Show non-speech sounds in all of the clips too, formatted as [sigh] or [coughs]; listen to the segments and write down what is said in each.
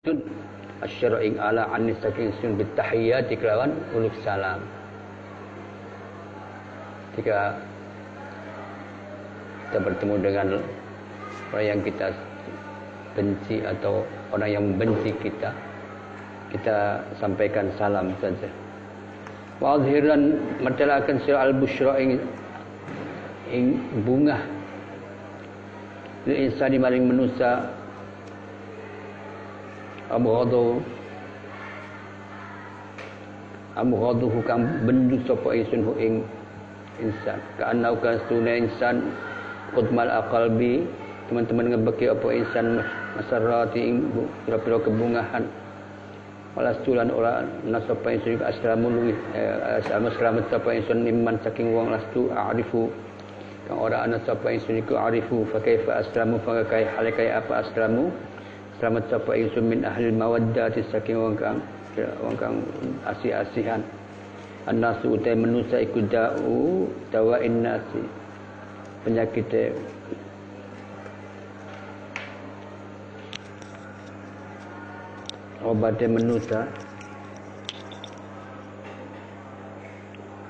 sun asyara ala anis saking sun bitahiyati kelawan uluk salam. Jika kita bertemu dengan orang yang kita benci atau orang yang benci kita kita sampaikan salam saja. Wa azhiran matalakan sira al busyra ing ing bunga. Lil insani maring manusia abghadu abghaduhu kang bendu sapa ingsun hu ing insan. Ka kan sunna insan qudmal aqalbi. Teman-teman ngebeki apa insan masarati ing pira-pira kebungahan. Wala tulan ora nasapa insun aslamu luwi eh, asalamu selamat sapa insun iman saking wong lastu a'rifu. Kang ora ana sapa insun iku arifu. Fa kaifa aslamu fa kai halakai apa aslamu Selamat sapa ingsun min ahli mawaddah saking wong kang wong kang asih-asihan. An-nasu utai manusia iku da'u dawa'in nasi. Penyakit obatnya manusia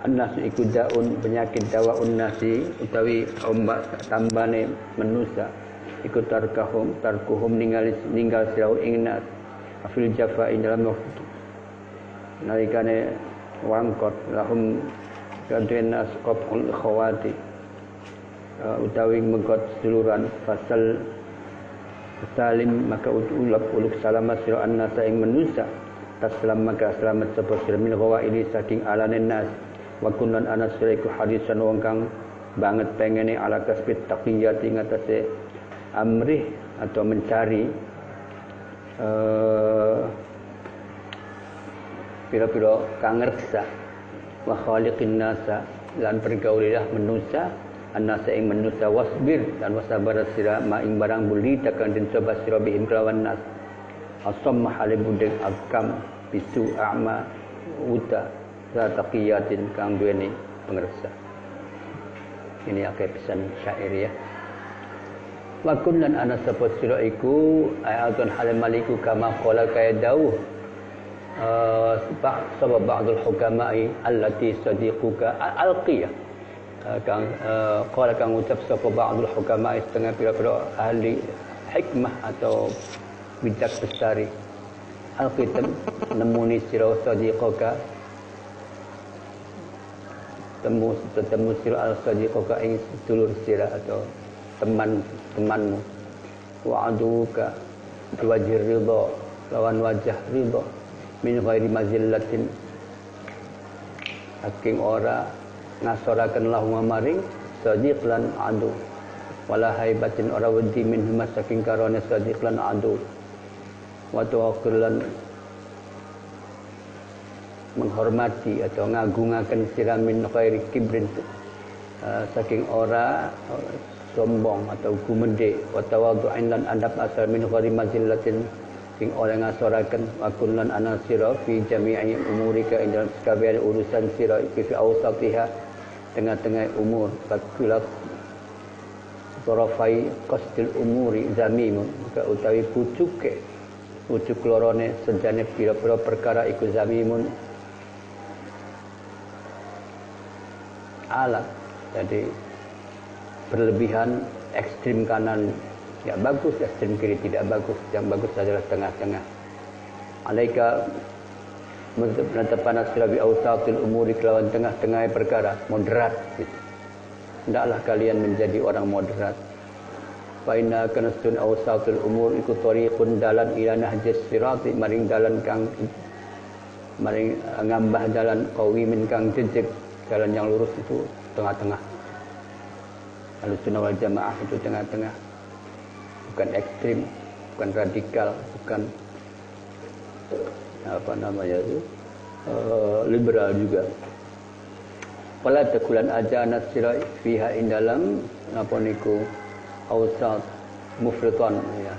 An-nasu iku da'un penyakit dawa'un nasi utawi ombak tambane manusia ikut tarkahum tarkuhum ninggal ninggal sirau ingnas afil jafa ing dalam waktu. Nalikane wangkot lahum kaduen nas qabul khawati. Uh, utawi mengkot seduluran fasal salim maka ulap uluk salamat sira annasa ing manusa taslam maka selamat sapa sira min ini saking alanen nas. Wa kunnan anas sira iku hadisan wong kang banget pengene ala kasbit taqiyati ngatasé amrih atau mencari uh, pira-pira kang ngersa. Wa khaliqin nasa lan pergaulilah manusia. Annasa ing manusia wasbir dan wasabar sira ma ing barang buli takkan den coba sira bihim kelawan nas. Asam mahale budeng akam bisu a'ma uta za taqiyatin kang duweni pengersa. Ini akai pesan syair ya wa kunnan ana sapa sira iku ayatun halim maliku kama qala kaya dawuh uh, sebab ba'dul hukama'i allati sadiquka alqiyah. Uh, kang uh, qala kang ucap sapa ba'dul hukama'i setengah pira-pira ahli hikmah atau bijak bestari alqitam nemuni sira sadiqaka temu temu sira al sadiqaka ing dulur sira atau teman temanmu. Wa aduka biwajhi ridha lawan wajah ridha min ghairi mazillatin. Saking ora ngasoraken lahu maring sadiq lan adu. Wala haibatin ora wedi min saking karone sadiq lan adu. Wa lan menghormati atau ngagungaken sira min ghairi kibrin. Uh, saking ora sombong atau gumede wa tawadhu'in lan adab asal min ghairi mazillatin. Sing oleh ngasoraken wa kullan ana sira fi jami'i umurika. Ing dalam sekabian urusan sira fi awsatiha. Tengah-tengah umur. Fakulat tarafai qasdil umuri zamimun. Maka utawi pucuke pucuk lorone sejane pira-pira perkara iku zamimun. Ala jadi berlebihan ekstrim kanan. Ya bagus ekstrim kiri tidak bagus. Yang bagus adalah tengah-tengah. Alaika menetapkan asrabi awsatil umuri kelawan tengah-tengah perkara moderat. Gitu. hendaklah kalian menjadi orang moderat. Fa inna kanastun awsatil umur iku tariqun dalan ila nahjis sirati maring dalan kang maring ngambah dalan qawimin kang jejeg. Jalan yang lurus itu tengah-tengah Sunnah wal Jamaah itu tengah-tengah. Bukan ekstrim, bukan radikal, bukan apa namanya itu uh, liberal juga. Wala takulan aja nasira fiha indalam apa niku awsat mufritan ya.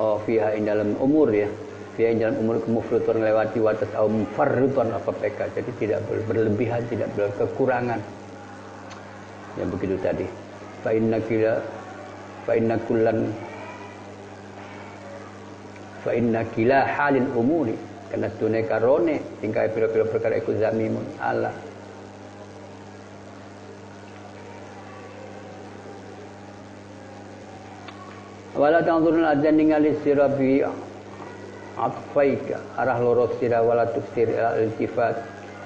Oh fiha indalam umur ya. Fiha indalam umur mufritan melewati watas au mufarritan apa PK. Jadi tidak berlebihan, tidak berkekurangan yang begitu tadi. Fa inna kila fa inna kullan fa inna kila halil umuri. Karena tunai karone tingkai pira-pira perkara ikut zamimun. Allah. Wala tanzurun adan ningali sira bi atfaika. Arah loro sira wala tufsir al iltifat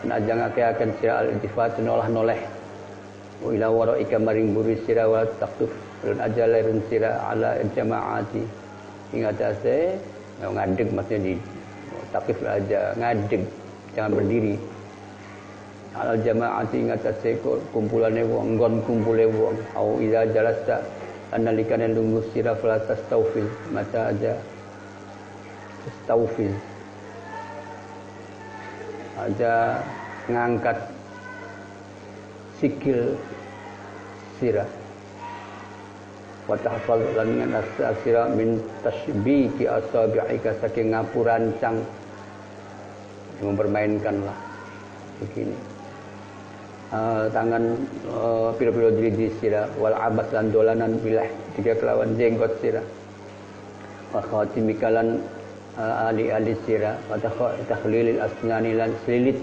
dan ajang akan sira al iltifat nolah noleh wa ila waraika maring buri sira wala taqtuf. Dan aja lairun sira ala jamaati. Hingga tase ngadeg maksudnya di takif aja. Ngadeg. Jangan berdiri. Al jamaati hingga tase kumpulannya wong nggon kumpule wong. Au ida jalasta analikane lungguh sira fala tastaufil mata aja. Tastaufil aja ngangkat sikil sira wa tahfal lan sira min tasbiki asabi'ika saking ngapurancang. Mempermainkanlah. Begini. Uh, tangan uh, piro-piro driji sira wal abas lan dolanan bilah tiga kelawan jenggot sira wa khatimikalan uh, ali ali sira wa takhlilil asnani lan selilit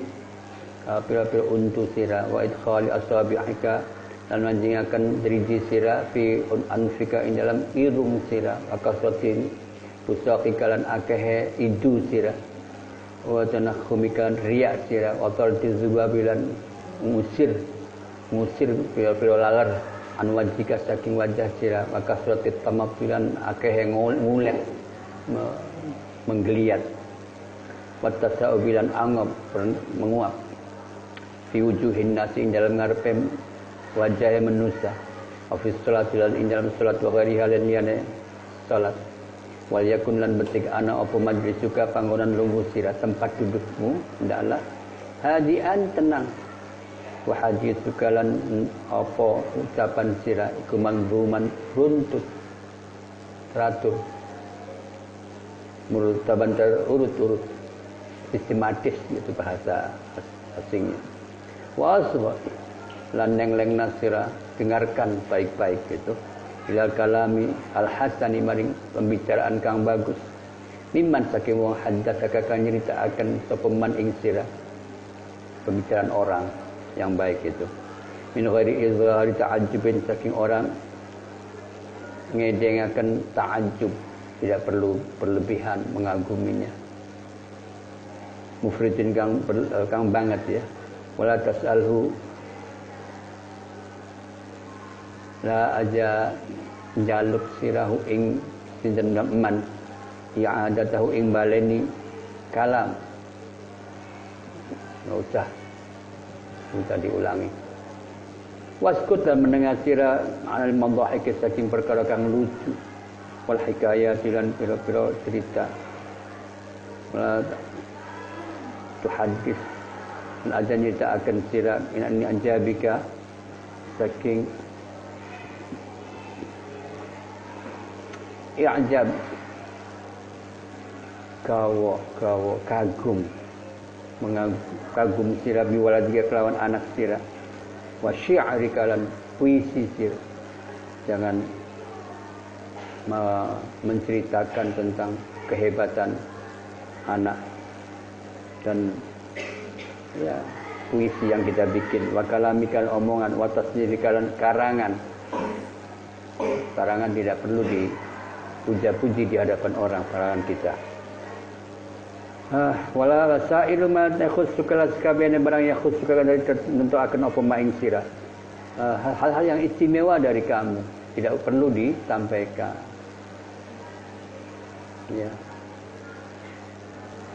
piro-piro untu sira wa idkhali asabi'ika dan menjingakan driji sira fi anfika in dalam irung sira wa kasratin pusaqikalan akehe idu sira wa tanakhumikan riya sira wa tardi zubabilan ngusir ngusir piro-piro lalar an wajika saking wajah sira maka surat tamampilan akeh ngulek menggeliat. Watasau bilan angop menguap fi wujuhin nasi dalam ngarepe wajah manusia. Ofis salat lan ing dalam salat wa ghairi halen liyane salat wal yakun lan betik ana apa majlisuka panggonan lungguh sira tempat dudukmu ndaklah hadian tenang. Wa hadithuka lan apa ucapan sira iku manzuman runtut teratur. Murtaban terurut-urut. Sistematis itu bahasa asingnya wa aswa lan neng-leng nasira dengarkan baik-baik itu. Ilal kalami al hasani maring pembicaraan kang bagus. Mimman saking wong haddatsaka kang nyritakaken sapa man ing sira. Pembicaraan orang yang baik itu. Min ghairi izhari ta'ajjubin saking orang ngedengaken ta'ajjub tidak perlu berlebihan mengaguminya. Mufridin kang eh, kang banget ya wala tasalhu. La aja jaluk sirahu ing sinten man ya ada tahu ing baleni kalam. Nggak usah. Diulangi. Waskut dan mendengar sira anil madhahik saking perkara kang lucu. Wal hikayat dan pira-pira cerita. Wala tuhadis nyerita akan sira ini anjabika saking i'jab kawo kawo kagum. Mengagum sira biwaladika kelawan anak sira wa syi'ri kalan puisi sira jangan menceritakan tentang kehebatan anak dan ya puisi yang kita bikin wakalamikal omongan watas kalan karangan karangan tidak perlu dipuja-puji di hadapan orang karangan kita Ah, wala sairu ma yakhussuka laskabene barang yang khusuka dari tentu akan apa maing sira. Ah, hal-hal yang istimewa dari kamu tidak perlu disampaikan. Ya.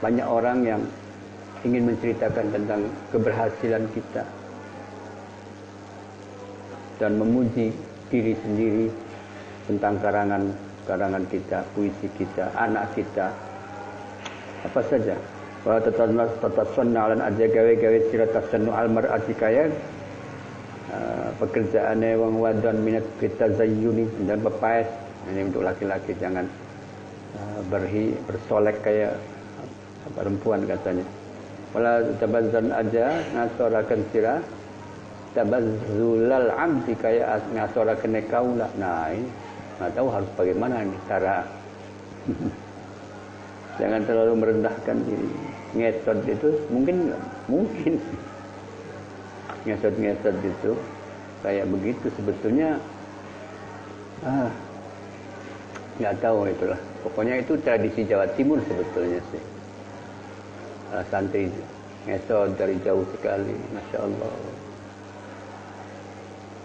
Banyak orang yang ingin menceritakan tentang keberhasilan kita dan memuji diri sendiri tentang karangan karangan kita, puisi kita, anak kita, apa saja. Wa tatasanna alan aja gawe-gawe sira tasannu al mar'ati kaya uh, pekerjaannya wong wadon minat kita zayyuni dan bepaes ini untuk laki-laki jangan uh, berhi bersolek kayak perempuan katanya wala tabazzan aja ngasorakan sira tabazzulal amdi kayak ngasorakan kaula nah ini nggak tahu harus bagaimana nih cara. [laughs] Jangan terlalu merendahkan diri. Ngesot itu mungkin mungkin. [laughs] Ngesot-ngesot itu kayak begitu sebetulnya. Ah nggak tahu itulah. Pokoknya itu tradisi Jawa Timur sebetulnya sih santri ngesot dari jauh sekali masya Allah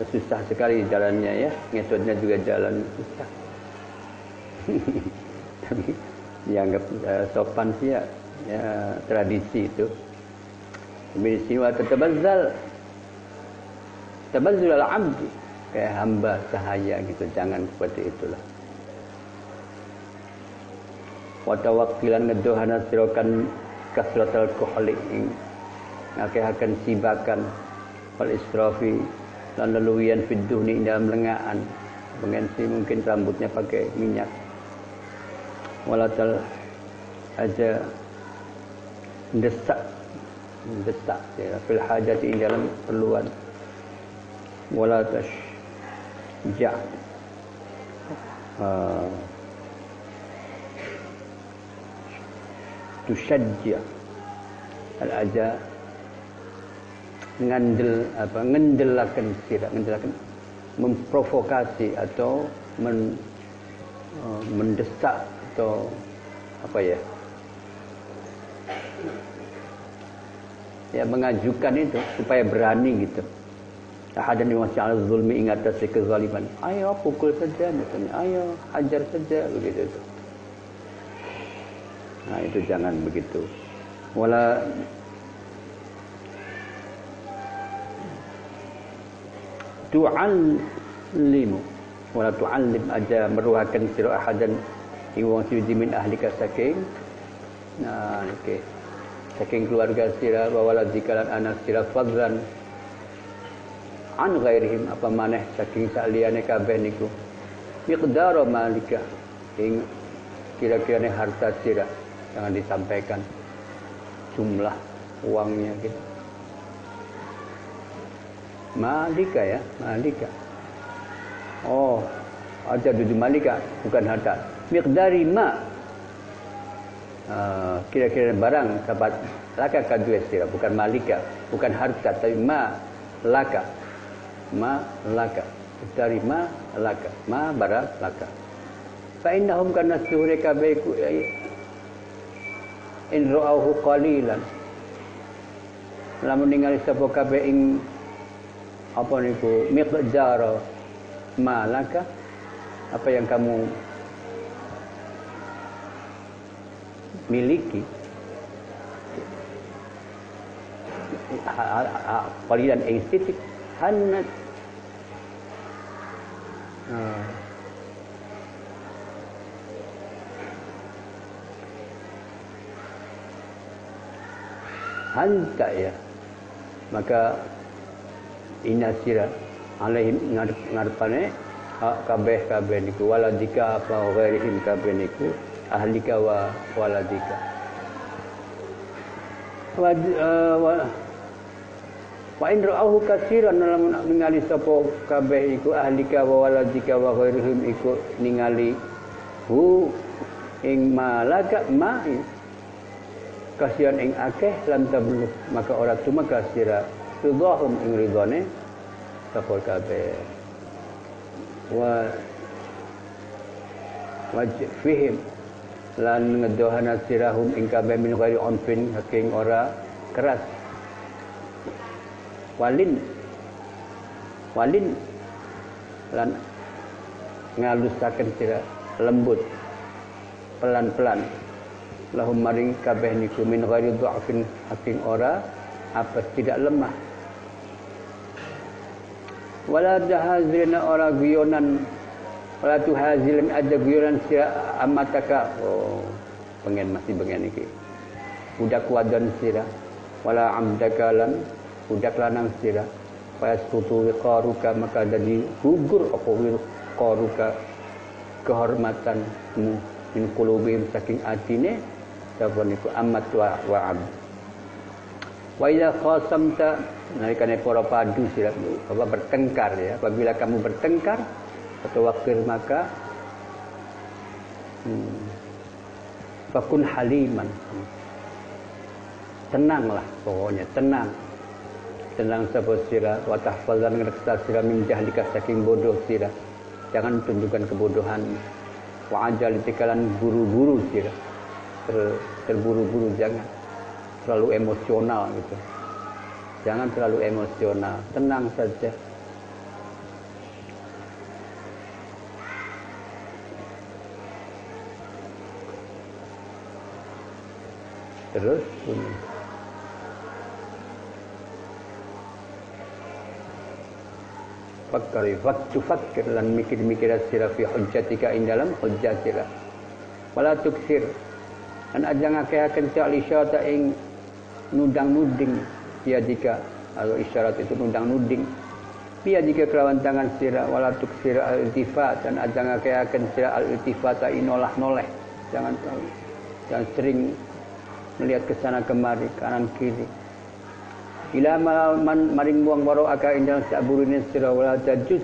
susah sekali jalannya ya. Ngesotnya juga jalan susah. [laughs] Tapi dianggap uh, sopan sih ya, ya tradisi itu. Tapi di sini waktu tabazzal tabazzul al-abd kayak hamba sahaya gitu jangan seperti itulah. Wa tawakkilan ngedohana sirokan kasratal kuhli. Ngake akan sibakan wal israfi lan leluwian fid duhni dalam lengaan. Pengensi mungkin rambutnya pakai minyak. Walatal aja desak desak ya. Fil hajati dalam perluan. Wala tashja uh, tushajja al-aja ngandel apa ngendelakan sirah ngendelakan memprovokasi atau men, uh, mendesak atau apa ya ya mengajukan itu supaya berani gitu Ahadan yang masih ala zulmi ingat atas kezaliman. Ayo pukul saja misalnya. Ayo hajar saja begitu itu. Nah itu jangan begitu. Wala tu'allimu wala tu'allim aja meruahkan sira ahadan iwang suji min ahlika saking. Nah okey. Saking keluarga sira wa waladikalan anak sira fadlan. An ghairihim apa maneh saking saliyane kabeh niku. Miqdar malika ing kira-kira harta sira jangan disampaikan jumlah uangnya gitu. Malika ya malika. Oh aja duduk malika bukan harta. Miqdari ma. Uh, kira-kira barang dapat laka kadue sira bukan malika bukan harta tapi ma laka. Ma laka. Dari ma laka. Ma bara laka. Fa innahum kana suhre kabeh in ra'ahu qalilan. Lamun ningali sapa kabeh ing apa niku miqdar ma laka apa yang kamu miliki. Qalilan ing sitik hanat. Hmm. Hanta ya. Maka inasira alaihim ngarpane kabeh kabeh niku. Waladika apa ghairihim kabeh niku. Ahlika wa waladika. Wa, uh, wa Wa in ra'ahu katsiran lamun ningali sapa kabeh iku ahlika wa waladika wa ghairihim iku ningali hu ing malaka ma kasihan ing akeh lan tablu maka ora cuma kasira ridhahum ing ridhone sapa kabeh. Wa wajfihim lan ngedohana sirahum ing kabeh min ghairi onfin haking ora keras. Walin walin lan ngalusaken sira lembut pelan-pelan lahum maring kabeh niku min ghairi dha'fin haking ora apa tidak lemah. Wala dahazina ora guyonan wala tuhazilin ada guyonan sira amataka. Oh pengen masih pengen iki budak wadan sira wala amdakalan budak lanang sira. Fayasqutu wiqaruka maka jadi gugur apa wiqaruka kehormatanmu min qulubihim saking atine sapa niku amat wa wa ab wa idza qasamta nalikane para padu sira apa bertengkar ya. Apabila kamu bertengkar atau wakil maka hmm, fakun haliman. Tenanglah pokoknya tenang. Tenang sapa sira wa tahfazan ngreksa sira min jahlika saking bodoh sira jangan tunjukkan kebodohan. Wa ajal tikalan buru-buru sira Ter, terburu-buru jangan terlalu emosional gitu. Jangan terlalu emosional tenang saja. Terus bunyi. Fakkari faktu fakkir lan mikir-mikir sira fi hujjatika ing dalam hujjat sira wala tuksir an ajang akeh-akeh cak isyata ing nudang nuding. Ya jika atau isyarat itu nudang nuding. Pia jika kelawan tangan sira wala tuksir al iltifat dan ajang akeh-akeh sira al iltifata inolah noleh jangan jangan sering melihat ke sana kemari kanan kiri. Ila man maring buang baro aka injal saburine sira wala tajus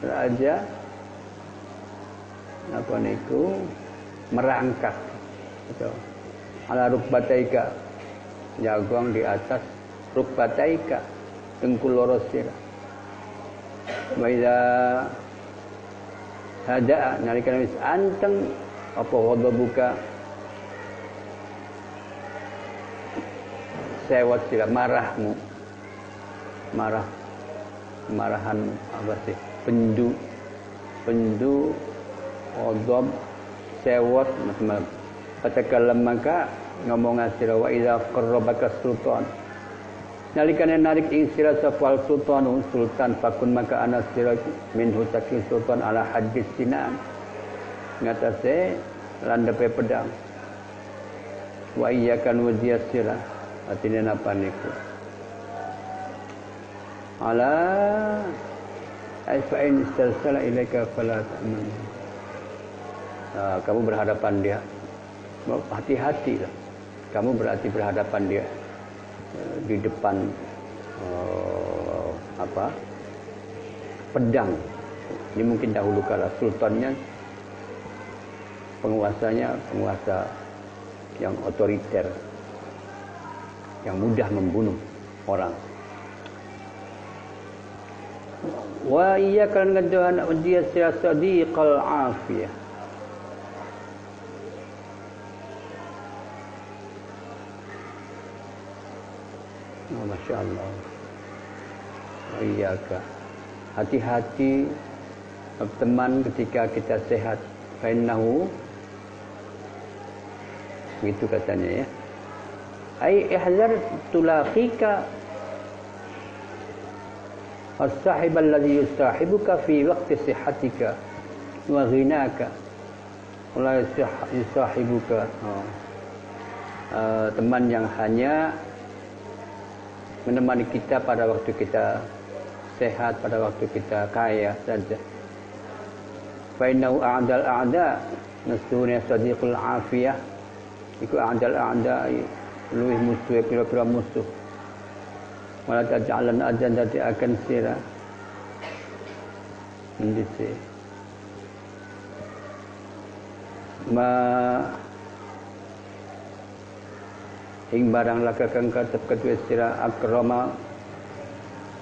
raja apa niku? Merangkak itu. Ala rukbataika. Jagong di atas rukbataika. Tengkul loro sira. Hada nalika wis anteng apa buka sewot sila marahmu. Marah. Marahan apa sih? Pendu. Pendu odom sewot macam katakanlah maka ngomong sira wa idza qarrabaka sultan nalikane narik ing sira safal sultan sultan fakun maka ana sira minhu saking sultan ala hadis sinan ngatase landepe pedang wa iyyakan wajiyas sira Artinya apa niku? Ala Aifa'in istalsala ilaika fala ta'man. Nah, kamu berhadapan dia. Hati-hati lah. Kamu berarti berhadapan dia eh, di depan uh, apa? Pedang. Ini mungkin dahulu kala sultannya penguasanya penguasa yang otoriter yang mudah membunuh orang. Wa kan ngadoan dia sadiqal afiyah. Masya Allah. Iya Hati-hati teman ketika kita sehat. Fainnahu. Begitu katanya ya ay ihzar tulaqika as-sahib alladhi yusahibuka fi waqti sihhatika wa ghinaka wala yusahibuka oh. uh, teman yang hanya menemani kita pada waktu kita sehat pada waktu kita kaya saja. Fa innahu a'dal a'da nasunya sadiqul afiyah. Iku a'dal a'da luih musuh pira-pira musuh. Wala taj'alan ajan dadi akan sira. Mendisi ma ing barang laka kang katep kedua sira akrama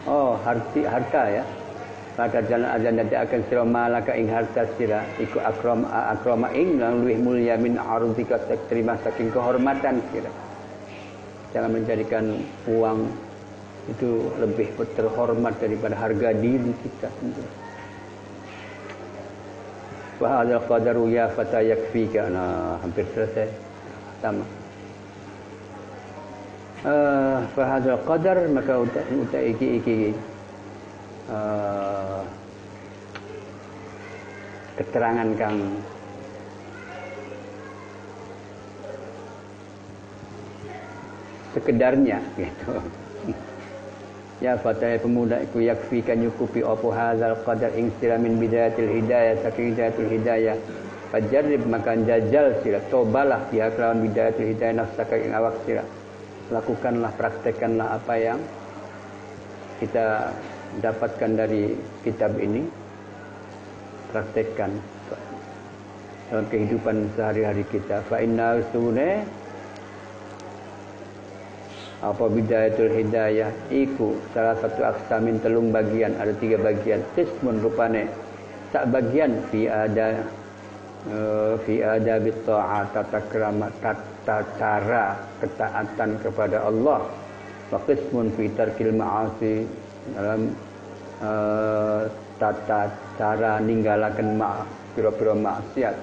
oh harti harta ya maka jalan azan dadi akan sira malaka ing harta sira iku akram akrama ing lang luih mulia min ardika terima saking kehormatan sira Jangan menjadikan uang itu lebih terhormat daripada harga diri kita sendiri. Wahadal qadaru ya fata yakfika. Nah, hampir selesai. Sama. Uh, fahadal qadar maka uta, uta iki iki uh, keterangan kang sekedarnya gitu. Ya fatai pemuda iku yakfi kan nyukupi apa hadzal qadar ing sira min bidayatil hidayah saking hidayatul hidayah. Fajarib makan jajal sira tobalah ya kelawan bidayatul hidayah nafsaka ing awak sira lakukanlah praktekkanlah apa yang kita dapatkan dari kitab ini. Praktekkan dalam kehidupan sehari-hari kita. Fa inna sunne apa bidayatul hidayah iku salah satu aksamin telung bagian. Ada tiga bagian. Qismun rupane tak bagian fi ada fi ada ta'at tata kerama tata cara ketaatan kepada Allah. Wa qismun fi tarkil ma'asi. Dalam uh, tata cara ninggalakan ma pira-pira maksiat.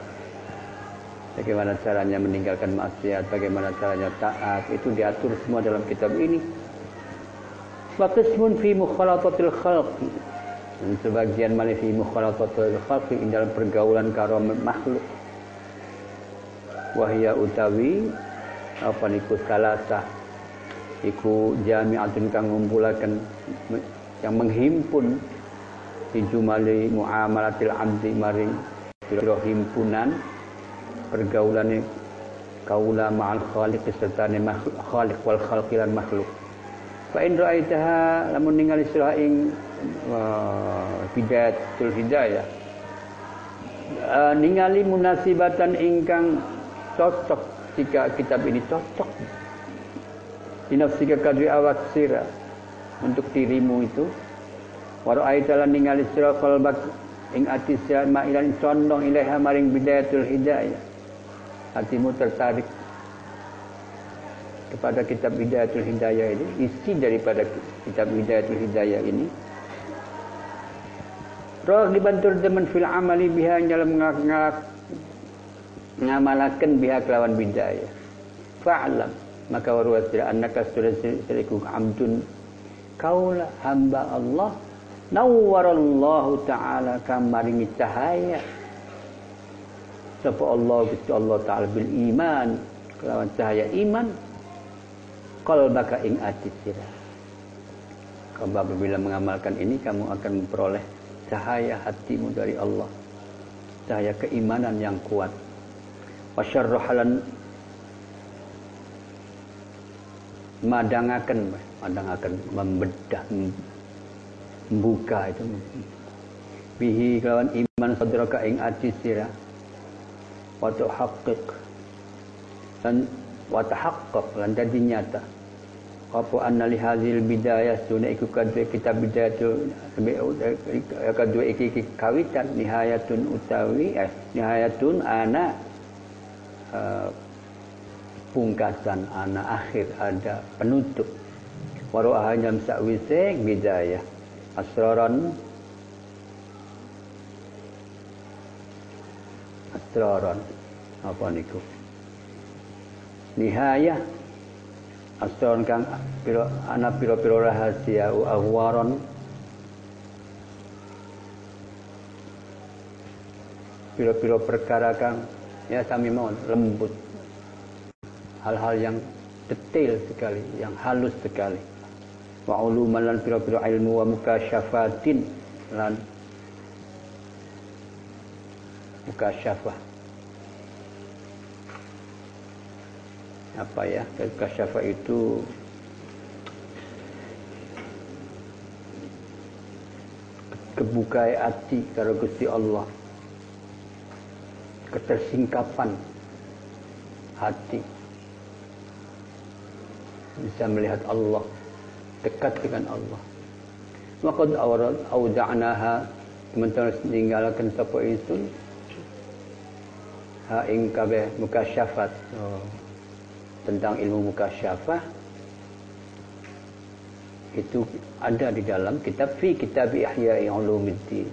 Bagaimana caranya meninggalkan maksiat, bagaimana caranya taat, itu diatur semua dalam kitab ini. Wa qismun fi mukhalatatil khalqi. Sebagian mana fi mukhalatatil khalqi dalam pergaulan karo makhluk. Wahya utawi apa niku salasah. Iku jami'atun kang ngumpulaken yang menghimpun. Di jumali muamalatil abdi maring himpunan pergaulan kaula ma'al khaliq serta makhluk khaliq wal khalqilan makhluk. Fa in ra'aitaha lamun ningali surah ing bidayatul hidayah. Uh, ningali munasibatan ingkang cocok. Jika kitab ini cocok. Dinafsika kadri awak sira untuk dirimu itu. Waru aitalan ningali sira qalbak ing ati sira ma'ilan condong ilaiha maring bidayatul hidayah. Hatimu tertarik kepada kitab Hidayatul Hidayah ini, isi daripada kitab Hidayatul Hidayah ini. Raghiban turjaman fil amali biha dalam ngamalakan biha kelawan bidayah. Fa'lam. Maka waruat tidak annaka sudah seliku amdun kaulah hamba Allah nawwarallahu ta'ala kamaringi cahaya. Sapa Allah Gusti Allah taala bil iman. Kelawan cahaya iman qalbaka ing ati sira kamu apabila mengamalkan ini kamu akan memperoleh cahaya hatimu dari Allah. Cahaya keimanan yang kuat. Wasyarrahalan madangaken madangaken membedah membuka itu. Bihi kelawan iman sadraka ing ati sira. Wa tuhaqqiq. Dan wa tahaqqaq lan dadi nyata apa anna li hadzal bidayah sunna iku kadhe kitab bidayah tu kadhe iki iki kawitan nihayatun utawi eh nihayatun ana uh, pungkasan ana akhir ada penutup. Waru ahanyam sakwise bidayah. Asraran. Asraran. Apa niku? Nihayah asraran kang piro ana piro-piro rahasia ahwaron piro-piro perkara kang ya sami mau lembut. Hal-hal yang detail sekali yang halus sekali. Wa uluman lan piro-piro ilmu wa mukasyafatin lan mukasyafah apa ya mukasyafah itu kebukai hati karo Gusti Allah. Ketersingkapan hati. Bisa melihat Allah dekat dengan Allah. Maka awrad auda'naha sementara meninggalkan sapa itu ha ing kabeh mukasyafat oh. Tentang ilmu mukasyafah itu ada di dalam kitab fi kitab Ihya Ulumuddin.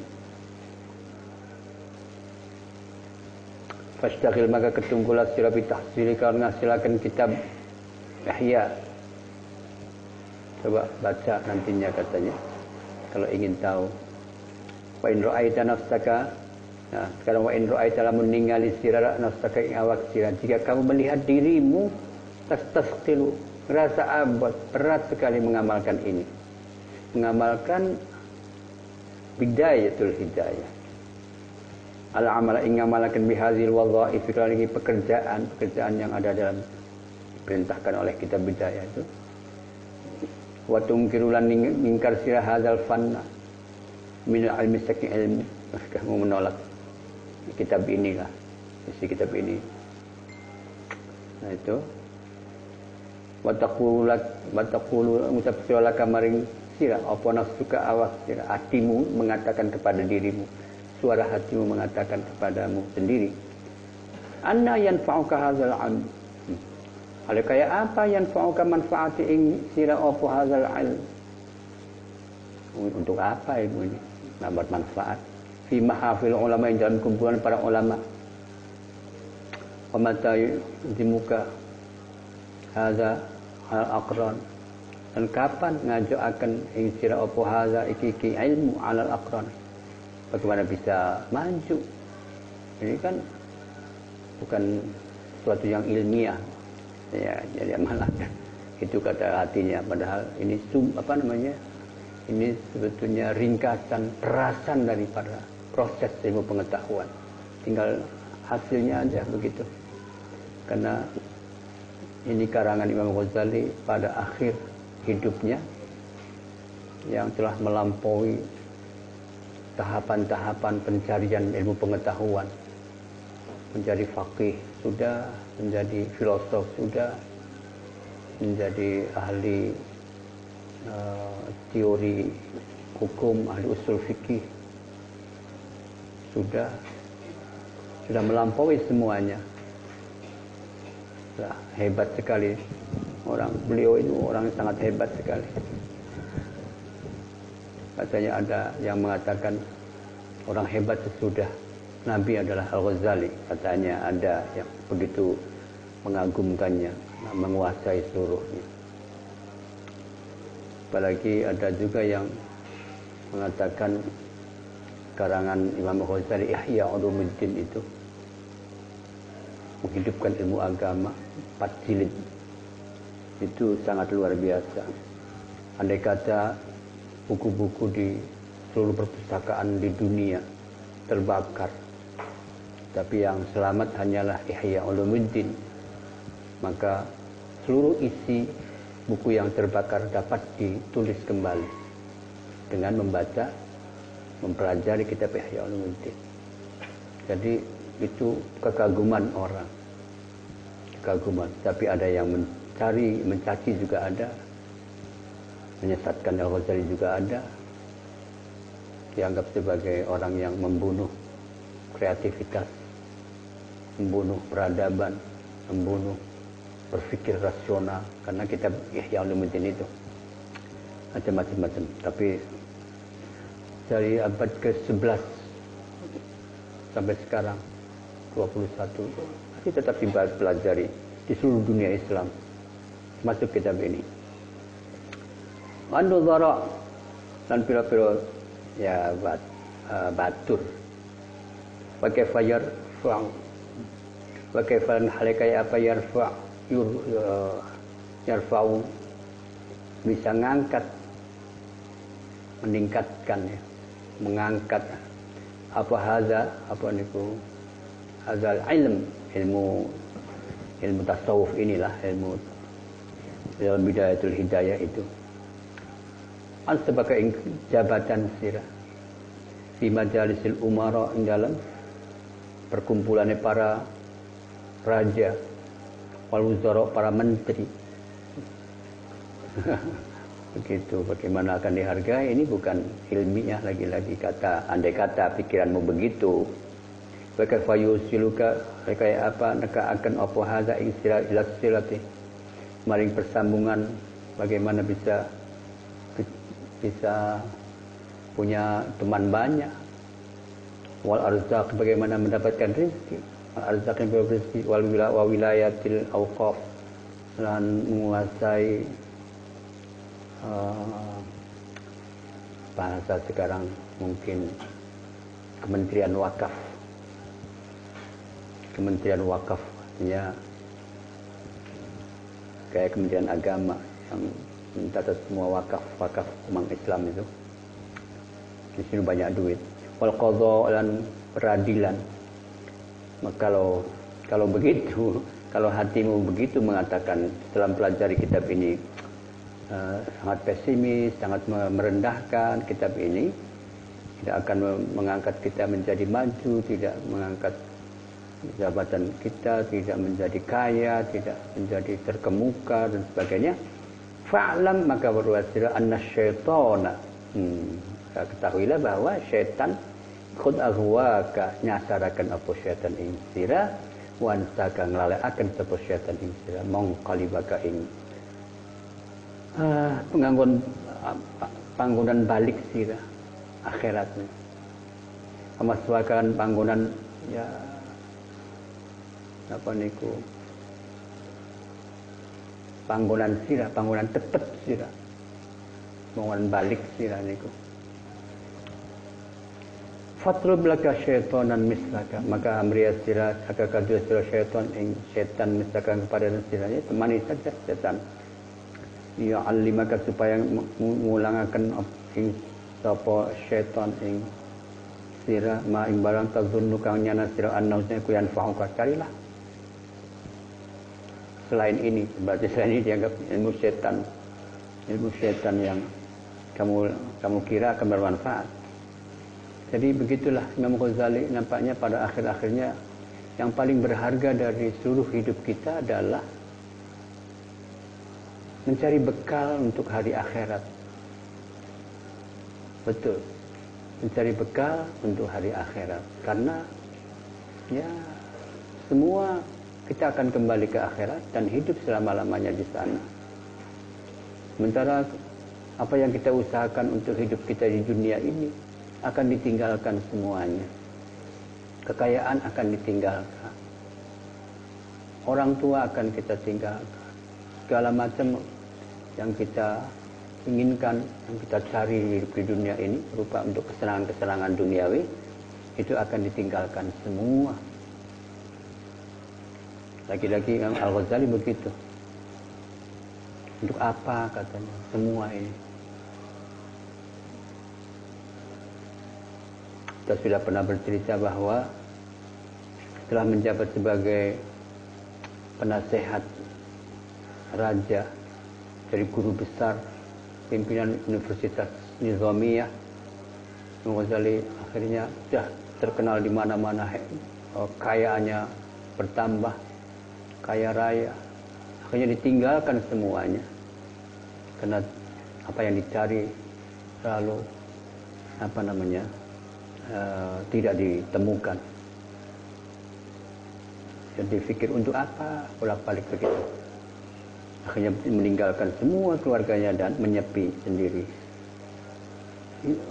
Fastaqil maka ketunggulah sira bi tahsili karena silakan kitab Ihya. Coba baca nantinya katanya kalau ingin tahu. Wa in ra'aita nafsaka Nah, sekarang wa in ra'aita lamun ningali sira nafsaka ing awak sira. Jika kamu melihat dirimu tastasqilu rasa abot. Berat sekali mengamalkan ini. Mengamalkan bidayatul hidayah. Al amala ing ngamalkan bihazil wadhaif pekerjaan pekerjaan yang ada dalam diperintahkan oleh kitab bidayah itu. Wa tungkirulan mingkar sira hadzal fanna min ilmi saking ilmi. Kamu menolak kitab inilah isi kitab ini. Nah itu wataqulak wataqulu ngucap maring sira. Apa nafsuka awas sira. Hatimu mengatakan kepada dirimu. Suara hatimu mengatakan kepadamu sendiri. Anna yanfa'uka hadzal ilm. Hmm. Hal kaya apa yang fa'uka manfaati ing sira apa hadzal ilm? Untuk apa ilmu ini? Dapat manfaat. Fi mahafil ulama yang dalam kumpulan para ulama. Wa mata dimuka hadza al aqran dan kapan ngajo akan ing sira apa hadza iki ilmu al aqran? Bagaimana bisa maju? Ini kan bukan sesuatu yang ilmiah. Ya jadi malah [laughs] itu kata hatinya. Padahal ini sum apa namanya? Ini sebetulnya ringkasan perasan daripada proses ilmu pengetahuan. Tinggal hasilnya aja begitu. Karena ini karangan Imam Ghazali pada akhir hidupnya yang telah melampaui tahapan-tahapan pencarian ilmu pengetahuan. Menjadi fakih sudah menjadi filosof sudah menjadi ahli uh, teori hukum ahli usul fikih sudah. Sudah melampaui semuanya hebat sekali. Orang beliau itu orang sangat hebat sekali. Katanya ada yang mengatakan orang hebat sesudah Nabi adalah Al-Ghazali. Katanya ada yang begitu mengagumkannya menguasai seluruhnya. Apalagi ada juga yang mengatakan karangan Imam Ghazali Ihya Ulumuddin itu menghidupkan ilmu agama empat jilid itu sangat luar biasa. Andai kata buku-buku di seluruh perpustakaan di dunia terbakar, tapi yang selamat hanyalah Ihya Ulumuddin, maka seluruh isi buku yang terbakar dapat ditulis kembali dengan membaca, mempelajari kitab Ihya Ulumuddin. Jadi itu kekaguman orang, kekaguman. Tapi ada yang cari mencaci juga ada. Menyesatkan Al-Ghazali juga ada. Dianggap sebagai orang yang membunuh kreativitas membunuh peradaban membunuh berpikir rasional. Karena kita Ihya Ulumuddin itu macam-macam tapi dari abad ke-11 sampai sekarang 21 masih tetap dipelajari di seluruh dunia Islam. Masuk kitab ini. Anu zara dan pira-pira ya bat, uh, batur. Wa kaifa yarfa' wa kaifa halika apa yarfa' yur uh, yarfa'u? Bisa ngangkat. Meningkatkan ya. Mengangkat. Apa haza apa niku? Hazal ilm ilmu ilmu tasawuf inilah ilmu dalam bidayatul hidayah itu. Al sebagai jabatan sirah. Di majalisil umara dalam perkumpulannya para raja wal para menteri. [laughs] Begitu bagaimana akan dihargai? Ini bukan ilmiah lagi-lagi kata andai kata pikiranmu begitu Bagaimana fayusiluka kayak apa neka akan apa haza ing sila ila silati maring persambungan bagaimana bisa bisa punya teman banyak. Wal arzak bagaimana mendapatkan rezeki. Wal arzak yang rezeki? Wal wilayatil awqaf. Dan menguasai uh, bahasa sekarang mungkin Kementerian Wakaf Kementerian Wakaf ya. Kayak Kementerian Agama yang mencatat semua wakaf wakaf umat Islam itu. Di sini banyak duit. Wal dan peradilan. Maka kalau kalau begitu [laughs] kalau hatimu begitu mengatakan setelah pelajari kitab ini uh, sangat pesimis sangat merendahkan kitab ini tidak akan mengangkat kita menjadi maju tidak mengangkat jabatan kita tidak menjadi kaya, tidak menjadi terkemuka dan sebagainya. Fa'lam maka berwasila anna syaitana. Hmm, ketahuilah bahwa syaitan khud ahwaka nyasarakan apa syaitan ing sira wan saka nglalekaken sapa syaitan ing sira mong kalibaka ing uh, penganggon uh, panggonan balik sira akhiratnya amaswakan panggonan ya apa niku? Panggonan sira panggonan tetep sira panggonan balik sira niku. Fatrub laka syaitanan mislaka. Maka amriya sira Aka kadua sira syaitan ing syaitan mislaka kepada siranya Temani saja syaitan. Ya alimaka supaya mengulangakan ing Sapa syaitan ing Sira ma ing barang tazunnu kang nyana sira annausnya ku yanfa'uka. Carilah selain ini berarti selain ini dianggap ilmu setan ilmu setan yang kamu kamu kira akan bermanfaat jadi begitulah Imam Ghazali nampaknya pada akhir-akhirnya yang paling berharga dari seluruh hidup kita adalah mencari bekal untuk hari akhirat. Betul. Mencari bekal untuk hari akhirat. Karena ya semua kita akan kembali ke akhirat dan hidup selama-lamanya di sana. Sementara apa yang kita usahakan untuk hidup kita di dunia ini akan ditinggalkan semuanya. Kekayaan akan ditinggalkan. Orang tua akan kita tinggalkan. Segala macam yang kita inginkan, yang kita cari hidup di dunia ini, berupa untuk kesenangan-kesenangan duniawi, itu akan ditinggalkan semua. Lagi-lagi Imam Al-Ghazali begitu. Untuk apa katanya semua ini? Kita sudah pernah bercerita bahwa setelah menjabat sebagai penasehat raja dari guru besar pimpinan Universitas Nizamiyah Imam Ghazali akhirnya sudah terkenal di mana-mana eh, kayaannya bertambah kaya raya. Akhirnya ditinggalkan semuanya. Karena apa yang dicari lalu apa namanya uh, tidak ditemukan. Jadi pikir untuk apa bolak balik begitu akhirnya meninggalkan semua keluarganya dan menyepi sendiri.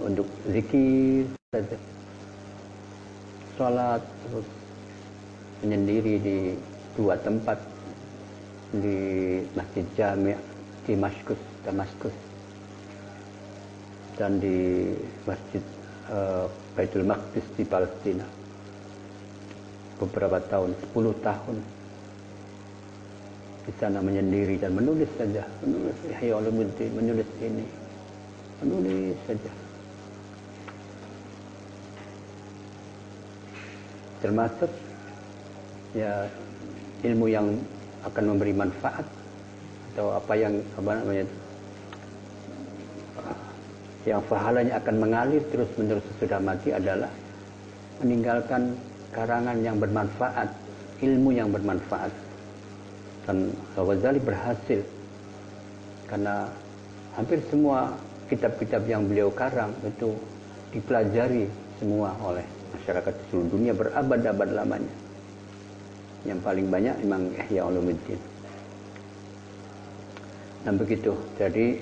Untuk zikir saja. Sholat terus menyendiri di dua tempat di Masjid Jami' di Damaskus, Damaskus. Dan di Masjid uh, Baitul Maqdis di Palestina. Beberapa tahun, 10 tahun. Di sana menyendiri dan menulis saja. Menulis Yahya Ulumuddin menulis ini. Menulis saja. Termasuk ya ilmu yang akan memberi manfaat atau apa yang apa namanya yang pahalanya akan mengalir terus menerus sesudah mati adalah meninggalkan karangan yang bermanfaat, ilmu yang bermanfaat. Dan Ghazali berhasil karena hampir semua kitab-kitab yang beliau karang itu dipelajari semua oleh masyarakat seluruh dunia berabad-abad lamanya yang paling banyak memang Ihya Ulumuddin. Dan begitu. Jadi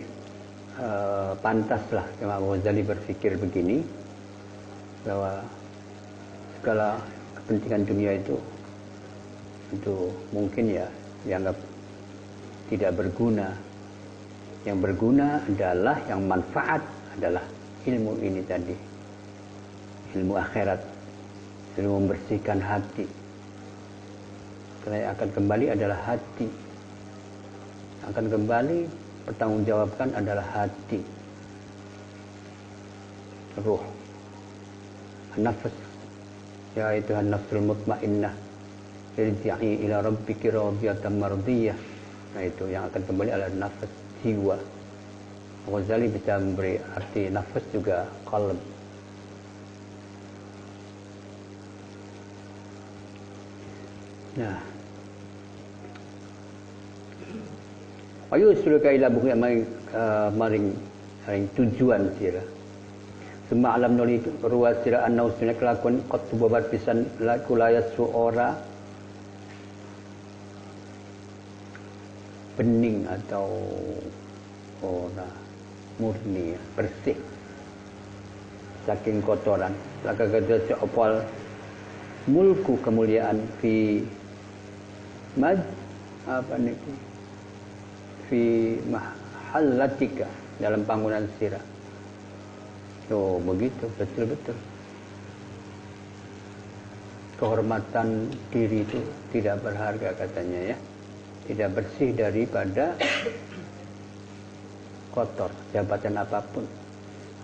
uh, pantaslah Imam Ghazali berpikir begini bahwa segala kepentingan dunia itu itu mungkin ya dianggap tidak berguna. Yang berguna adalah yang manfaat adalah ilmu ini tadi. Ilmu akhirat. Ilmu membersihkan hati yang akan kembali adalah hati. Akan kembali pertanggungjawabkan adalah hati. Ruh. Nafas. Ya itu nafsul mutmainnah. Irji'i ila rabbiki radiyatan mardiyah. Nah itu yang akan kembali adalah nafas jiwa. Ghazali bisa memberi arti nafas juga qalb Nah. Ayo sulaka ila buku yang maring uh, maring maring tujuan sira. Semua alam nuli ruas sira anau sunna kelakuan qad babat pisan laku layas ora bening atau ora murni bersih. Saking kotoran. Laka kata seopal mulku kemuliaan fi maj apa nih fi mahallatika dalam bangunan sirah. Oh begitu betul-betul. Kehormatan diri itu tidak berharga katanya ya. Tidak bersih daripada kotor jabatan apa pun.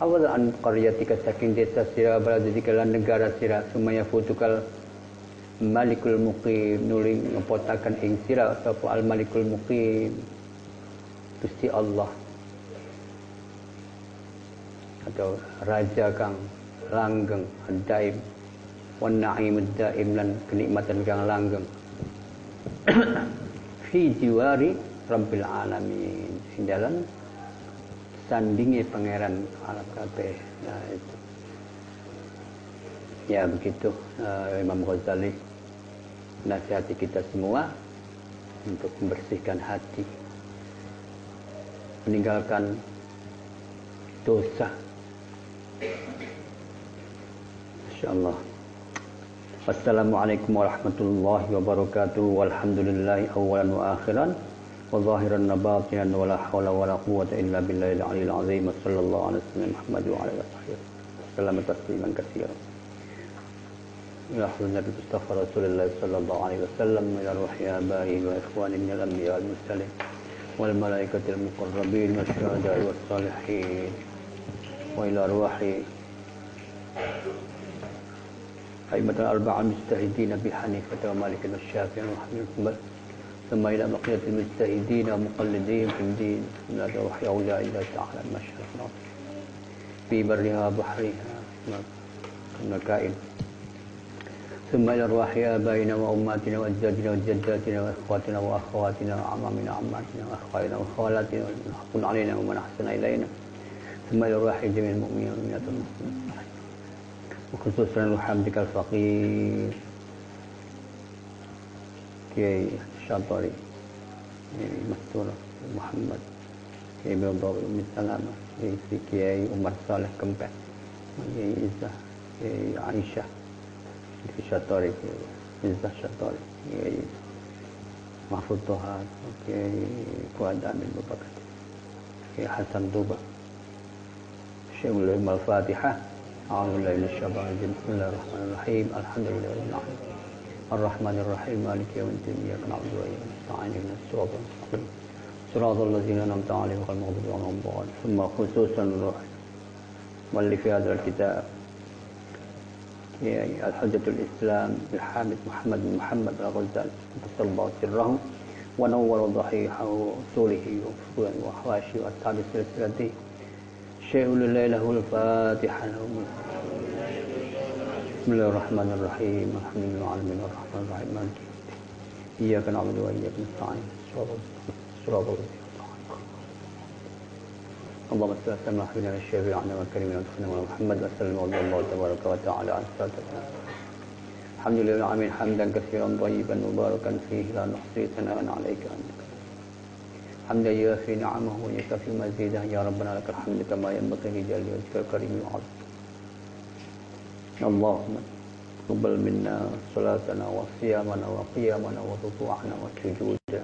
Awal an qaryatika saking desa sira baladi negara sira sumaya futukal Malikul Muqim nuling ngepotakan ing sira sapa Al Malikul Muqim Gusti Allah. Atau raja kang langgeng daim. Wan na'imud daim lan kenikmatan kang langgeng. [clears throat] Fi jiwari rabbil alamin. Sing dalam sandingi pangeran alam kabeh. Nah itu. Ya begitu. Uh, Imam Ghazali. Nasihati kita semua untuk membersihkan hati meninggalkan dosa insyaallah Assalamualaikum warahmatullahi wabarakatuh walhamdulillahi awalan wa akhiran wa zahiran wa batinan wa la hawla wa la quwwata illa billahi al-aliyyil azim sallallahu alaihi wasallam Muhammad wa ala alihi wasallam tasliman katsiran إلى حضور النبي مصطفى رسول الله صلى الله عليه وسلم إلى روح آبائه وإخوانه من الأنبياء والمرسلين والملائكة المقربين والشهداء والصالحين وإلى أرواح أئمة الأربعة المجتهدين بحنيفة ومالك والشافعي وأحمد ثم إلى بقية المجتهدين ومقلدين في الدين. إلى روح أولياء الله تعالى المشهد. في برها وبحرها كالمكائن ثم إلى أرواح آبائنا وأمهاتنا وأجدادنا وجداتنا وإخواتنا وأخواتنا وأعمامنا وعماتنا وأخوالنا وخالاتنا ومن علينا ومن أحسن إلينا. ثم إلى أرواح جميع المؤمنين والمؤمنات والمسلمين وخصوصا لحمدك الفقير. كي شاطري. مستورة محمد. كي بيضاء أم السلامة كي عمر صالح كمبة كي كي عائشة. Syatori Kiai Mahfud Toha Kiai Fuad Amin Babakat Kiai Hasan Duba Syekh Ulim Al-Fatihah أعوذ بالله من الشيطان الرجيم بسم الله الرحمن الرحيم الحمد لله رب العالمين الرحمن الرحيم مالك يوم الدين إياك نعبد وإياك نستعين اهدنا الصراط المستقيم صراط الذين أنعمت عليهم غير المغضوب عليهم ثم خصوصا الروح واللي في هذا الكتاب الحجة الإسلام الحامد محمد بن محمد الغزالي قدس الله سره ونور ضحيحه وصوله وحواشي وأصحاب سلسلته شيء لله له الفاتحة بسم الله الرحمن الرحيم. الحمد لله العالمين. الرحمن الرحيم. مالك إياك نعبد وإياك نستعين. صراط اللهم صل وسلم على حبيبنا الشفيع عنا والكريم ونفسنا محمد وسلم رضي الله تبارك وتعالى عن سادتنا الحمد لله العالمين حمدا كثيرا طيبا مباركا فيه لا نحصي ثناء عليك. انت حمدا يوافي نعمه ويكفي مزيدا يا ربنا لك الحمد كما ينبغي لجلال وجهك الكريم وعظيم. اللهم تقبل منا صلاتنا وصيامنا وقيامنا وركوعنا وسجودنا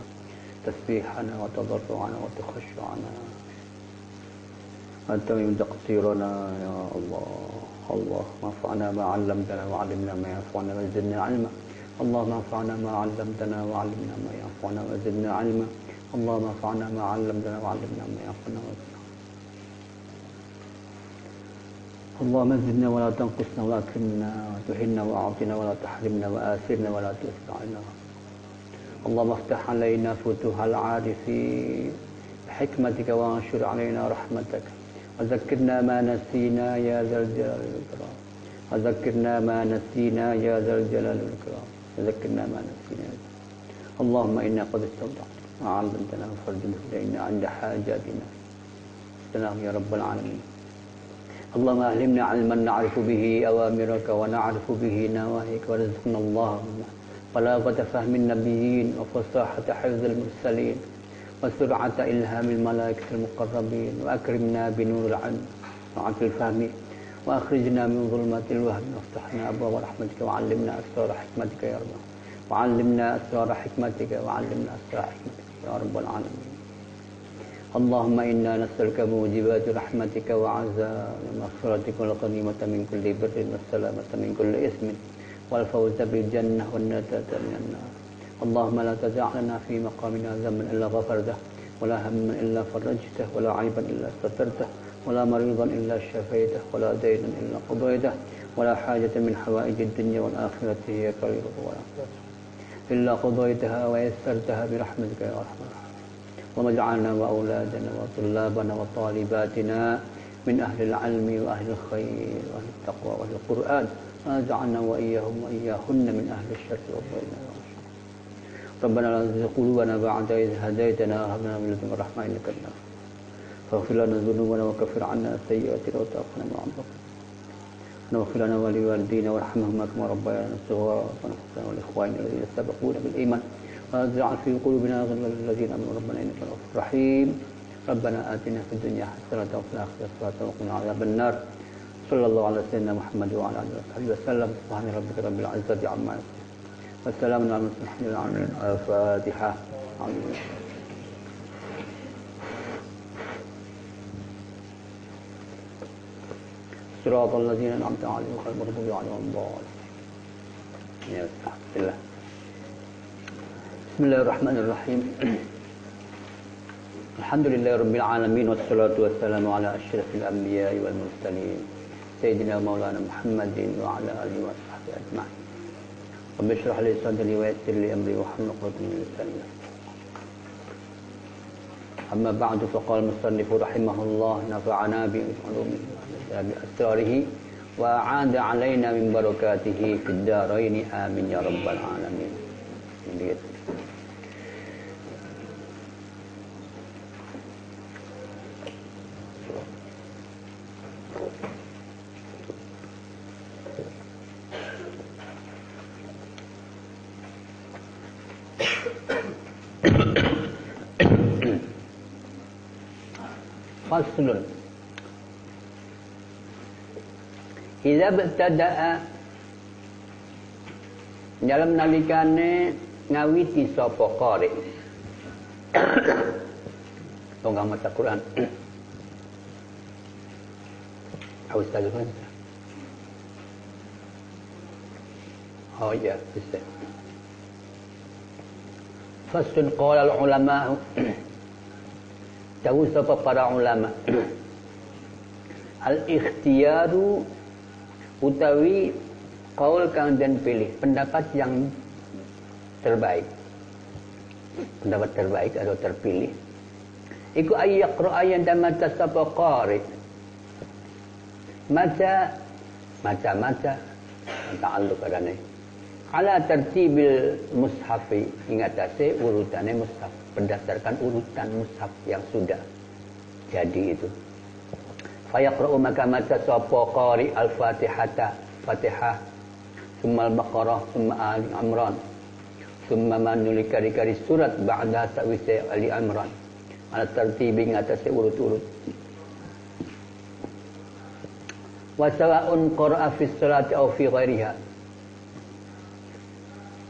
تسبيحنا وتضرعنا وتخشعنا. أنت من تقصيرنا يا الله. الله انفعنا ما علمتنا وعلمنا ما ينفعنا وزدنا علما. اللهم انفعنا ما علمتنا وعلمنا ما ينفعنا وزدنا علما. اللهم انفعنا ما علمتنا وعلمنا ما ينفعنا وزدنا اللهم زدنا ولا تنقصنا ولا تكرمنا وتهنا وأعطنا ولا تحرمنا وآثرنا ولا تؤثر اللهم افتح علينا فتوح العارفين. بحكمتك وانشر علينا رحمتك. وذكرنا ما نسينا يا ذا الجلال والإكرام. وذكرنا ما نسينا يا ذا الجلال والإكرام. ذكرنا ما نسينا اللهم إنا قد استودعت. وعلمتنا فارجده إلينا عند حاجاتنا. سلام يا رب العالمين. اللهم أهلمنا علما نعرف به أوامرك ونعرف به نواهيك. ورزقنا اللهم بلاغة فهم النبيين وفصاحة حفظ المرسلين. وسرعة إلهام الملائكة المقربين وأكرمنا بنور العلم وعطف الفهم وأخرجنا من ظلمات الوهم وافتحنا أبواب رحمتك وعلمنا أسرار حكمتك يا رب. وعلمنا أسرار حكمتك وعلمنا أسرار حكمتك يا رب العالمين. اللهم إنا نسألك موجبات رحمتك وعزاء مغفرتك والغنيمة من كل بر والسلامة من كل إثم والفوز بالجنة والنجاة من النار. اللهم لا تدع لنا في مقامنا ذنبا إلا غفرته ولا هما إلا فرجته ولا عيبا إلا سترته ولا مريضا إلا شفيته ولا دينا إلا قضيته ولا حاجة من حوائج الدنيا والآخرة هي كريرة والآخرة إلا قضيتها ويسرتها برحمتك يا أرحم اللهم اجعلنا وأولادنا وطلابنا وطالباتنا من أهل العلم وأهل الخير وأهل التقوى وأهل القرآن واجعلنا وإياهم وإياهن من أهل الشر والضلال. ربنا لا تزغ قلوبنا بعد إذ هديتنا وهب لنا من لدنك رحمة إنك أنت فاغفر لنا ذنوبنا وكفر عنا سيئاتنا وتوفنا مع الأبرار. واغفر لنا ولوالدينا وارحمهما كما ربيانا صغارا ونحسن والإخوان الذين سبقونا بالإيمان. ولا في قلوبنا غلا للذين آمنوا ربنا إنك رؤوف رحيم ربنا آتنا في الدنيا حسنة وفي الآخرة حسنة وقنا عذاب النار. صلى الله على سيدنا محمد وعلى آله وصحبه وسلم. سبحان ربك رب العزة عما يصفون. والسلام على المرسلين الفاتحة. صراط الذين أنعمت عليهم غير المغضوب عليهم الضالين. بسم الله الرحمن الرحيم. الحمد لله رب العالمين والصلاة والسلام على أشرف الأنبياء والمرسلين. سيدنا مولانا محمد وعلى آله وصحبه أجمعين. رب اشرح لي صدري ويسر لي أمري واحلل عقدة من لساني أما بعد فقال المصنف رحمه الله نفعنا بأسراره وأعاد علينا من بركاته في الدارين. آمين يا رب العالمين. Faslun Iza bertada'a dalam nalikane ngawiti sapa qari. Tonggang mata Quran. Ustaz kan? Oh ya, Ustaz. Faslun qala al-ulama Tahu siapa para ulama? Al-ikhtiyaru utawi kaul kang dan pilih pendapat yang terbaik. Pendapat terbaik atau terpilih. Iku ayyaqra ayan dan mata sapa qari. Maca maca-maca ta'alluq kadane. Ala tertibil mushafi ingatase urutane mushaf berdasarkan urutan mushaf yang sudah jadi itu. Fayaqra'u maka maca sapa qari al-Fatihata, Fatihah, summa al-Baqarah, summa Ali Imran. Summa manuli kari-kari surat ba'da sa'wise Ali Imran. Ala tertibi ngatasé urut-urut. Wa sawa'un qara'a fi salati aw fi ghairiha.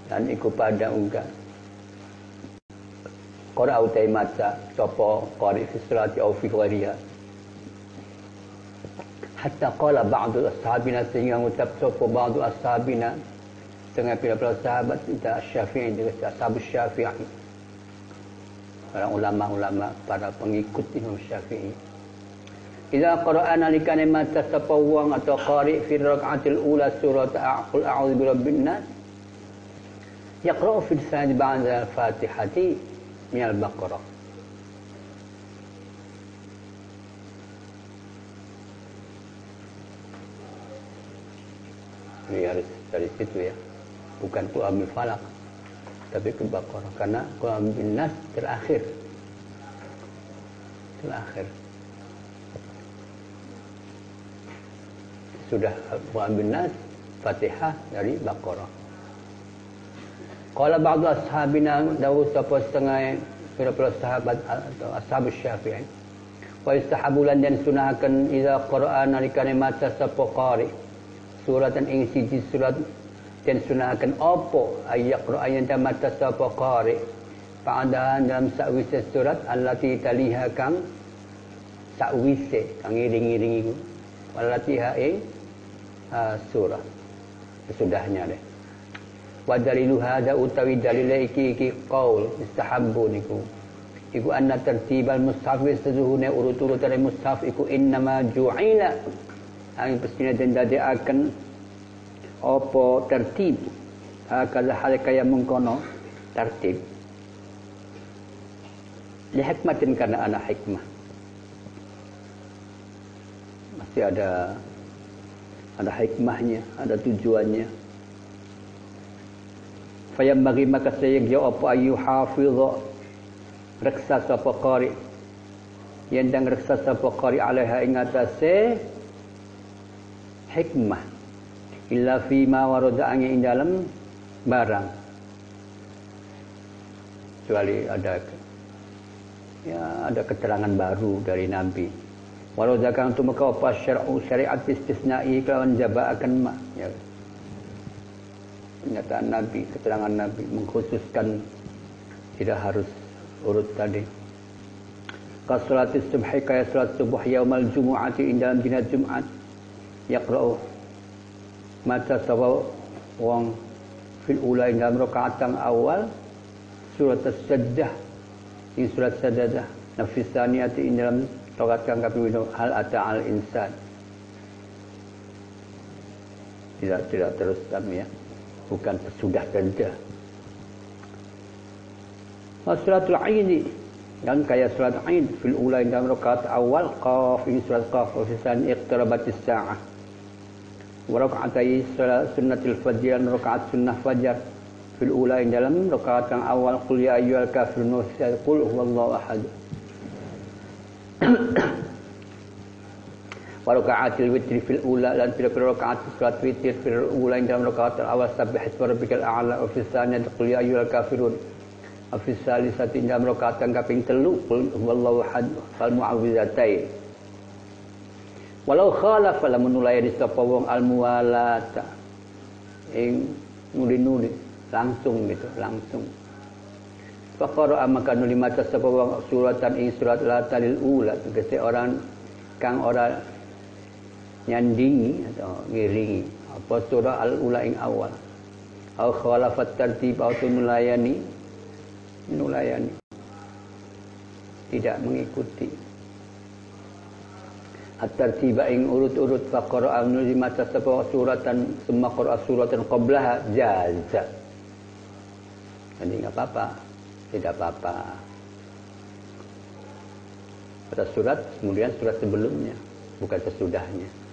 Dan iku pada ungkap Qara utai maca sapa qari fi salati au fi. Hatta qala ba'du ashabina sehingga ngucap sapa ba'du ashabina dengan pila-pila sahabat kita Syafi'i juga sahabat Syafi'i. Para ulama-ulama, para pengikut Imam Syafi'i. Idza qara'a nalikane maca sapa wong atau qari fi rakaatil ula surat Qul a'udzu birabbin nas yaqra'u fi tsani ba'da al-Fatihati minal Baqarah. Ini harus dari situ ya. bukan qul amil falak tapi ke Baqarah karena qul amil nas terakhir terakhir sudah qul amil nas Fatihah dari Baqarah Qala ba'du ashabina dawu sapa setengah pira-pira sahabat atau ashab Syafi'i wa istahabulan dan sunahkan idza qara'a nalikane maca sapa qari. Suratan ing siji surat dan sunahkan apa ayat Quran yang dan maca sapa qari? Pada dalam sakwise surat allati taliha kang sakwise kang iring-iring iku walati ha ing uh, surah. Sesudahnya deh wa dalilu hada utawi dalil iki iki qaul istahabbu niku. Iku anna tertibal mushaf sesuhune urut-urutan mushaf iku innama ju'ila. Ang pestine den akan apa tertib hakaza hal kaya mengkono tertib li hikmatin karena anak hikmah. Masih ada ada hikmahnya ada tujuannya Fayam bagi maka saya jawab apa ayu hafidha reksa sapa qari? Yang dang reksa sapa qari alaiha ing atase hikmah. Illa fi ma angin ing barang. Kecuali ada ya ada keterangan baru dari nabi. Warada kang tu maka apa syar'u syariat istisna'i kelawan jaba akan ma ya pernyataan Nabi, keterangan Nabi mengkhususkan tidak harus urut tadi. Kasolatis subhi kaya salat subuh yaumal jumu'ati dalam dina Jumat. Yaqra'u maca sawa wong fil ula dalam rakaat awal surat as-sajdah in surat sajdah nafis saniyati dalam rakaat kang kaping hal ata al insan tidak tidak terus kami ya bukan sudah denda. Salatul Ain yang kaya salat Ain fil ula dalam rakaat awal qaf ini surat qaf wa fi san iqtarabatis sa'ah. Wa rakaatai salat sunnatul fajr dan rakaat sunnah fajar fil ula dalam rakaat yang awal qul ya ayyuhal kafirun qul huwallahu ahad. [clears throat] wa raka'atil witri fil ula dan pira-pira rakaat salat witir fil ula dalam rakaat awal sabbih isma rabbikal a'la wa fis tsaniyati qul ya ayyuhal kafirun. Wa fis salisati dalam rakaat kang kaping 3 qul huwallahu ahad fal mu'awwidzatain walau khalafa lamun di sapa wong al muwalata ing nuli-nuli langsung gitu langsung. Fakara maka nuli maca sapa wong suratan ing surat la talil ula tegese orang kang ora nyandingi atau ngiringi. Apa surah al-ula ing awal? Au khalafat tertib atau melayani. Melayani. Tidak mengikuti. At-tartiba ing urut-urut faqara an mata sapa suratan semua qara suratan qablaha jaza. Jadi enggak apa-apa. Tidak apa-apa. Pada surat kemudian surat sebelumnya. Bukan sesudahnya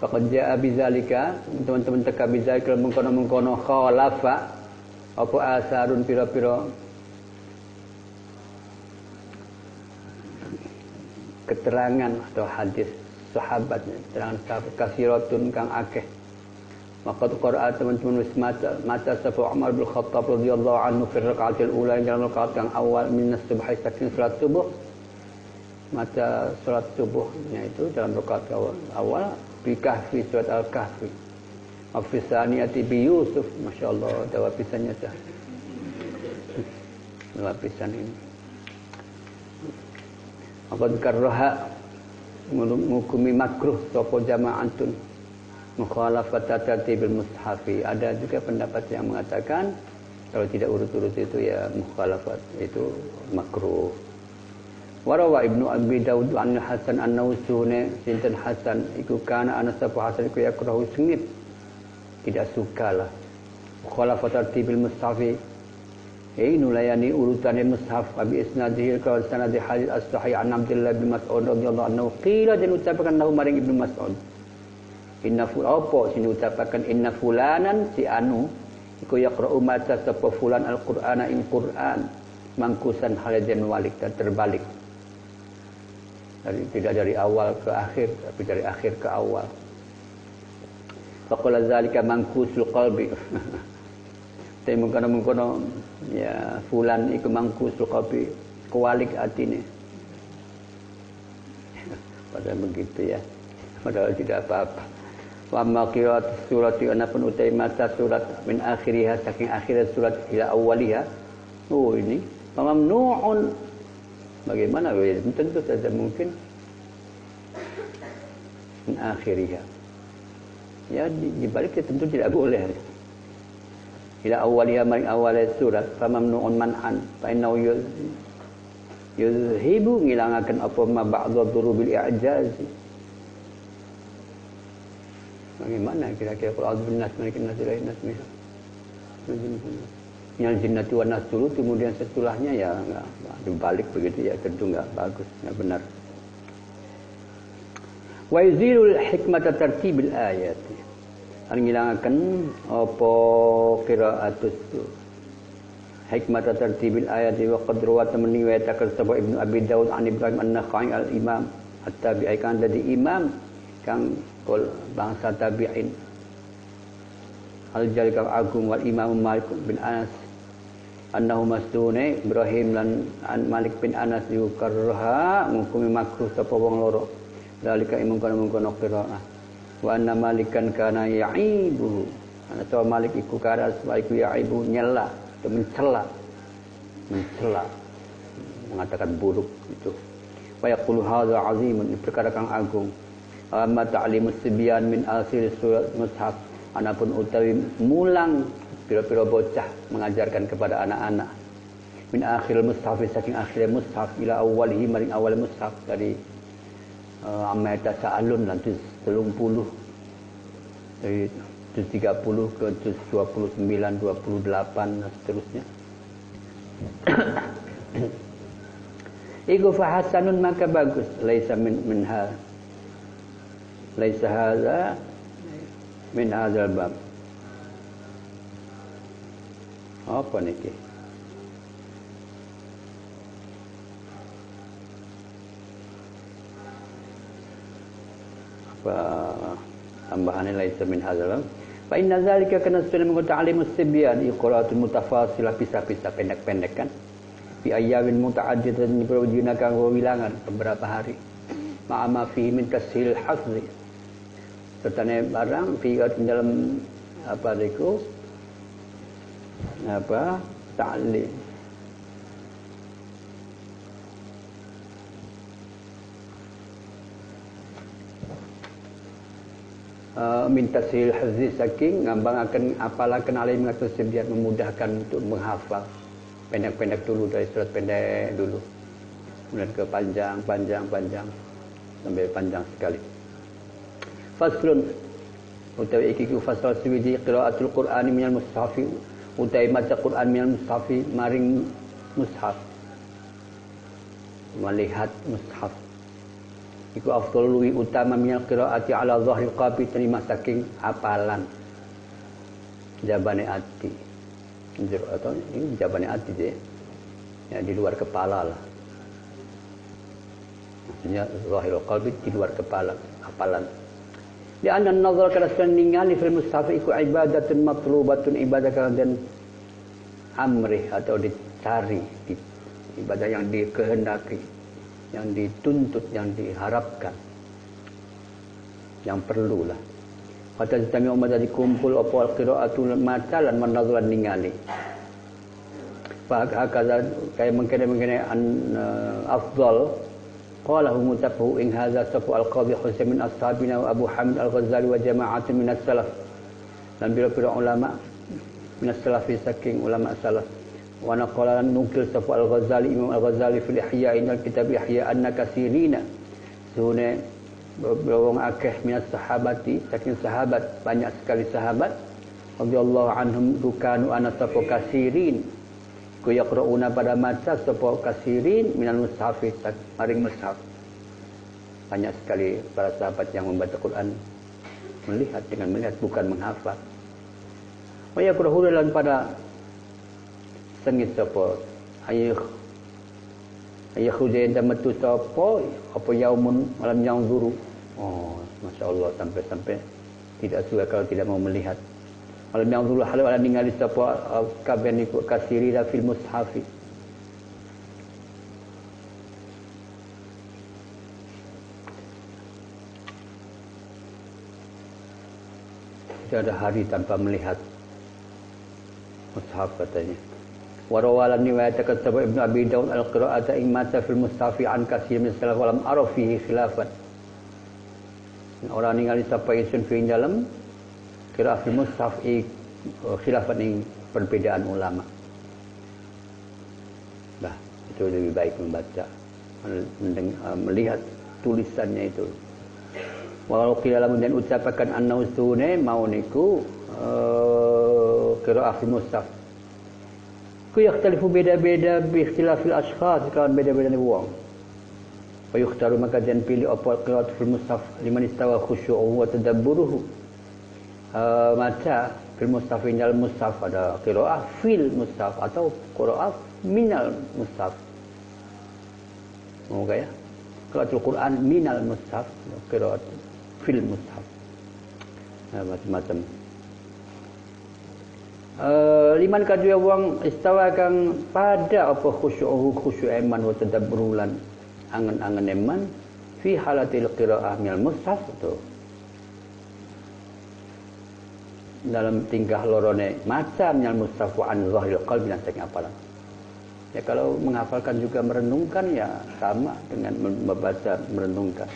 Faqad ja'a bizalika. Teman-teman teka bizalika mengkono-mengkono khalafa. Apa asarun pira-pira? Keterangan atau hadis sahabat sahabat kasiratun kang akeh. Maka Qur'an teman-teman wis mata mata safa Umar bin Khattab radhiyallahu anhu fi rakaatil ula dalam rakaat yang awal min subhi sakin salat subuh. Mata salat subuhnya itu dalam rakaat awal, awal fi kahfi surat al-kahfi. Afisani bi Yusuf Masya Allah ada lapisannya dah. Lapisan ini. Apa karraha menghukumi makruh sopo jama'atun mukhalafat tartibil mushafi. Ada juga pendapat yang mengatakan kalau tidak urut-urut itu ya mukhalafat itu makruh Warawa Ibnu Abi Daud an Hasan an Nausune sinten Hasan iku kana ana sapa Hasan iku yakrahu sengit. Tidak sukalah. Khalafat mustafi Eh nulayani urutan mushaf abi isnadih ka sanad hadis as-sahih an Abdullah bin Mas'ud radhiyallahu anhu qila dan ucapakan lahu maring Ibnu Mas'ud inna ful apa sini ucapakan inna fulanan si anu iku yaqra'u maca sapa fulan al-qur'ana ing Qur'an mangkusan halajan walik dan terbalik dari, tidak dari awal ke akhir tapi dari akhir ke awal. Faqala zalika mangkusul qalbi. [laughs] Tapi mengkono mengkono ya fulan iku mangkusul qalbi kualik atine. [laughs] Padahal begitu ya. Padahal tidak apa-apa. Wa ma qiraat surati anapun utai mata surat min akhiriha saking akhir surat ila awaliha oh ini. Mamnuun bagaimana tentu saja mungkin. Min akhiriha ya di, balik tentu tidak boleh. Ila awaliha maring awal surat famamnuun man'an. Fa innahu yuzhibu ngilangaken apa ma ba'dhu durubil i'jazi Bagaimana kira-kira? Kalau azbun nas malikin nas ilahi nas misal. Yang jinnati wa nas dulu kemudian setelahnya ya enggak dibalik begitu ya tentu enggak bagus, enggak benar. Wa yuzilul hikmata tartibil ayat. Ang ngilangaken apa qiraatus hikmat tartibil ayat wa qad rawat man riwayatakan sebab Ibnu Abi Daud an Ibrahim an-Nakhai al-Imam at-Tabi'i kan dari imam kang kol bangsa tabi'in al jalikam agung wal imam Malik bin Anas annahu masdune Ibrahim lan an Malik bin Anas yukarraha ngukumi makruh sapa wong loro. Dalika imam kana mungkono qiraah wa anna malikan kana ya'ibu atau Malik iku karas Malik ya'ibu nyela mencela. Mencela. Mengatakan buruk itu. Wa yaqulu hadza azimun perkara kang agung. Amma ta'limus sibyan min akhir surat mushaf. Anapun utawi mulang pira-pira bocah mengajarkan kepada anak-anak. Min akhir mushaf saking akhir mushaf ila awalihi maring awal mushaf dari uh, amma tasa'alun lan 30 dari juz 30 ke juz 29 28 dan seterusnya. [coughs] Iku fahasanun maka bagus. Laisa min min hal laisa hadza min hadzal bab apa niki apa tambahannya laisa min hadzal bab fa inna zalika kana sunnah min ta'limus sibyan iqra'atul mutafasilah pisah-pisah pendek-pendek kan? Fi ayyamin muta'addidatin dipergunakan wilangan beberapa hari. Ma'ama fi min tashil hafzi. Sertane barang fiat dalam apa itu apa? Ta'lim. Uh, minta sil hazi saking ngambang akan apalakan alim atau biar memudahkan untuk menghafal pendek-pendek dulu dari surat pendek dulu. Kemudian ke panjang panjang panjang. Sampai panjang sekali. Faslun. Utawi iki ku fasal suwiji qiraatul Qur'an minal mushafi utawi maca Qur'an minal mushafi maring mushaf. Melihat mushaf. Iku afdal luwi utama minal qiraati ala zahri qabi terima saking apalan jabane ati. Atau ini jabane ati je. Ya di luar kepala lah. Maksudnya zahir qalbi di luar kepala apalan Lianna nazar kada ningali fil mushaf iku ibadatun matlubatun ibadah dan amrih atau dicari di, ibadah yang dikehendaki yang dituntut yang diharapkan yang perlulah Kata jitami umat jadi kumpul apa al-qira'atul mata lan manazulan ningali. Fahak kayak mengkene-mengkene uh, afdal Hadza safu al-qadhi Husain min ashabina wa Abu Hamid al-Ghazali wa jama'atun min as-salaf. Dan bila-bila ulama min as-salaf saking ulama salaf. Wa naqala nukil safu al-Ghazali Imam al-Ghazali fil Ihya in al-kitab Ihya anna kasirina. Sune berwong akeh min sahabati saking sahabat banyak sekali sahabat radhiyallahu anhum dukanu ana safu kasirin ku yaqrauna pada maca sapa kasirin minal mushaf maring mushaf banyak sekali para sahabat yang membaca Quran. Melihat dengan melihat bukan menghafal. Wa yakrahu lan pada sengit sapa ayah hujain dan metu sapa apa yaumun malam yang guru oh masya Allah sampai-sampai tidak suka kalau tidak mau melihat malam yang dulu halu ala ningali sapa kabeh niku kasiri fil mushafi Tidak ada hari tanpa melihat mushaf katanya. Warawalan riwayatakan sebab Ibn Abi Daud al-qira'ata in mata fil mustafi an kasir min salaf walam araf fihi khilafan. Orang ningali siapa isun fi dalam kira fil mustaf i oh, khilafan ini perbedaan ulama. Bah, itu lebih baik membaca. Melihat tulisannya itu. Walau qila lamun dan ucapakan anna usune mau niku uh, qiraah fi mushaf ku yakhtalifu beda-beda bi ikhtilafil ashkhas kan beda-beda ni wong wa yukhtaru maka dan pilih apa qiraat fil mushaf liman istawa khusyu'uhu wa tadabburuhu maca fil mushaf inal mushaf ada qiraah fil mushaf atau qiraah minal mushaf Moga ya. Qiraatul Quran minal mushaf, qiraat fil mushaf nah, macam-macam. Uh, liman kadua wang istawa kang pada apa khusyu'uhu khusyuk iman wa tadabburulan angan-angan iman fi halatil qira'ah minal mushaf tu dalam tingkah lorone macam yang mushaf wa an zahiril qalbi dan apalan ya kalau menghafalkan juga merenungkan ya sama dengan membaca merenungkan.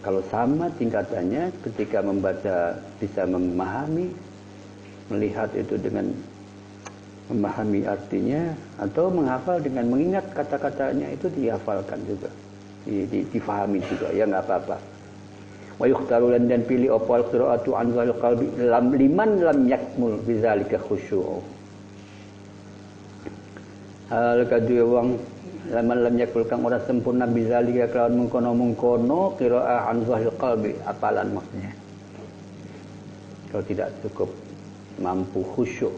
Kalau sama tingkatannya ketika membaca bisa memahami, melihat itu dengan memahami artinya atau menghafal dengan mengingat kata-katanya itu dihafalkan juga, di, di, difahami juga ya nggak apa-apa. Wa yukhtaru dan pilih opal qiraatu an zahil qalbi lam liman lam yakmul bizalika khusyu'u. Hal kadua wang Laman lam yakul kang ora sempurna bizalika kelawan mengkono-mengkono qiraah an zahil qalbi apalan maksudnya. Kalau tidak cukup mampu khusyuk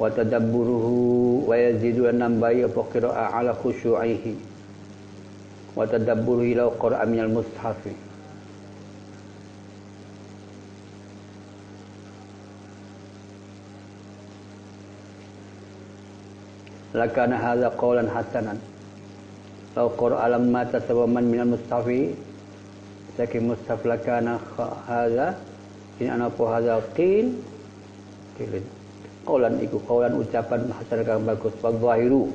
wa tadabburuhu wa yazidu an nambai apa qiraah ala khusyu'ihi wa tadabburuhu ila qira'a minal mushafi lakana hadza qawlan hasanan. Law qara alam mata sawaman minal mustafi. Saking mustaf lakana hadza ini ana apa hadza qil. Qil qawlan iku qawlan ucapan hasan kang bagus. Wa zahiru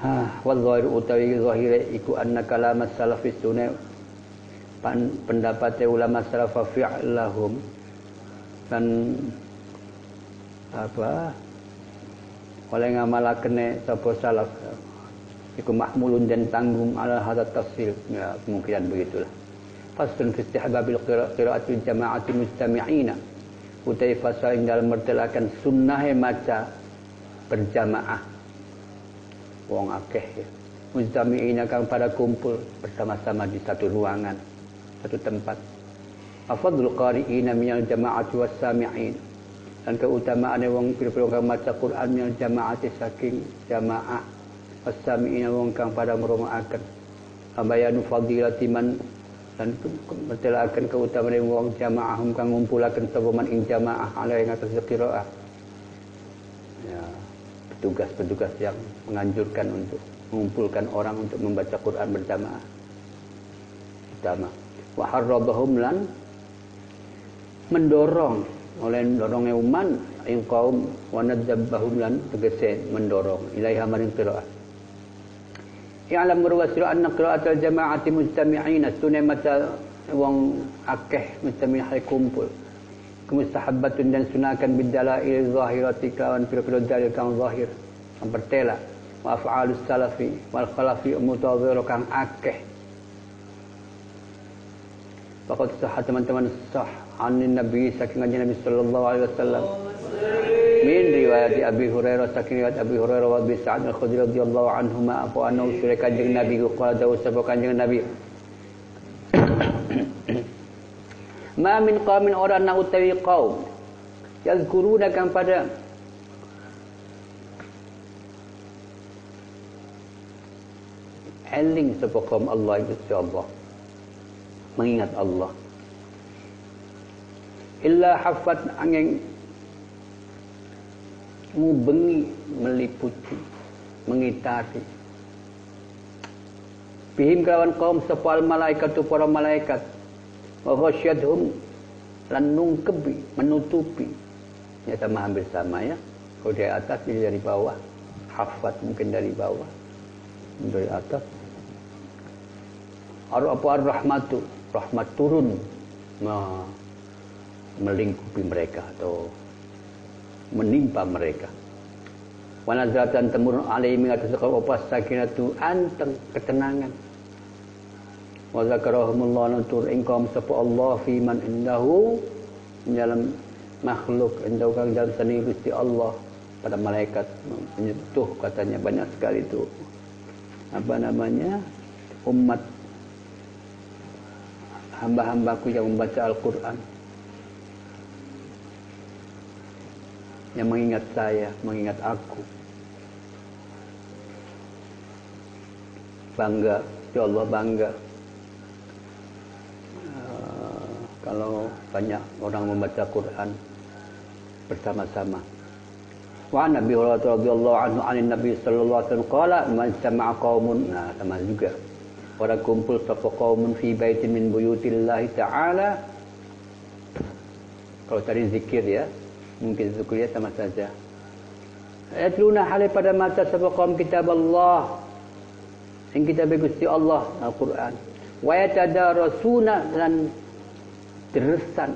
ha wa zahiru utawi zahire iku anna kalam salafi sunna pendapat ulama salaf fi'lahum. Dan apa oleh ngamalakene sapa salaf? Iku mahmulun dan tanggung ala hadza tafsil. Ya kemungkinan begitulah. Faslun fi istihbabil qira'ati jama'ati mustami'ina utai fasal dalam mertelakan sunnah maca berjamaah. Wong akeh ya. Mustami'ina kang pada kumpul bersama-sama di satu ruangan satu tempat. Afadul qari'ina minal jama'ati was sami'in dan keutamaan wong pira-pira kang maca Quran yang jamaah saking jamaah. As-sami'ina wong kang pada merungokaken abayanu fadilati man. Dan akan keutamaan wong jamaah. Kang ngumpulaken sapa ing jamaah. Ala ing atas qiraah ya petugas-petugas yang menganjurkan untuk mengumpulkan orang untuk membaca Quran berjamaah. Pertama wa harrabahum lan mendorong oleh dorong uman ing kaum wa nadzabahum lan tegese mendorong. Ilaiha maring qiraah. I'lam merwasira anna qira'atul jama'ati mujtami'ina. Sunai mata wong akeh mujtami'ah kumpul. Kemustahabbatun dan sunakan bidalail zahirati kawan pira-pira dalil kang zahir. Kang bertela wa af'alus salafi wal khalafi mutawwir kang akeh. Fakat sah teman-teman sah عن النبي سكن النبي صلى الله عليه وسلم. من رواية أبي هريرة سكن رواية أبي هريرة وأبي سعد الخدري رضي الله عنهما أبو أنه سورة كنجن النبي قال داود سبق النبي Ma min qaumin orang nak utawi qaum yazkuruna kan pada eling sapa kaum Allah itu Allah mengingat Allah. Illa hafat angin. Ngubengi meliputi mengitari. Bihim kawan kaum sepal malaikat tu para malaikat. Wa ghasyadhum lan nungkebi menutupi. Ya sama hampir sama ya. Kalau dari atas ini dari bawah. Hafat mungkin dari bawah. Dari atas. Apa ar-rahmatu rahmat turun melingkupi mereka atau menimpa mereka. Wanazatan temurun alaihi min atas apa sakinatu anteng ketenangan. Wa zakarahumullah nutur ingkam sapa Allah fi man indahu dalam makhluk indahu kang dalam seni Gusti Allah. Pada malaikat menyentuh katanya banyak sekali itu. Apa namanya? Umat hamba-hambaku yang membaca Al-Quran yang mengingat saya, mengingat aku. Bangga, ya Allah bangga. Uh, kalau banyak orang membaca Quran bersama-sama. Wa Nabi radhiyallahu anhu anin Nabi sallallahu alaihi wasallam qala man sama'a qaumun nah sama juga. Orang kumpul sapa qaumun fi baitin min buyutillah taala. Kalau tadi zikir ya mungkin zikir ya sama saja. Yatluna halai pada mata sapa kaum kitab Allah. Yang kita Gusti Allah Al-Quran. Wa yatadarasuna dan terusan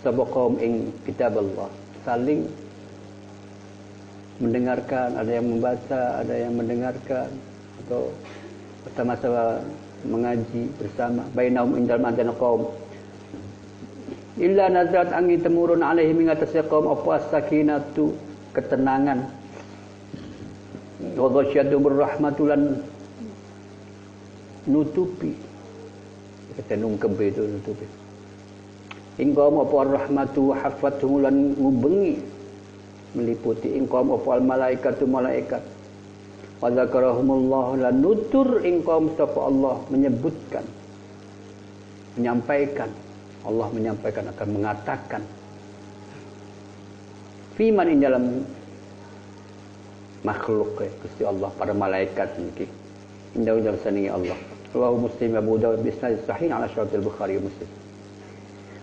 sapa kaum ing kitab Allah. Saling mendengarkan ada yang membaca ada yang mendengarkan atau sama-sama mengaji bersama. Bainahum indal madana qaum illa nazarat angin temurun alaihi min atas qaum apa sakinatu ketenangan. Wa ghasyatu berrahmatulan nutupi. Kata nungkebe itu nutupi. Ingkau apa rahmatu hafatuhu lan ngubengi. Meliputi ingkau apa malaikatu malaikat. Wa zakarahumullah lan nutur ing kaum Allah menyebutkan menyampaikan Allah menyampaikan akan mengatakan firman ing dalam makhluk ya Gusti Allah para malaikat niki indah dalam saningi Allah. Rawahu Muslim Abu Dawud bi isnad sahih ala syart al-Bukhari Muslim.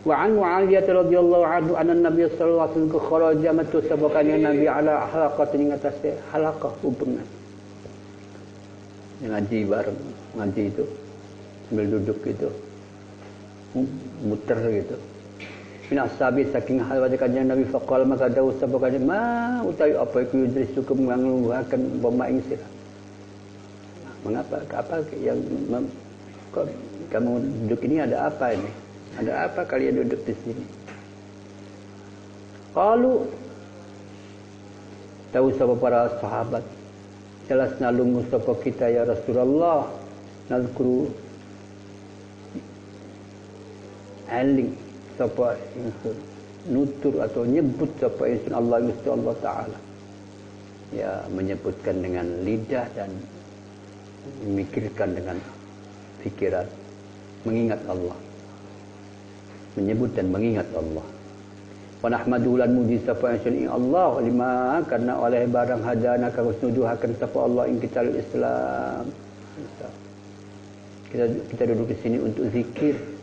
Wa an Muawiyah radhiyallahu anhu anna Nabi sallallahu alaihi wasallam kharaja matu sabakannya Nabi ala halaqatin ing atas halaqah hubungan. Ngaji bareng ngaji itu sambil duduk gitu muter gitu. Min ashabi saking hal wajah kajian Nabi faqal maka dawu sabab kajian ma utai apa iku yudris sukum ngangluhaken boma ing sira? Mengapa? Apa yang kok kamu duduk ini? Ada apa ini? Ada apa kalian duduk di sini? Qalu. Tahu sahabat para sahabat jelas nalungu sapa kita ya Rasulullah nazkuru aling sapa insun nutur atau nyebut sapa insun Allah Gusti Allah taala. Ya menyebutkan dengan lidah dan memikirkan dengan pikiran mengingat Allah. Menyebut dan mengingat Allah. Wa nahmadu lan muji sapa yang Allah lima karena oleh barang hadana ka nuduhaken sapa Allah ing kita Islam. Kita kita duduk di sini untuk zikir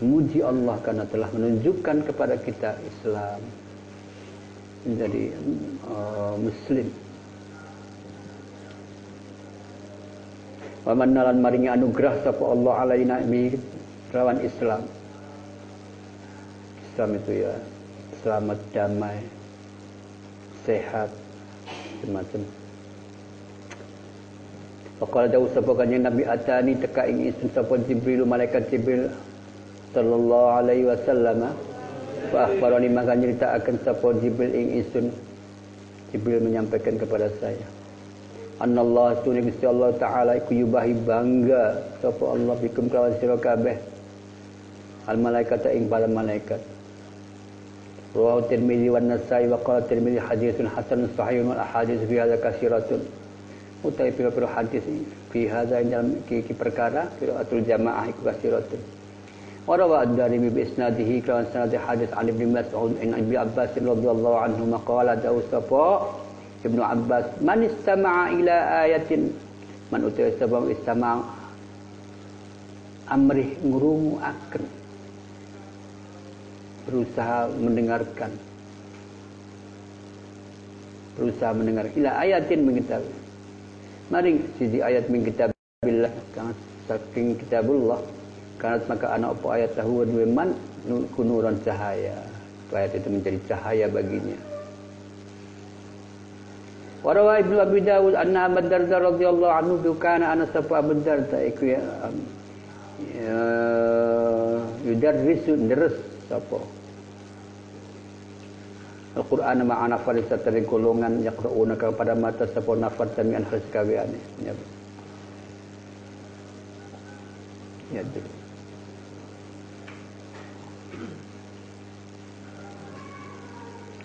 muji Allah karena telah menunjukkan kepada kita Islam menjadi uh, muslim. Wa mannalan maringi anugerah sapa Allah alaina mi rawan Islam. Islam itu ya selamat damai sehat semacam Wakala jauh sebagiannya Nabi Atani teka ingin isun sapa Jibril malaikat Jibril sallallahu alaihi wasallam wa akhbarani maka akan sapa Jibril ing isun Jibril menyampaikan kepada saya Annallahu sunni Gusti Allah taala iku yubahi bangga sapa Allah bikum kelawan sira kabeh al malaikata ing para malaikat Rawahu Tirmidzi wan Nasa'i wa qala Tirmidzi haditsun hasan sahihun wal ahadits fi hadza kasiratun. Utai pira-pira hadis fi hadza dalam perkara jamaah iku kasiratun. Isnadihi kalawan sanad hadis an Ibnu Mas'ud an Ibnu Abbas radhiyallahu anhu maqala dawu sapa Ibnu Abbas man istama'a ila ayatin man utai sabab istama'a amrih ngurungu akan berusaha mendengarkan. Berusaha mendengar. Ila ayatin mengetahui. Mari sisi ayat min kitabillah karena saking kitabullah karena maka anak apa ayat tahu dua man kunuran cahaya ayat itu menjadi cahaya baginya Warawa Ibnu Abi Dawud anna Abu Darda radhiyallahu anhu kana ana sapa Abu Darda iku ya, ya yudarrisu deres sapa Al-Quran ma'ana farisa dari golongan yaqra'una kepada mata sapa nafar dan min khas kawiane. Ya. Ya.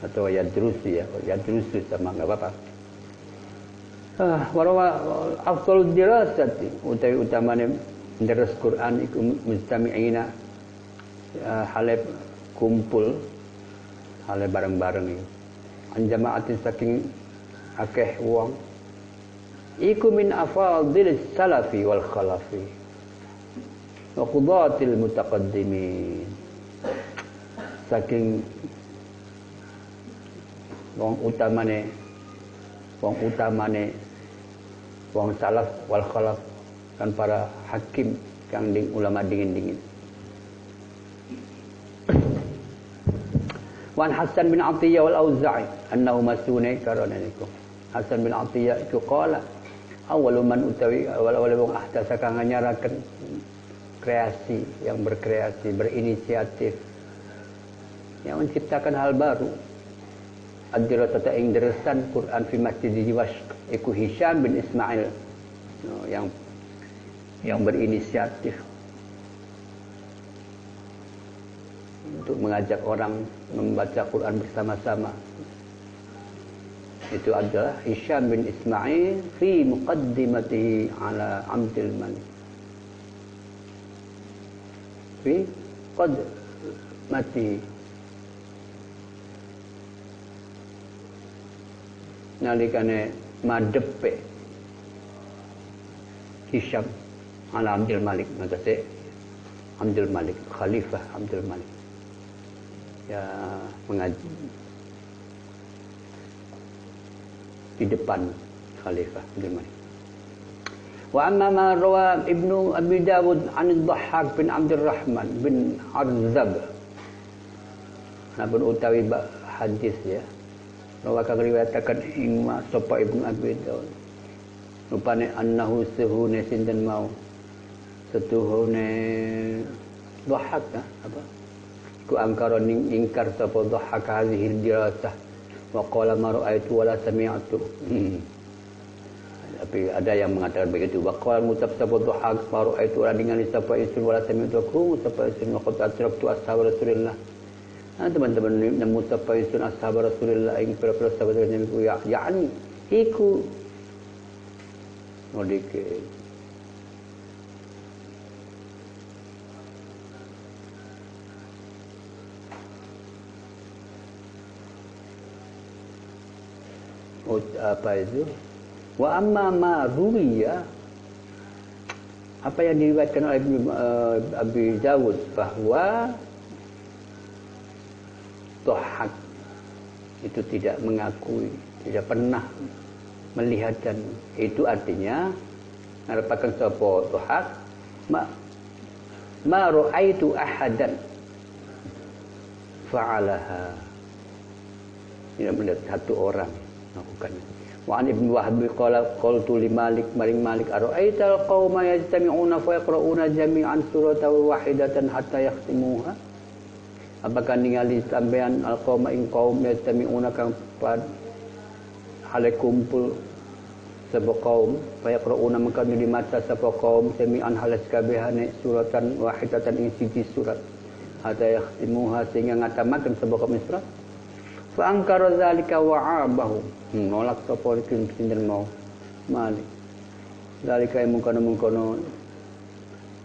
Atau ya terus ya, ya terus sama enggak apa-apa. Ah, warawa afdal dirasati. Utawi utamane deres Quran iku mustami'ina uh, halep kumpul hale bareng-bareng iki anjamaatin saking akeh wong. Iku min afadil salafi wal khalafi. Wa qudatil mutaqaddimin. Saking wong utamane wong utamane wong salaf wal khalaf kan para hakim kang ding ulama dingin-dingin [clears throat] Wan Hasan bin Atiyah wal Auza'i annahu masune karena niku. Hasan bin Atiyah itu qala awwalu man utawi awal-awal wong ahdasa kang nyaraken kreasi yang berkreasi, berinisiatif yang menciptakan hal baru. Ad-dirasata ing deresan Quran fi Masjid Dimashq iku Hisham bin Ismail yang yang berinisiatif untuk mengajak orang membaca Quran bersama-sama. Itu adalah Hisham bin Ismail fi muqaddimatihi ala Abdul Malik. Fi qad mati nalikane madepe Hisham ala Abdul Malik maka Abdul Malik Khalifah Abdul Malik ya mengaji di depan Khalifah Abdul Wa amma ma rawa Ibnu Abi Dawud an Dhahhak bin Abdul Rahman bin Arzab. Namun utawi hadis ya. Rawa kang riwayataken ing sapa Ibnu Abi Dawud. Rupane annahu suhune sinten mau? Setuhune Dhahhak apa? ku angkara ning ingkar sapa dhahaka hadhihi dirasah. Wa qala ma ra'aitu wala sami'tu. Hmm. tapi ada yang mengatakan begitu. Wa qala mutab sapa dhahak ma ra'aitu wala ningali sapa isun wala sami'tu. Ku sapa isun wa qad atraktu ashab rasulillah teman-teman nemu sapa isun ashab rasulillah ing pira-pira sahabat Nabi ku ya yakni iku. Modike apa itu? Wa amma ma ruwiya apa yang diriwayatkan oleh uh, Abi Dawud bahwa Tohak itu tidak mengakui, tidak pernah melihat dan itu artinya merupakan sapa Tohak ma ma ra'aitu ahadan fa'alaha. Tidak melihat satu orang melakukannya. Wa an Ibnu Wahb qala qultu li Malik maring Malik ara'aital qauma yajtami'una fa yaqra'una jami'an suratan wahidatan hatta yakhtimuha Apakah ningali sampean al qauma ing qaum yajtami'una kang pad hale kumpul sebuah kaum fa yaqra'una maka di mata sebuah kaum jami'an halas kabehane suratan wahidatan ing siji surat. Hatta yakhtimuha sehingga ngatamakan sebuah kaum Isra. Fa angkara zalika wa abahu. Hmm, nolak sapa sinten mau. Malik. Zalika mungkono mungkono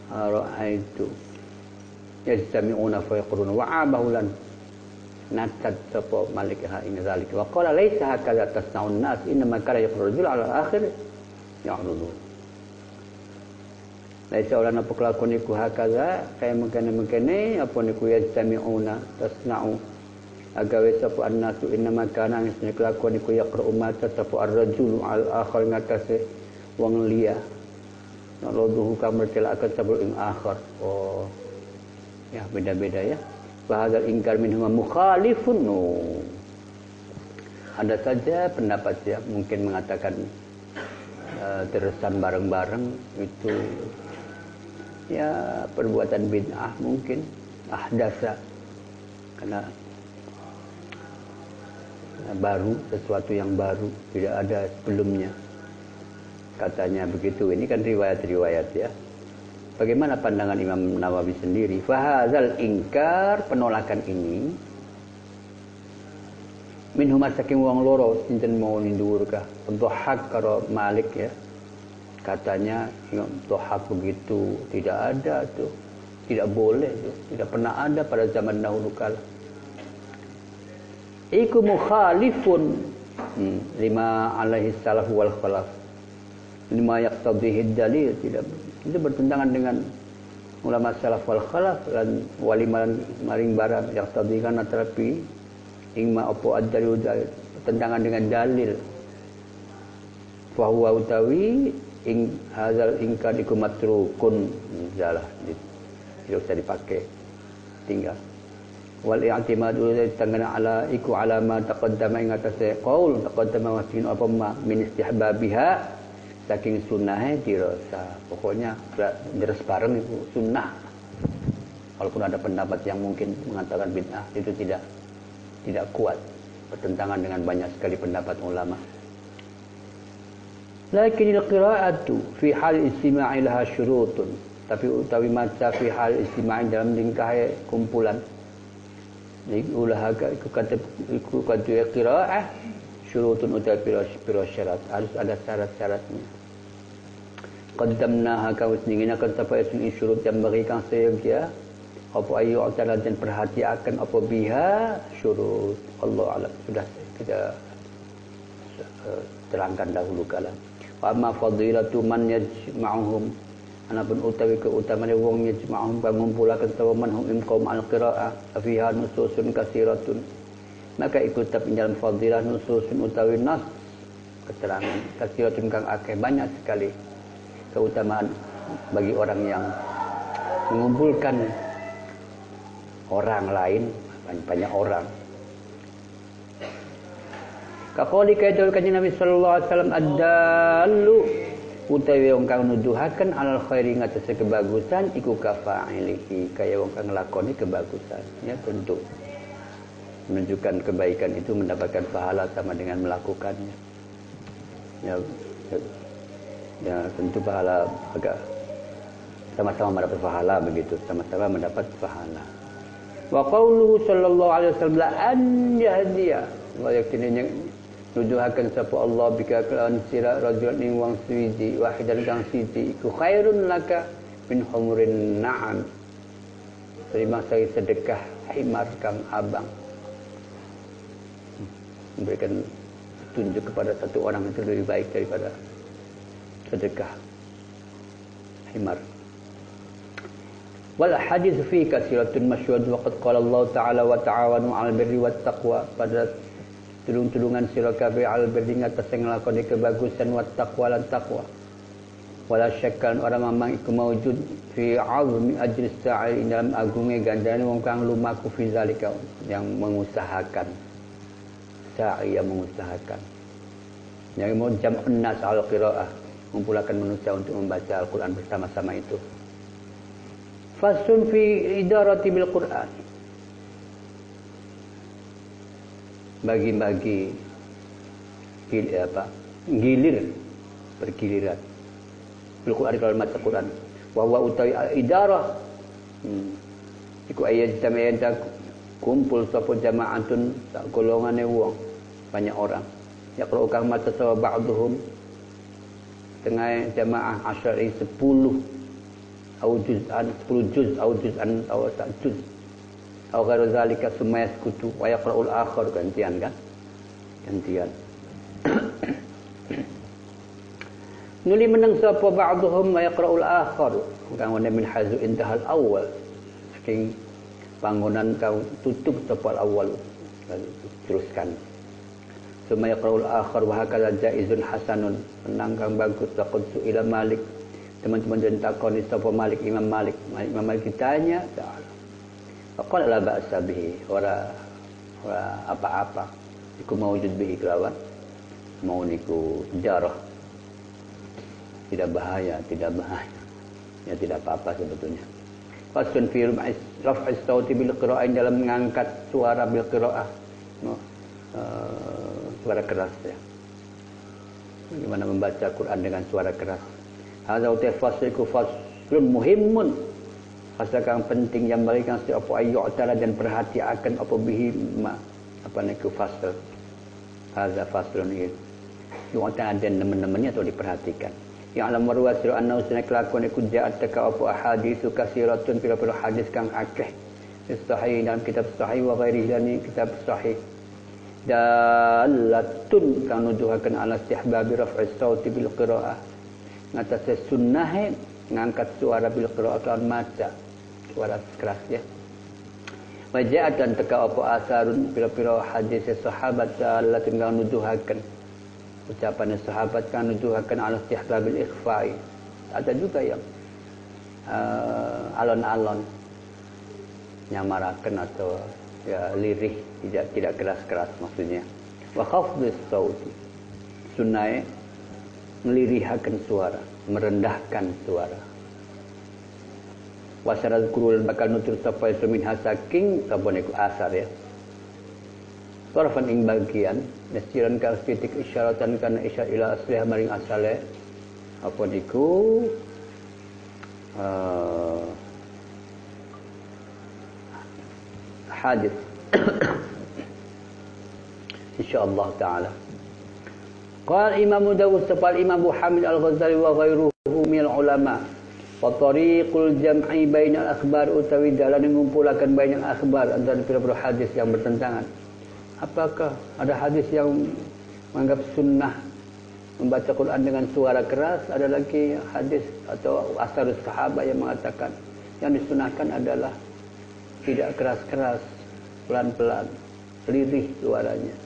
ra'aitu yajtami'una fa yaquluna wa abahu lan natat sapa malik ha ing zalika wa qala laisa hakadha tasna'un nas inna ma kana yaqulu ala akhir ya'rudu Laisa ulan apa kelakuan iku hakaza kaya mengkene mengkene apa niku yajtami'una tasna'u agawe sapa annasu inna makana ngisne kelakuan iku yaqra'u mata sapa ar-rajulu al akhar ngatase wong liya Naluduhu kamar akan sabul ing akhar oh ya beda-beda ya. Bahadzal ingkar minhum mukhalifun no. ada saja pendapat ya mungkin mengatakan uh, terusan bareng-bareng itu ya perbuatan bid'ah mungkin. Ahdasa. Karena baru sesuatu yang baru tidak ada sebelumnya. Katanya begitu. Ini kan riwayat-riwayat ya bagaimana pandangan Imam Nawawi sendiri? Fahazal ingkar penolakan ini. Min saking wong loro sinten mau ninduwur untuk hak karo Malik ya. Katanya yang tohak begitu tidak ada tuh tidak boleh tuh tidak pernah ada pada zaman dahulu kala. Iku mukhalifun. Hmm, lima alaihi salaf wal khalaf. Lima yaqtadihi dalil tidak itu bertentangan dengan ulama salaf wal khalaf dan wali maring barang yang tadikan terapi ingma opo ad-dalil tentangan dengan dalil. Fahuwa utawi ing hazal ingkar iku matrukun. Jalah tidak usah dipakai tinggal. Wal i'timadu tanggana ala iku ala ma taqaddama ing atase qaul taqaddama wa apa ma min istihbabiha saking sunnah dirasa pokoknya deres bareng itu sunnah walaupun ada pendapat yang mungkin mengatakan bid'ah itu tidak tidak kuat bertentangan dengan banyak sekali pendapat ulama Lakin al-qira'atu fi hal istima'i laha syurutun. Tapi utawi maca fi hal istima'i dalam lingkah kumpulan. Ulah iku kata iku kata qira'ah syurutun utawi syarat. Harus ada syarat-syaratnya. Qaddamnaha kau sendiri. Akan sampai isu syurut yang berikan seyogia apa ayu atala dan perhatikan apa biha syurut Allah alam. Sudah kita uh, terangkan dahulu kalam. Wa ma fadilatu man yajma'uhum. Anapun utawi keutamaan wong yajma'uhum kang ngumpulaken sapa man hum qaum al-qira'ah fiha nususun kasiratun. Maka ikut tapi dalam fadilah nususun utawi nas. Keterangan kasiratun kang akeh banyak sekali keutamaan bagi orang yang mengumpulkan orang lain banyak orang. Kakoli kaya itu kanjeng Nabi sallallahu alaihi wasallam adalu utawi wong kang nuduhaken alal khairi ngatasé kebagusan iku kafa'ilihi kaya wong kang nglakoni kebagusan. Ya tentu menunjukkan kebaikan itu mendapatkan pahala sama dengan melakukannya. Ya ya, tentu pahala agak sama-sama mendapat pahala begitu. Sama-sama mendapat pahala. Wa qauluhu sallallahu alaihi wasallam la an yahdiya. Wa yakini nuduhaken sapa Allah bika kelawan sira rajul ning wong suwiji wahidan kang siji iku khairun laka min humurin na'am. Terima saya sedekah himar kang abang. Memberikan tunjuk kepada satu orang itu lebih baik daripada sedekah. Himar wal hadis fi kasiratun masyhud waqad qala Allah taala wa ta'awanu 'alal birri wat taqwa. Pada tulung-tulungan sira kabeh al birri ngatas nglakoni kebagusan wat taqwa lan taqwa. Wala syakkan orang mamang iku maujud fi azmi ajri sa'i dalam agungnya gandane wong kang lumaku fi zalika yang mengusahakan. Sa'i yang mengusahakan. Yang mau jam nas al qiraah mengumpulkan manusia untuk membaca Al-Quran bersama-sama itu. Fasun fi idarati bil Quran. Bagi-bagi apa gilir bergiliran bil Quran kalau maca Quran. Wa wa utawi idarah. Hmm. iku ayat jamaah tak kumpul sapa jamaatun tak golongane wong. Banyak orang. Ya kalau kang mata sawa ba'dhum tengah jamaah asyari 10 au juz'an 10 juz au juz'an atau tak juz. Atau ghairu zalika summa yaskutu wa yaqra'ul akhar gantian kan? Gantian. [coughs] Nuli menang sapa ba'dhum wa yaqra'ul akhar. Kang min hazu intahal awal. Saking bangunan kau tutup tepal awal? Teruskan Suma yaqra'ul akhar wa hakala jaizun hasanun. Menang kang bagus laqad ila malik. Teman-teman dan takon sapa malik imam malik. Imam malik ditanya ta'ala. La ba'sa bihi. Ora ora apa-apa. Iku maujud bihi kelawan mau niku jarah tidak bahaya tidak bahaya. Ya tidak apa-apa sebetulnya. Fasun fi raf'is sauti bil qira'ah dalam mengangkat suara bil qira'ah. No. Uh, suara keras ya. Bagaimana membaca Quran dengan suara keras. Hadza utai fasliku faslun muhimmun. Fasal kang penting yang berikan setiap apa ayu ta'ala dan perhati akan apa bihi apa niku fasal. Hadza faslun ini. Yu'ta dan teman-temannya atau diperhatikan yang alam marwa sira anna usna kelakuan iku ja'at taka apa hadis kasiratun pira-pira hadis kang akeh sahih dalam kitab sahih wa ghairi dan kitab sahih dalatun kang nuduhaken ala istihbabi raf'i sauti bil qiraah. Ngatas sunnah ngangkat suara bil qiraah kan maca. Suara keras ya. Dan teka apa asarun pira-pira hadis sahabat dalatun kang nuduhaken ucapan sahabat kan nuduhakan ala istihbabil ikhfa'i. Ada juga yang uh, alon-alon nyamarakan atau ya lirih tidak tidak keras-keras maksudnya. Wa khafdhis sauti. Sunnah melirihakan suara merendahkan suara. Wasyarat kurul bakal nutur sapa min hasaking sabone asar ya. Tarafan ing bagian Nasiran ka titik isyaratan kana isyar ila aslih maring asale. Apa niku? Uh, hadis insyaallah taala Qal Imam Dawud sepal Imam Abu Hamid Al-Ghazali wa ghairuhu min ulama wa tariqul jam'i bainal akhbar utawi dalan ngumpulaken bainal akhbar antara pira-pira hadis yang bertentangan. Apakah ada hadis yang menganggap sunnah membaca Quran dengan suara keras? Ada lagi hadis atau asar sahabat yang mengatakan yang disunahkan adalah tidak keras-keras pelan-pelan lirih suaranya.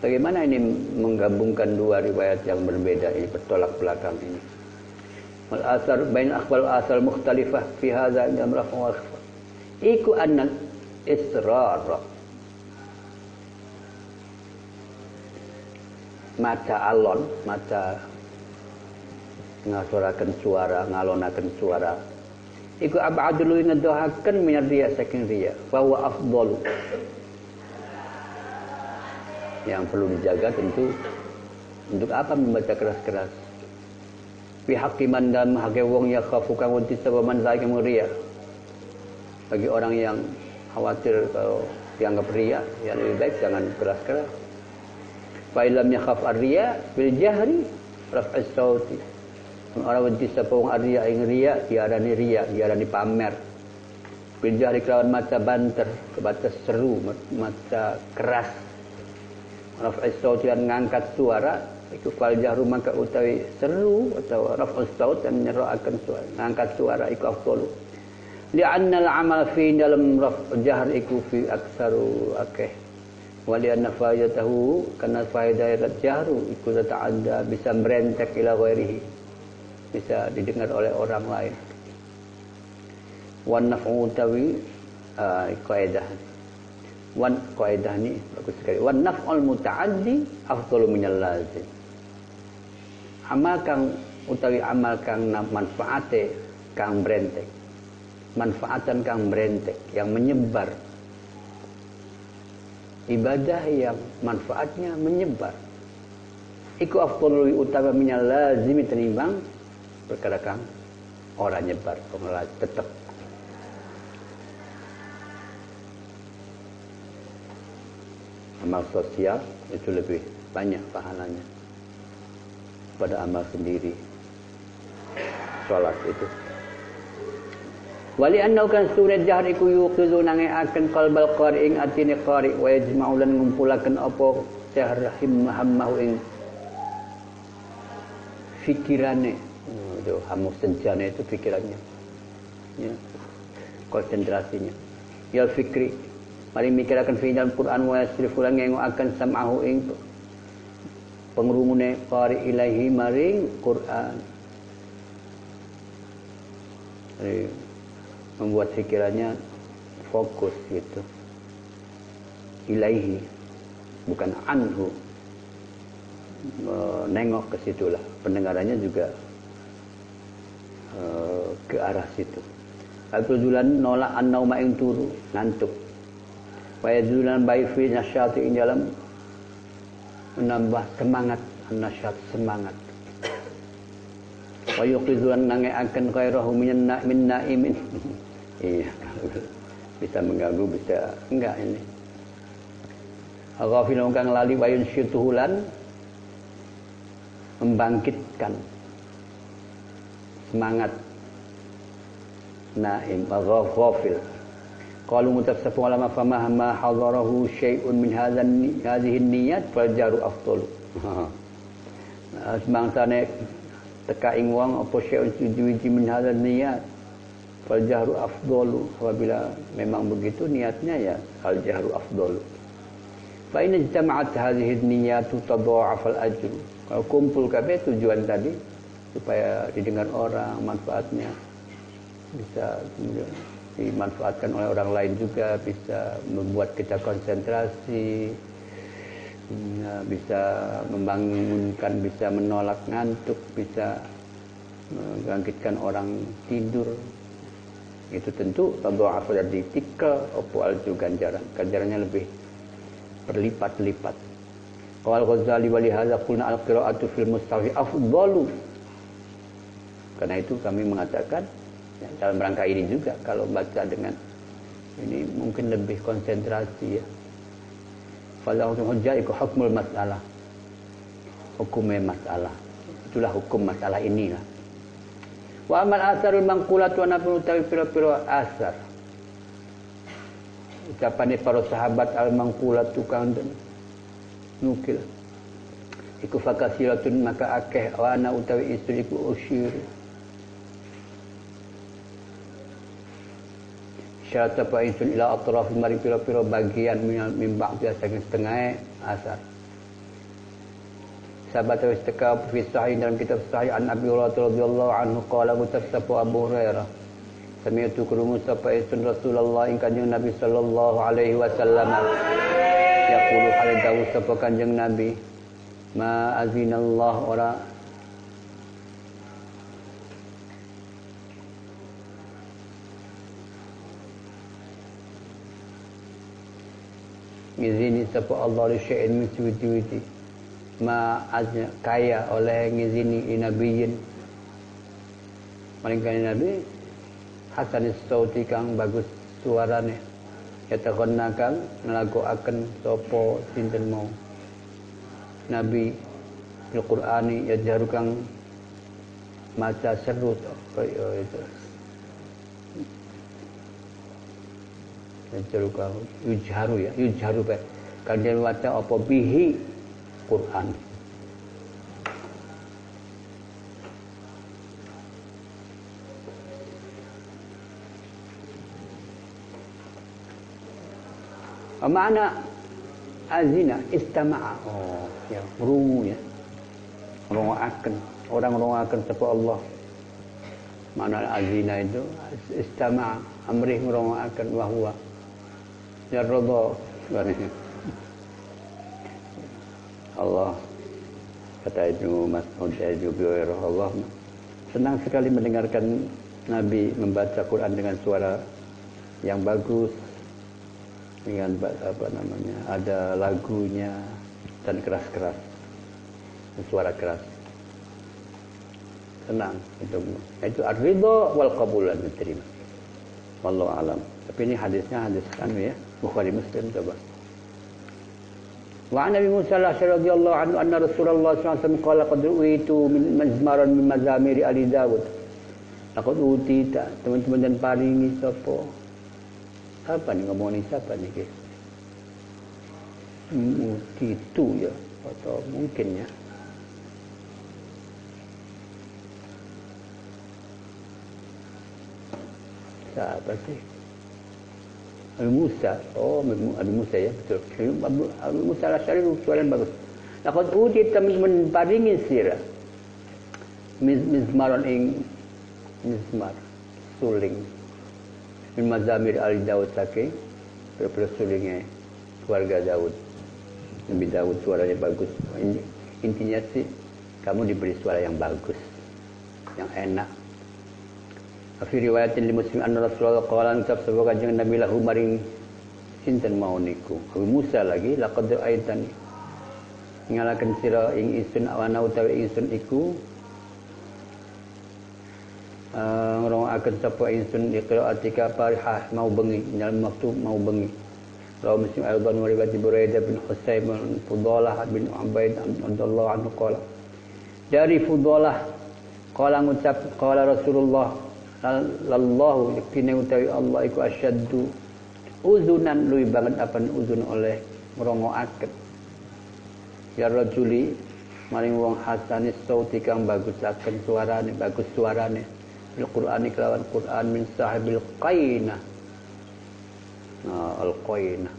Bagaimana ini menggabungkan dua riwayat yang berbeda ini bertolak belakang ini? Wal asar bain akhbal asal mukhtalifah fi hadza dalam rafa iku anna israr maca alon, maca ngasurakan suara, ngalonakan suara. Iku abadulu ngedohaken minar dia saking dia bahwa afdalu. Yang perlu dijaga tentu untuk apa membaca keras-keras. Pihak iman dan hake wong ya khafu kang sabaman lagi muria. Bagi orang yang khawatir kalau dianggap ria, ya lebih baik jangan keras-keras. Fa'ilam yakhaf ar-riya bil jahri raf'is. Orang wedi sapa wong ar-riya ing riya diarani riya, diarani pamer. Bil jahri kelawan mata banter, kebatas seru, mata keras. Raf'is sauti dan ngangkat suara itu fal jahru maka utawi seru atau raf'us saut dan akan suara, ngangkat suara iku afdalu. Li'anna al-amal fi dalam raf' jahr iku fi aksaru akeh wali anna faidatahu karena faidah jahru ikut ada bisa merentek ila ghairihi bisa didengar oleh orang lain. Wan naf'u uh, kaidah wan kaidah ni bagus sekali. Wan naf'ul muta'addi afdalu minal lazim. Amal kang utawi amal kang manfaate kang merentek manfaatan kang merentek yang menyebar. Ibadah yang manfaatnya menyebar. Iku afdalul utama minal lazimi tenimbang pergerakan orang nyebar pemula tetap. Amal sosial itu lebih banyak pahalanya pada amal sendiri. Sholat itu. Wali annau kan surat jahri ku yuqizu akan qalbal qari'in atini qari' wa yajma'u lan ngumpulaken apa jahrahim mahammahu ing fikirane itu senjana itu pikirannya. Ya. Konsentrasinya. Ya fikri. Mari mikir akan fi dalam Quran wa yasrifu lan akan sam'ahu ing pengrungune qari ilahi maring Quran. Jadi, membuat pikirannya fokus gitu. Ilaihi bukan anhu. Nengok ke situlah. Pendengarannya juga uh, ke arah situ Al-Qudulan nolak an-nauma ing turu ngantuk Wayadulan bayi fi nasyati ing dalam menambah semangat nasyat semangat wa yuqizuan nange akan khairahu min naimin [laughs] Iya. Bisa mengganggu, bisa enggak ini. Ghafilun kang lali wayun syutuhulan membangkitkan semangat naim ghafil qalu mutasaffu ulama fama ma hadarahu syai'un min hadzan hadhihi niyat fal jaru afdal [laughs] semangsane teka ing wong apa syai'un suci min hadzan niyat Fal jahru apabila memang begitu niatnya ya al jahru afdalu. Fa in ijtama'at hadhihi niyatu tadha'af al ajru. Kalau kumpul kabeh tujuan tadi supaya didengar orang manfaatnya. Bisa dimanfaatkan oleh orang lain juga bisa membuat kita konsentrasi ya, bisa membangunkan bisa menolak ngantuk bisa membangkitkan orang tidur. Itu tentu tadha'af dari tika opo alju ganjaran. Ganjarannya lebih berlipat-lipat. Qala Ghazali wa li hadza qulna al-qira'atu fil mustafi afdalu karena itu kami mengatakan ya, dalam rangka ini juga kalau baca dengan ini mungkin lebih konsentrasi ya. Fala hujjah iku hukmul masalah. Hukumnya masalah. Itulah hukum masalah inilah. Wa amal asarul mangkulat wa nafsu utawi pira-pira asar. Ucapane para sahabat al mangkulat tukang dan nukil. Iku fakasilatun maka akeh wana utawi istri iku. Syarat apa itu ila atraf mari pira-pira bagian mimba biasa setengah asar. Sahabat terus teka fi sahih dalam kitab sahih an Abi Hurairah radhiyallahu anhu qala utab sapa Abu Hurairah. Sami'tu kurumu sapa isun Rasulullah ing kanjeng Nabi sallallahu alaihi wasallam. Yaqulu hal dawu sapa kanjeng Nabi? Ma azinallah ora ngizini sapa Allah li syai'in min suwiti ma kaya oleh ngizini inabiyin malingkan nabi hasan sauti kang bagus suarane. Yatakonna kang akan sopo sinten mau. Nabi Al-Qur'ani ya jaru kang maca seru itu jaru kang yujharu ya yujharu kan dia waca apa bihi Quran. Mana azina istama'a. Oh, ya, rungu ya. akan Orang akan sapa Allah. Mana azina itu istama'a amrih akan wahwa. Ya radha. Allah. Kata Ibnu Mas'ud Allah senang sekali mendengarkan Nabi membaca Quran dengan suara yang bagus. Dengan apa namanya ada lagunya dan keras-keras. Suara keras. Senang itu itu ar-ridha wal qabulan diterima. Wallahu alam. Tapi ini hadisnya hadis kami ya Bukhari Muslim coba وعن ابي موسى الاشعري رضي الله عنه ان رسول الله صلى الله عليه وسلم قال قد اويت من مزمارا من مزامير ال داود Laqad utita teman-teman dan paringi sapa apa nih ngomongin siapa nih guys itu ya atau mungkin ya siapa sih Abu Musa oh Abu Musa ya betul. Abu, Abu Musa al-Asyari soalan bagus. Laqad utita teman-teman paringi sira mizmaron ing mizmar suling. Min mazamir ali Daud saking beberapa sulingnya keluarga Daud. Nabi Daud suaranya bagus. Intinya sih kamu diberi suara yang bagus. Yang enak Afi riwayatin li muslim anna Rasulullah qala ucap sebuah kanjeng Nabi lahu maring sinten mau niku. Abu Musa lagi laqad aitan ngalakan sira ing isun awana utawi isun iku uh, akan sapa insun atika parihah mau bengi dalam waktu mau bengi. Rawa Muslim Al-Ban wa bin Husayn bin Fudalah bin Ubaid radhiyallahu anhu qala dari Fudalah qala ngucap qala Rasulullah lallahu yaktine utawi Allah iku asyaddu. Uzunan luwi banget apa uzun oleh ngrungokaken ya rajuli maring wong hasanis sauti kang bagus akan suarane bagus suarane. Bil Qur'ani kelawan Qur'an min sahibil qainah. Nah, al qainah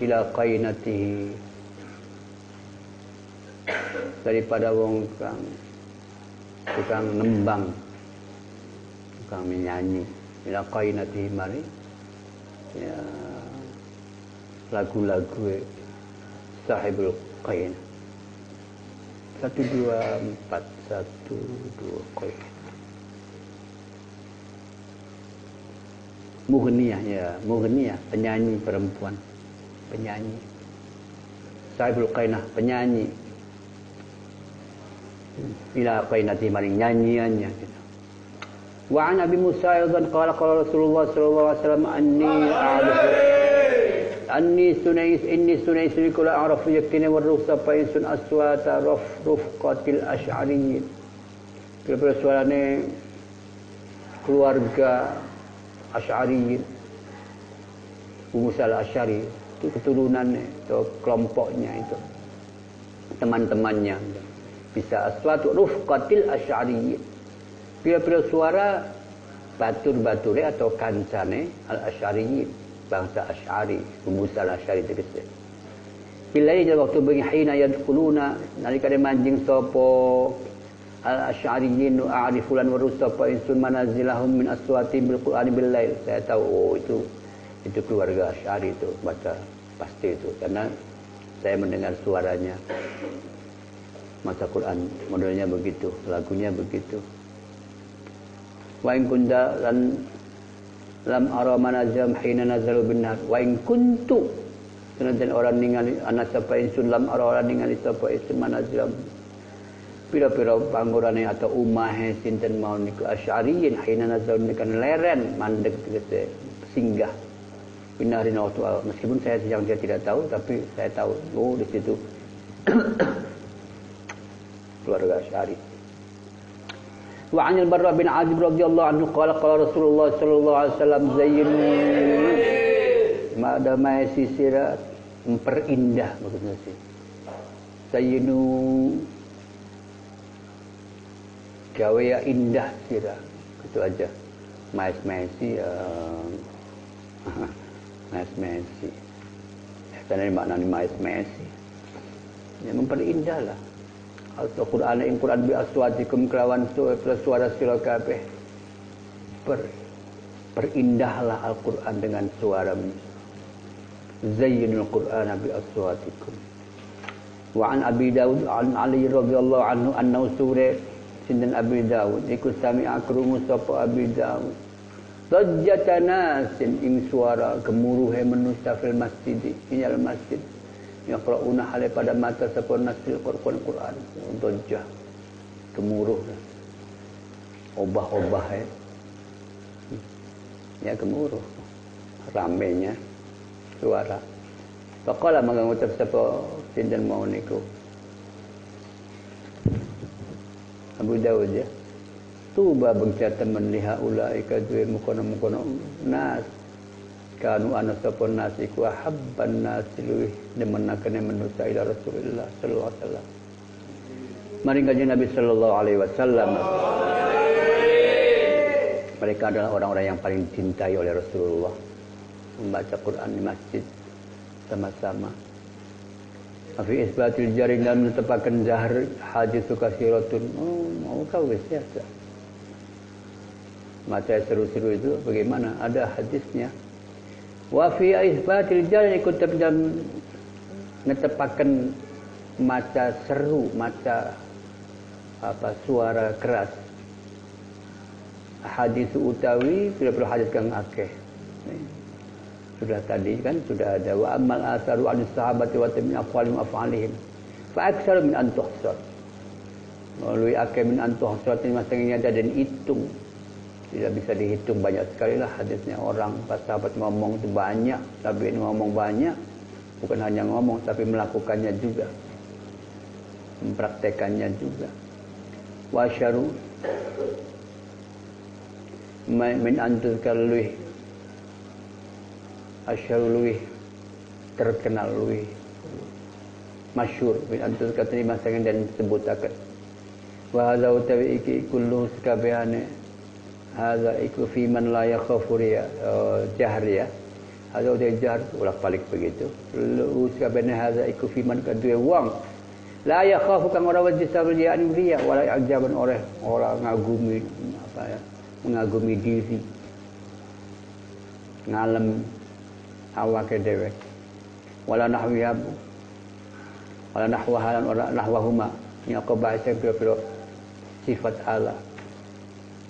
ila qainatihi. Daripada wong kang tukang nembang tukang menyanyi ila qainatihi mari ya lagu-lagu sahibul qainah satu dua empat satu dua qainah Mughniyah ya, Mughniyah penyanyi perempuan, penyanyi. Sahibul Qainah penyanyi. Ila qainati maring nyanyiannya gitu. An Abi Musa aidan qala qala Rasulullah sallallahu alaihi wasallam anni a'rifu anni sunais inni sunais kula a'rafu yakini wa rusa fa insun aswata raf rufqatil asy'ariyyin. Kira-kira suarane keluarga Asy'ariyin. Musa al-Asy'ari itu keturunannya, itu kelompoknya itu. Teman-temannya. Bisa aswatu rufqatil asy'ariyin. Pira-pira suara batur-bature atau kancane al-asy'ariyin. Bangsa Asy'ari. Musa al-Asy'ari itu kecil. Bila ini waktu bengi hina yadkhuluna nalika dia manjing sopo al-asy'ariyyin a'rifu lan warusa fa insun manazilahum min aswati bil qur'ani bil lail saya tahu oh itu itu keluarga asy'ari itu baca pasti itu karena saya mendengar suaranya masa Quran modelnya begitu lagunya begitu wa in kunta lan lam ara manazam hina nazalu bin nar wa in kuntu dan orang ningali anak sapa insun lam ara orang ningali sapa insun manazam. Pira-pira panggorane atau umahe sinten mau niku asy'ariyin hina nazal nikan leren mandek tegese singgah. Binarin waktu meskipun saya yang dia tidak tahu tapi saya tahu oh di situ. [coughs] Keluarga Asy'ari Wa 'anil Barra bin Azib radhiyallahu anhu qala qala Rasulullah sallallahu alaihi wasallam zayyinu. Ma'ada maisi sirat memperindah maksudnya sih. Zayyinu. Gawe ya indah sira. Itu aja. Mais Messi uh, [laughs] mais Messi karena ini maknanya mais Messi ya memperindah lah Al-Quran in Quran bi aswatikum kelawan suara sira kabeh. Per perindahlah Al-Quran dengan suaramu zayyinul Quran bi aswatikum. Wa an Abi Dawud an Ali radhiyallahu anhu annahu surah sinten Abi Dawud. Iku sami akrumu sapa Abi Dawud. Dajjatana sin ing suara gemuruhe manusia fil masjid inyal masjid yaqrauna hale pada mata sapa nasil Quran Quran. Dajjah gemuruh. Obah-obah ya. Ya gemuruh. Ramenya. Suara. Faqala maka ngucap sapa sinten mau niku. Abu Dawud ya. Tuba bangsa teman liha ulai kadue mukono mukono nas kanu ana sapa nas iku habban nas luwih demenakane manusa ila Rasulullah sallallahu alaihi wasallam. Mari kajian Nabi sallallahu alaihi wasallam. Mereka adalah orang-orang yang paling dicintai oleh Rasulullah. Membaca Quran di masjid sama-sama. Afi isbatil jari dan menetapkan zahar hadis kasiratun. Oh, mau kau biasa. Mata seru-seru itu bagaimana? Ada hadisnya. Wa fi isbatil jari ikut dan menetapkan maca seru, maca apa suara keras. Hadis utawi bila-bila hadis kang akeh. Sudah tadi kan sudah ada. Wa amal asaru an sahabati wa min aqwalim af'alihim. Fa aksar min an tuhsar melalui akeh min an tuhsar ini masanya ada dan hitung tidak bisa dihitung banyak sekali lah hadisnya. Orang pas sahabat ngomong itu banyak tapi ini ngomong banyak bukan hanya ngomong tapi melakukannya juga. Mempraktekannya juga. Wasyaru min antul kalluih. Asyhadu luwih terkenal luwih masyhur min antus katani masangan dan disebutaken wa hadza utawi iki kullu sakabehane hadza iku fi man la yakhafu riya uh, jahr ya. Jahr balik begitu. Lu sakabehane hadza iku fi man kadue wong la yakhafu kang ora wajib riya riya wala ajaban oleh orang ngagumi apa ya mengagumi diri. Ngalem awake dhewe wala nahwiha wala nahwahalan wala nahwahuma nyaka bahasa pira-pira sifat Allah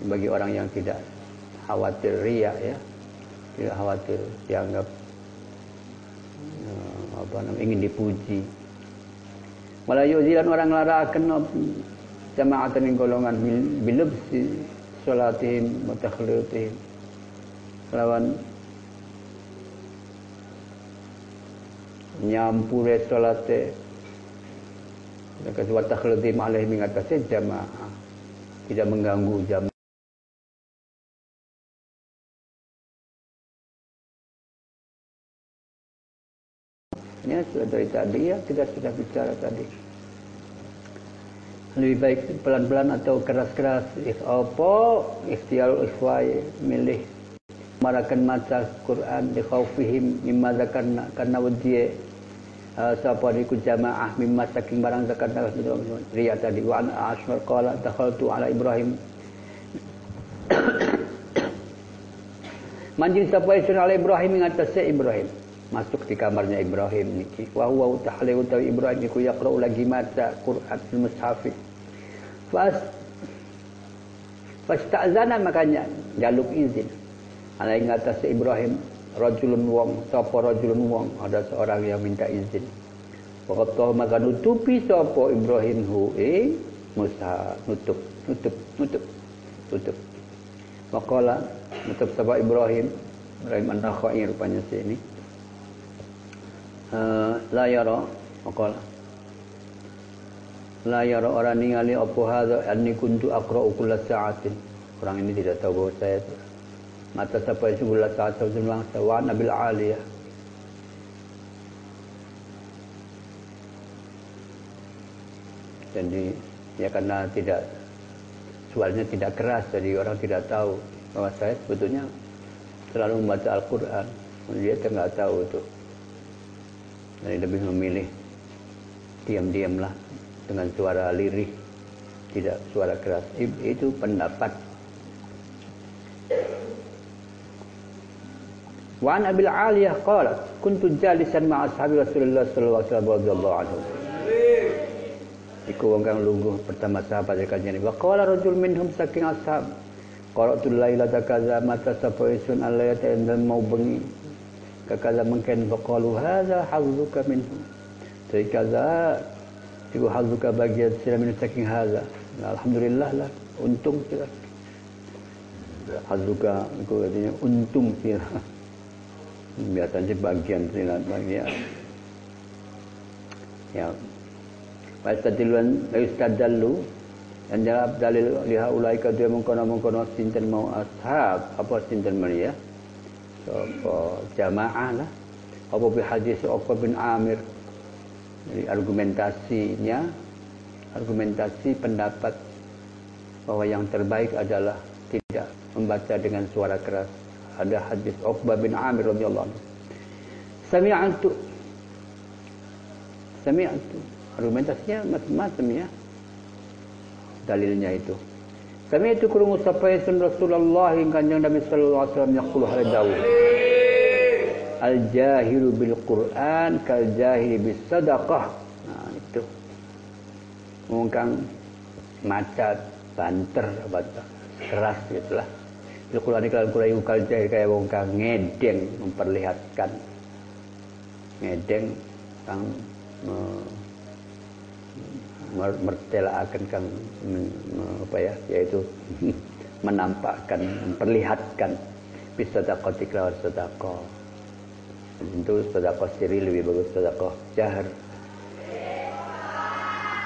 bagi orang yang tidak khawatir ria ya. Tidak khawatir dianggap eh, apa namanya ingin dipuji. Wala yuzilan orang laraaken jamaatan ing golongan bilubsi salatihim mutakhlitihim lawan nyampure salate. Maka sebab takhludim alaih mengatasi jamaah. Tidak mengganggu jamaah dari tadi ya Kita sudah bicara tadi. Lebih baik pelan-pelan atau keras-keras. Apa ikhtiar ikhwai Milih Marakan mata Quran Di khawfihim Mimma zakarna Karena wajiyah uh, siapa ni ku jamaah mimma saking barang zakat riya tadi wa an ashmar qala dakhaltu ala ibrahim. [coughs] Manjing isun ala ibrahim ngatas ibrahim masuk di kamarnya ibrahim niki. Wa huwa tahliu tawi ibrahim iku yaqra'u lagi mata quran fil mushaf fas fasta'zana makanya jaluk izin. Ala ngatas ibrahim rajulun wong sapa rajulun wong? Ada seorang yang minta izin. Waktu maka nutupi sapa Ibrahim hu eh Musa nutup nutup nutup nutup. Waqala nutup sapa Ibrahim? Ibrahim an-Nakhai rupanya sini la yara waqala la yara orang ningali apa hadza anni kuntu aqra'u kulla sa'atin. Orang ini tidak tahu bahwa saya mata sampai sebulan saat sebulan sawa nabil aliyah. Jadi ya karena tidak suaranya tidak keras jadi orang tidak tahu bahwa saya sebetulnya selalu membaca Al-Quran. Dia tidak tahu itu jadi lebih memilih diam-diamlah dengan suara lirih tidak suara keras. Itu pendapat. Wan Abil Aliyah qala kuntu jalisan ma'a ashabi Rasulullah sallallahu alaihi wasallam Iku wong kang lungguh pertama sahabat kajian wa qala rajul minhum saking ashab qara'tu lailata kaza mata sapa isun alayata dan mau bengi kakaza mungkin faqalu hadza hazzuka minhu. Jadi kaza itu hazzuka bagian sila min saking hadza. Alhamdulillah lah untung sila. Hazzuka itu artinya untung sila. Biasanya bagian silat bagian. Ya. Wastadiluan yustadallu dan jawab dalil liha ulai ka dia mengkono mengkono sinten mau ashab. Apa sinten so, apa jamaah lah. Apa hadis Uqbah bin Amir? Jadi argumentasinya argumentasi pendapat bahwa yang terbaik adalah tidak membaca dengan suara keras. Ada hadis Uqbah bin Amir radhiyallahu anhu. Sami'tu sami'tu argumentasinya macam-macam ya. Dalilnya itu kami itu kurung sampai Rasulullah kanjeng Nabi sallallahu alaihi wasallam yaqulu hadawu al jahilu bil Quran kal jahili bis sadaqah nah itu. Mungkang macat banter baca keras gitulah bil Quran kalau Quran kal jahil kayak wong kang ngedeng memperlihatkan. Ngedeng kang mertelaakan kan apa ya yaitu [laughs] menampakkan memperlihatkan. Bisa sedekah kelawan sedekah tentu sedekah siri lebih bagus sedekah jahar.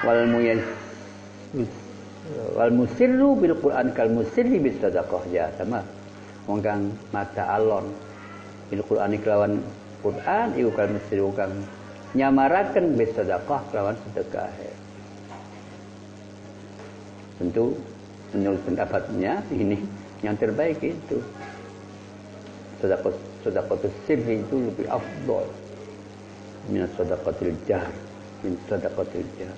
Wal muyas wal musirru bil Quran kal musirri bis sedekah ya sama. Wong kang mata alon bil Quran kelawan Quran iku kal musirru kang nyamaraken bis sedekah kelawan sedekah tentu menurut pendapatnya ini yang terbaik itu. Sedekah sedekah itu lebih afdol. Min sedekatil jahr min sedekatil jahr.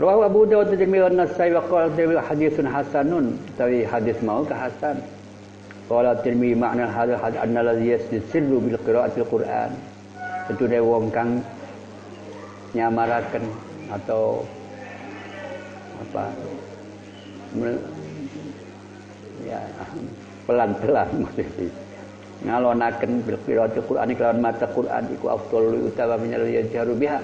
Rawahu Abu Dawud Tirmidzi wa Nasai wa qala Tirmidzi haditsun hasanun. Tapi hadis mau ke hasan? Qala Tirmidzi makna hadal hadis anna alladhi yasirru bil qiraatil Quran. Itu dia wong kang nyamaraken atau apa? Ya pelan-pelan [laughs] maksudnya. Ngalonaken qiraati Quran kelawan mata Quran iku afdalu utawa minal yajharu biha.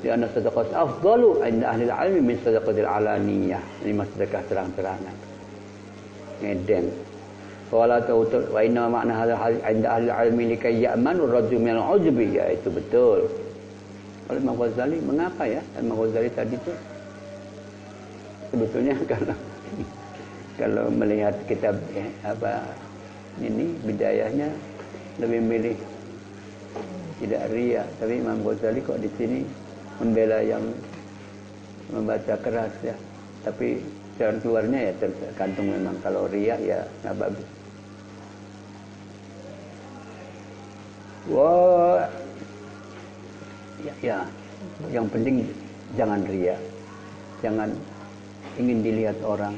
Di anna sadaqat afdalu inda ahli ilmi min sadaqatil alaniyah. Ini mas sedekah terang-terangan. Ngedeng wala tautu wa inna makna hadal inda ahli ilmi likay ya'manu rajul min al-ujbi ya itu betul oleh Imam Ghazali mengapa ya Imam Ghazali tadi itu? Sebetulnya [laughs] kalau kalau melihat kitab eh, apa ini bidayahnya lebih milih tidak ria. Tapi Imam Ghazali kok di sini membela yang membaca keras ya. Tapi jalan keluarnya ya tergantung memang kalau ria ya nggak bagus. Wah ya, ya yang penting jangan ria jangan ingin dilihat orang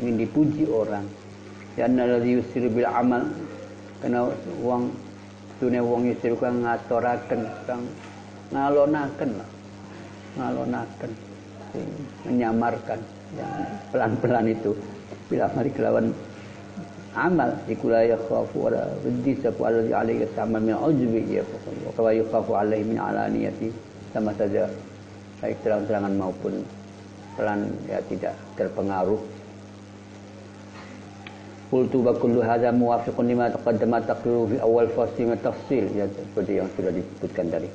ingin dipuji orang. Ya alladzi yusiru bil amal. Karena uang dunia uang yusiru kan ngatoraken kang ngalonaken lah. Ngalonaken. Menyamarkan yang pelan-pelan itu. Bila mari kelawan amal. Ikula yakhafu wala riddi sapu alladhi alaihi sama min ujbi ya wa yakhafu alaihi min alaniyati sama saja. Baik terang-terangan maupun pelan ya tidak terpengaruh. Qultu wa kullu hadha muwafiqun lima taqaddama taqriru fi awal fasli min tafsil. Ya seperti yang sudah disebutkan tadi.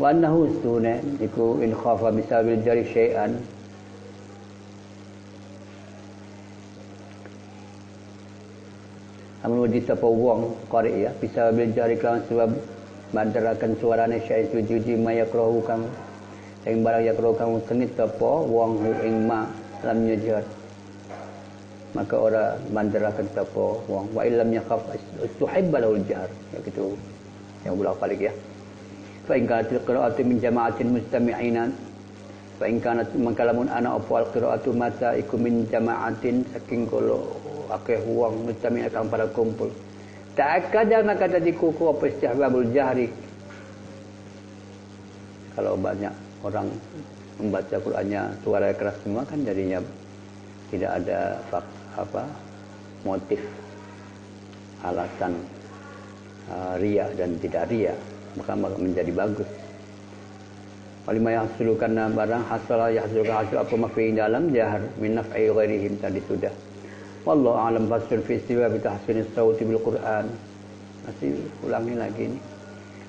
Wa annahu sunna iku in khafa bisabil jari syai'an Amun wajib sapa wong qari ya? Bisa belajar kelawan sebab bandarakan suarane syai sujuji mayakrahu kang ing barang yakrahu kang sengit sapa wong ing ma lam nyajar maka ora bandarakan sapa wong. Wa illam yakhaf tuhibba lahu jahr ya gitu. Yang bolak balik ya. Fa in kanat qira'atu min jama'atin mustami'ina. Fa in kanat mangkalamun ana apa qira'atu masa iku min jama'atin saking kolo akeh uang mustami akan pada kumpul. Tak ada maka tadi kuku apa istihbabul jahri kalau banyak orang membaca Qur'annya suara keras semua kan jadinya tidak ada apa motif alasan uh, ria dan tidak ria maka menjadi bagus. Walimah yang hasulukan barang hasalah yang hasulukan hasil apa mafi dalam jahar min naf'i ghairihim tadi sudah Wallahu a'lam fasul fi istiwa bi tahsin sauti bil Quran. Masih ulangi lagi ini.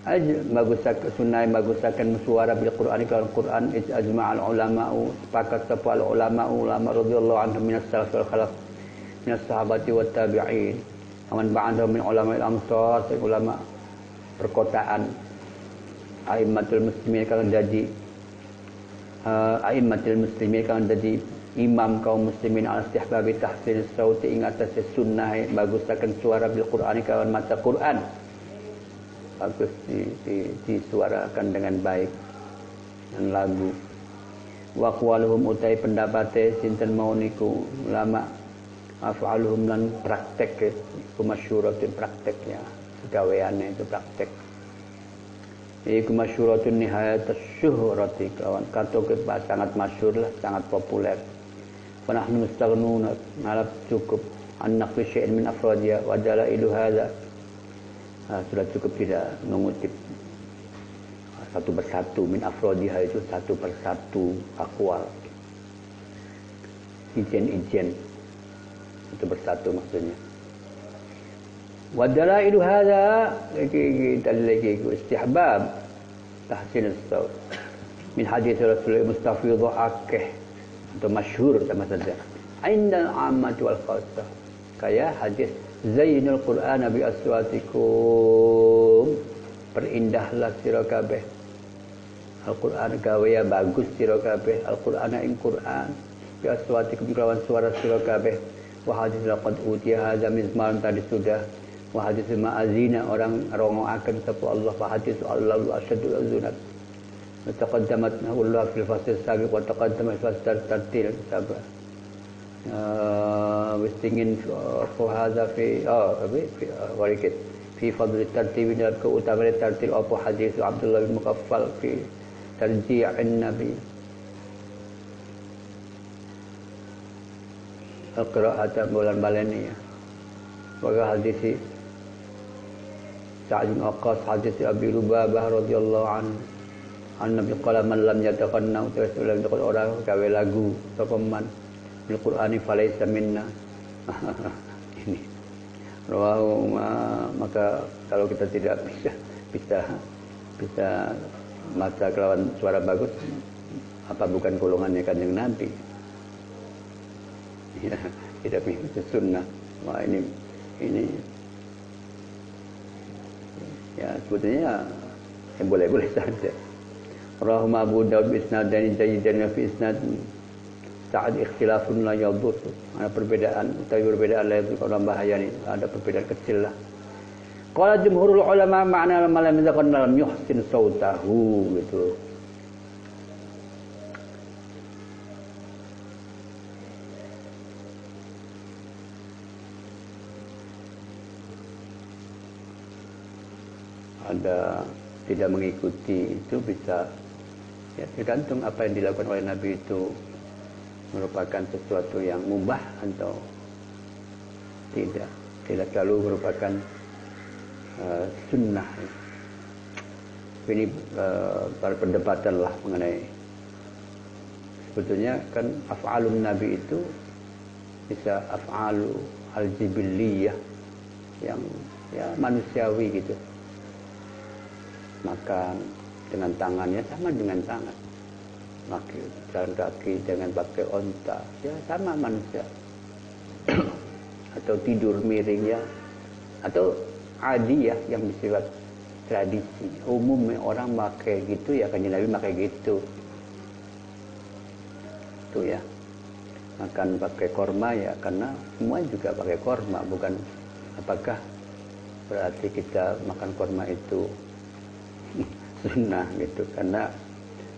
Aj bagusakan sunai bagusakan suara bil Quran kalau Quran is ajma'al ulama'u sepakat sapa ulama ulama radhiyallahu anhum min as-salaf wal khalaf min as-sahabati wat tabi'in aman ba'da min ulama al-amsar ulama perkotaan aimmatul muslimin kalau jadi uh, aimmatul muslimin kalau jadi imam kaum muslimin al istihbab tahsin sauti ing atas sunnah bagusakan suara bil Quran kalau mata Quran. Bagus di, di, disuarakan dengan baik. Dan lagu. Wa qawaluhum utai pendapate sinten mau niku ulama af'aluhum lan praktek ke kumasyuratun prakteknya gaweane itu praktek. Iku masyuratun nihayat syuhrati kawan. Kato ke sangat masyur lah sangat populer Panahnu mustaghnuna ngalap cukup anak syai'in min afradiya wa ilu hadza sudah cukup tidak mengutip. Satu persatu min afrodiha itu satu persatu akwal. Ijen-ijen. Satu persatu maksudnya. Wadala itu hada kita lagi istihbab. Tahsin min hadis Rasulullah mustafidhu akeh atau masyhur sama saja inda al-ammat wal khassah kayak hadis Zainul Quran bi aswatikum. Perindahlah sira kabeh. Al-Quran gawe ya bagus sira kabeh. Al-Quran ing Quran. Bi aswatikum kelawan suara sira kabeh. Wa hadis laqad utiya hadza mizmaran tadi sudah. Wa hadis ma'azina orang rongoaken sapa Allah. Wa hadis Allah asyadul azunat taqaddamat Allah fil fasl sabiq wa taqaddama fil fasl tartil sabar wastingin for hadha fi oh apa fi uh, fi fadl tartib dan keutamaan tartil apa hadis Abdullah bin Mukaffal fi tarji'in nabi qira'at bulan balani ya wa hadis Sa'd bin Waqqas hadis Abi Lubabah radhiyallahu anhu an Nabi qala man lam yataqanna orang gawe lagu sapa man? Bil Qur'ani falaysa minna. [laughs] Ini. Rawahu maka kalau kita tidak bisa bisa bisa masa kelawan suara bagus apa bukan golongannya kanjeng Nabi [laughs] ya tidak bisa sunnah. Wah ini ini. Ya sebetulnya ya boleh-boleh saja Rahma Abu Dawud isnad dan jayyidan fi isnad. Saat ikhtilafun la yadur ada perbedaan tapi perbedaan lain itu kalau bahaya nih ada perbedaan kecil lah. Kalau jumhurul ulama makna malam zakon dalam yuhsin sautahu gitu. Ada tidak mengikuti itu bisa ya tergantung apa yang dilakukan oleh Nabi itu merupakan sesuatu yang mubah atau tidak. Tidak selalu merupakan uh, sunnah. Ini uh, perdebatan lah mengenai sebetulnya kan af'alun nabi itu bisa af'alu al-jibiliyah yang ya manusiawi gitu. Makan dengan tangannya sama dengan tangan. Pakai jalan kaki dengan pakai onta. Ya sama manusia. Atau tidur miring ya. Atau adi ya yang bersifat tradisi. Umumnya orang pakai gitu ya kan Nabi pakai gitu. Tuh ya. Makan pakai korma ya karena semua juga pakai korma bukan apakah berarti kita makan korma itu sunnah gitu karena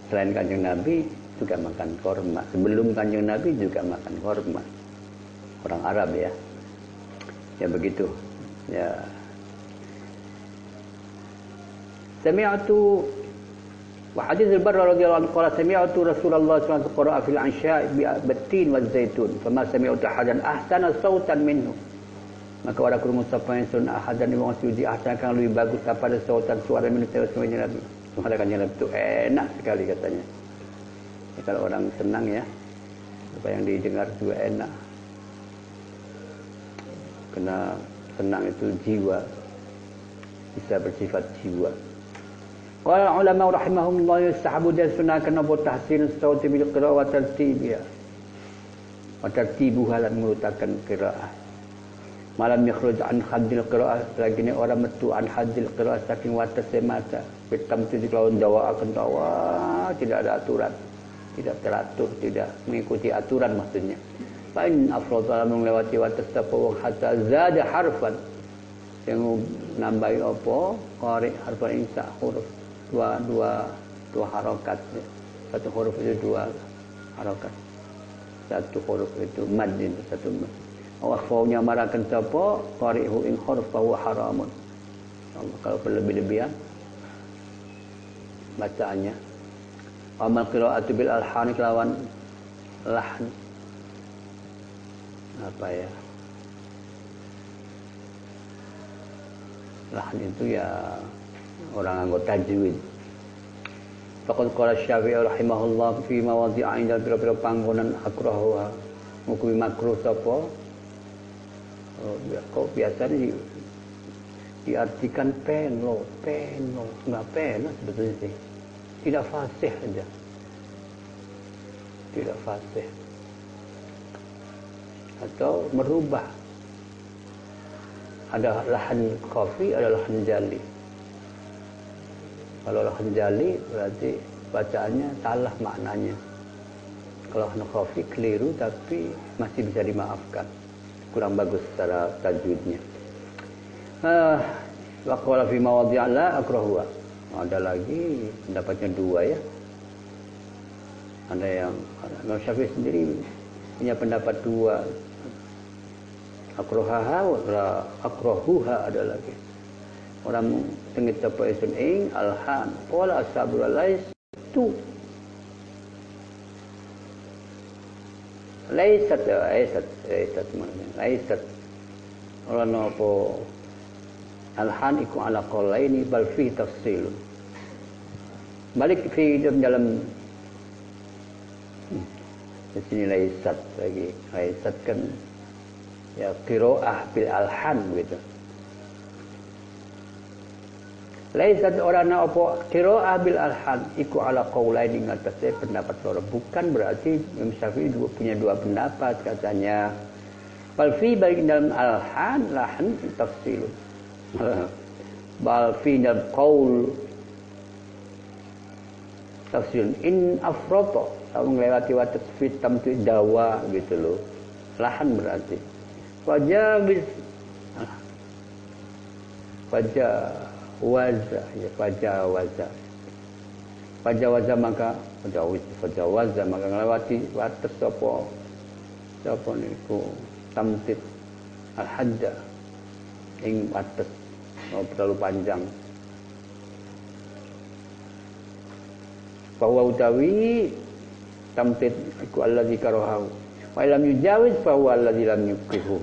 Selain kanjeng Nabi juga makan korma. Sebelum kanjeng Nabi juga makan korma. Orang Arab ya. Ya begitu. Ya. Sami'atu wa hadis al-Barra radhiyallahu anhu qala Rasulullah sallallahu alaihi wasallam fil ansya' bi batin wa zaitun fama sami'tu hadan ahsana sautan minhu maka orang kurung sapa sun ahadan wong sudi ahsan kang lebih bagus daripada sautan suara minhu semuanya Nabi mengadakan jalan itu enak sekali katanya. Ya, kalau orang senang ya, apa yang didengar juga enak. Karena senang itu jiwa, bisa bersifat jiwa. Qala ulama rahimahumullah yastahabu dan sunahkan apa tahsin sauti bil qira'ah wa tartibiha. Wa tartibu halan mengutakan qira'ah. Malam yakhruj an haddil qira'ah lagi ni orang metu an haddil qira'ah saking watas semata. Hitam tu di lawan dawa akan dawa tidak ada aturan. Tidak teratur, tidak mengikuti aturan maksudnya. Fa in afradha melewati watas tapa hatta zada harfan. Yang nambahi apa? Qari harfan insa huruf dua dua dua harokat satu huruf itu dua harokat satu huruf itu mad satu mad Wakhfaunya marakan siapa Qari'hu in huruf bahwa haramun Allah, Kalau berlebih-lebihan Bacaannya Amal qira'atu bil alhan kelawan Lahan Apa ya Lahan itu ya orang anggota tajwid. Faqad qala Syafi'i rahimahullah fi mawadhi'a inda pira-pira panggonan akrahuha. Mukmi makruh sapa? Oh, ya, kok biasa di, diartikan peno, peno, enggak peno sebetulnya sih. Tidak fasih aja. Tidak fasih. Atau merubah. Ada lahan kopi, ada lahan jali. Kalau hanjali berarti bacaannya salah maknanya. Kalau khafi keliru tapi masih bisa dimaafkan. Kurang bagus secara tajwidnya. Ah, waqala fi mawadhi'ala akrahuwa. Ada lagi pendapatnya dua ya. Ada yang Imam Syafi'i sendiri punya pendapat dua. Akrohaha, akrohuha ada lagi orang tengit apa isun ing alhan pola ashabul lais tu laisat ya laisat laisat mana laisat. Orang nopo alhan iku ala qalaini bal fi tafsil balik fi dalam hmm, di sini laisat lagi. Laisat kan ya qiraah bil alhan gitu Laisat orang nak apa qiraah bil alhan iku ala qaulain ing atase pendapat loro. Bukan berarti Imam Syafi'i dua punya dua pendapat katanya. Bal fi balik dalam alhan lahan tafsil. [laughs] Bal fi dalam qaul tafsil in afrata kalau melewati watak fitam tu dawa gitu loh. Lahan berarti. Wajah bis wajah waza ya fajawaza fajawaza maka fajawaza maka ngelewati batas sapa sapa niku tamtid al hadda ing batas oh, terlalu panjang. Bahwa utawi tamtid iku allazi karahu wa lam yujawiz fa huwa allazi lam yuqihu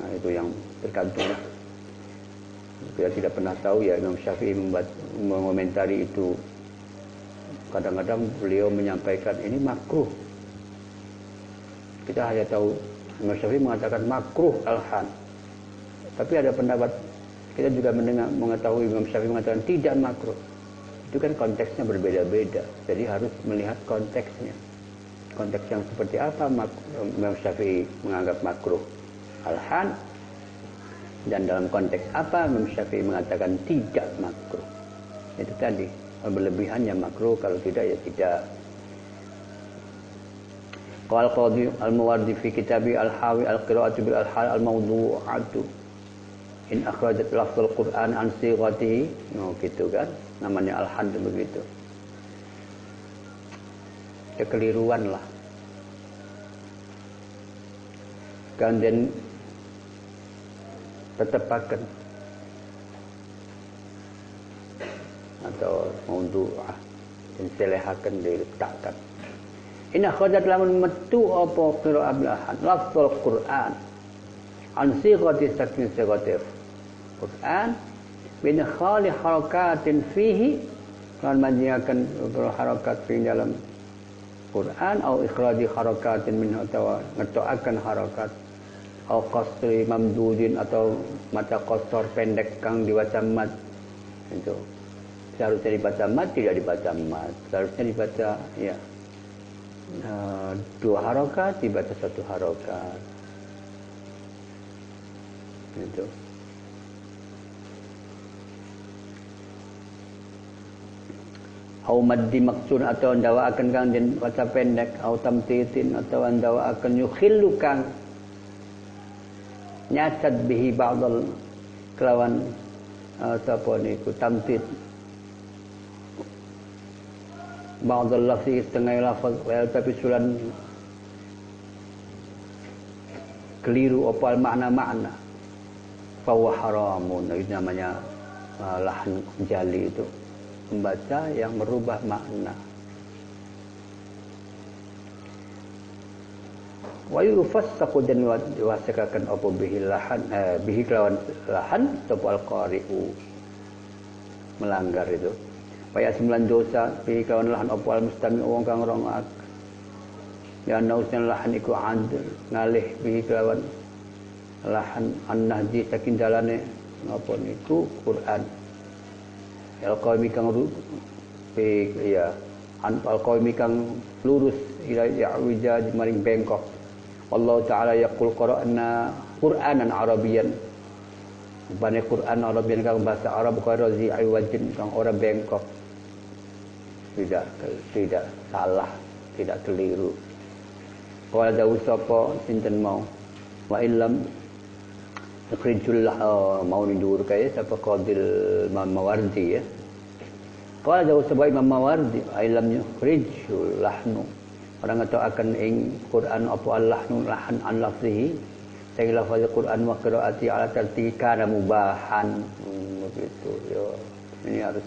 nah itu yang tergantung kita tidak pernah tahu ya Imam Syafi'i membuat mengomentari itu. Kadang-kadang beliau menyampaikan ini makruh. Kita hanya tahu Imam Syafi'i mengatakan makruh alhan. Tapi ada pendapat kita juga mendengar mengetahui Imam Syafi'i mengatakan tidak makruh. Itu kan konteksnya berbeda-beda. Jadi harus melihat konteksnya. Konteks yang seperti apa Imam Syafi'i menganggap makruh. Alhan dan dalam konteks apa Imam Syafi'i mengatakan tidak makruh? Itu tadi berlebihannya makruh kalau tidak ya tidak. Qal qadi al-muwardi fi kitabi al-hawi al-qira'atu bil al-hal al-mawdu'atu. In akhrajat lafzul Qur'an an sighatihi. No gitu kan? Namanya al-had begitu. Kekeliruan lah. Kemudian tetepakan atau maudhu'ah dan selehakan diletakkan. Ina khajat lamun metu apa qira'ah belahan lafzul Quran. An sighati sakin sighati Quran. Bin khali harakatin fihi. Kan menjadikan harakat fi dalam Quran. Atau ikhraji harakatin min atau ngetoakan harakat au qasri mamdudin atau mata qasar pendek kang diwaca mat. Itu. Seharusnya dibaca mat tidak dibaca mat. Seharusnya dibaca ya. Uh, dua harokat dibaca satu harokat. Itu. Au maddi maksud atau andawa akan kang den baca pendek. Au tamtitin atau andawa akan yukhillu kang nyacad bihi ba'dal kelawan uh, sapa niku tamtit ba'dal lafzi setengah lafaz wa tapi sulan keliru opal makna-makna bahwa haramun itu namanya uh, lahan jali itu. Membaca yang merubah makna. Wa yufassaqu dan diwasakakan apa bihi lahan eh, bihi kelawan lahan sapa al-qari'u. Melanggar itu. Paya sembilan dosa bihi kelawan lahan apa al-mustami wong kang rongak. Ya nausnya lahan iku adil ngalih bihi kelawan lahan. An-nahji saking dalane napa niku? Quran. Al-qaimi kang ya an al-qaimi kang lurus ila ya'wija maring bengkok Allah taala yaqul qara'na Qur'anan Arabian. Bane Quran Arabian kang bahasa Arab karo zi wajin kang ora bengkok tidak tidak salah tidak keliru. Qala dawu sapa sinten mau? Wa illam Nukhrijul uh, mau nidur kaya siapa? Qadil Mawardi ya. Qala jauh sebab Imam Mawardi ailam nukhrijul lahnu. Orang akan ing Quran apa al-lahnu lahan an lafzihi. Saya lafaz Quran wa qiraati ala tartihi kana mubahan. Hmm, begitu ya. Ini harus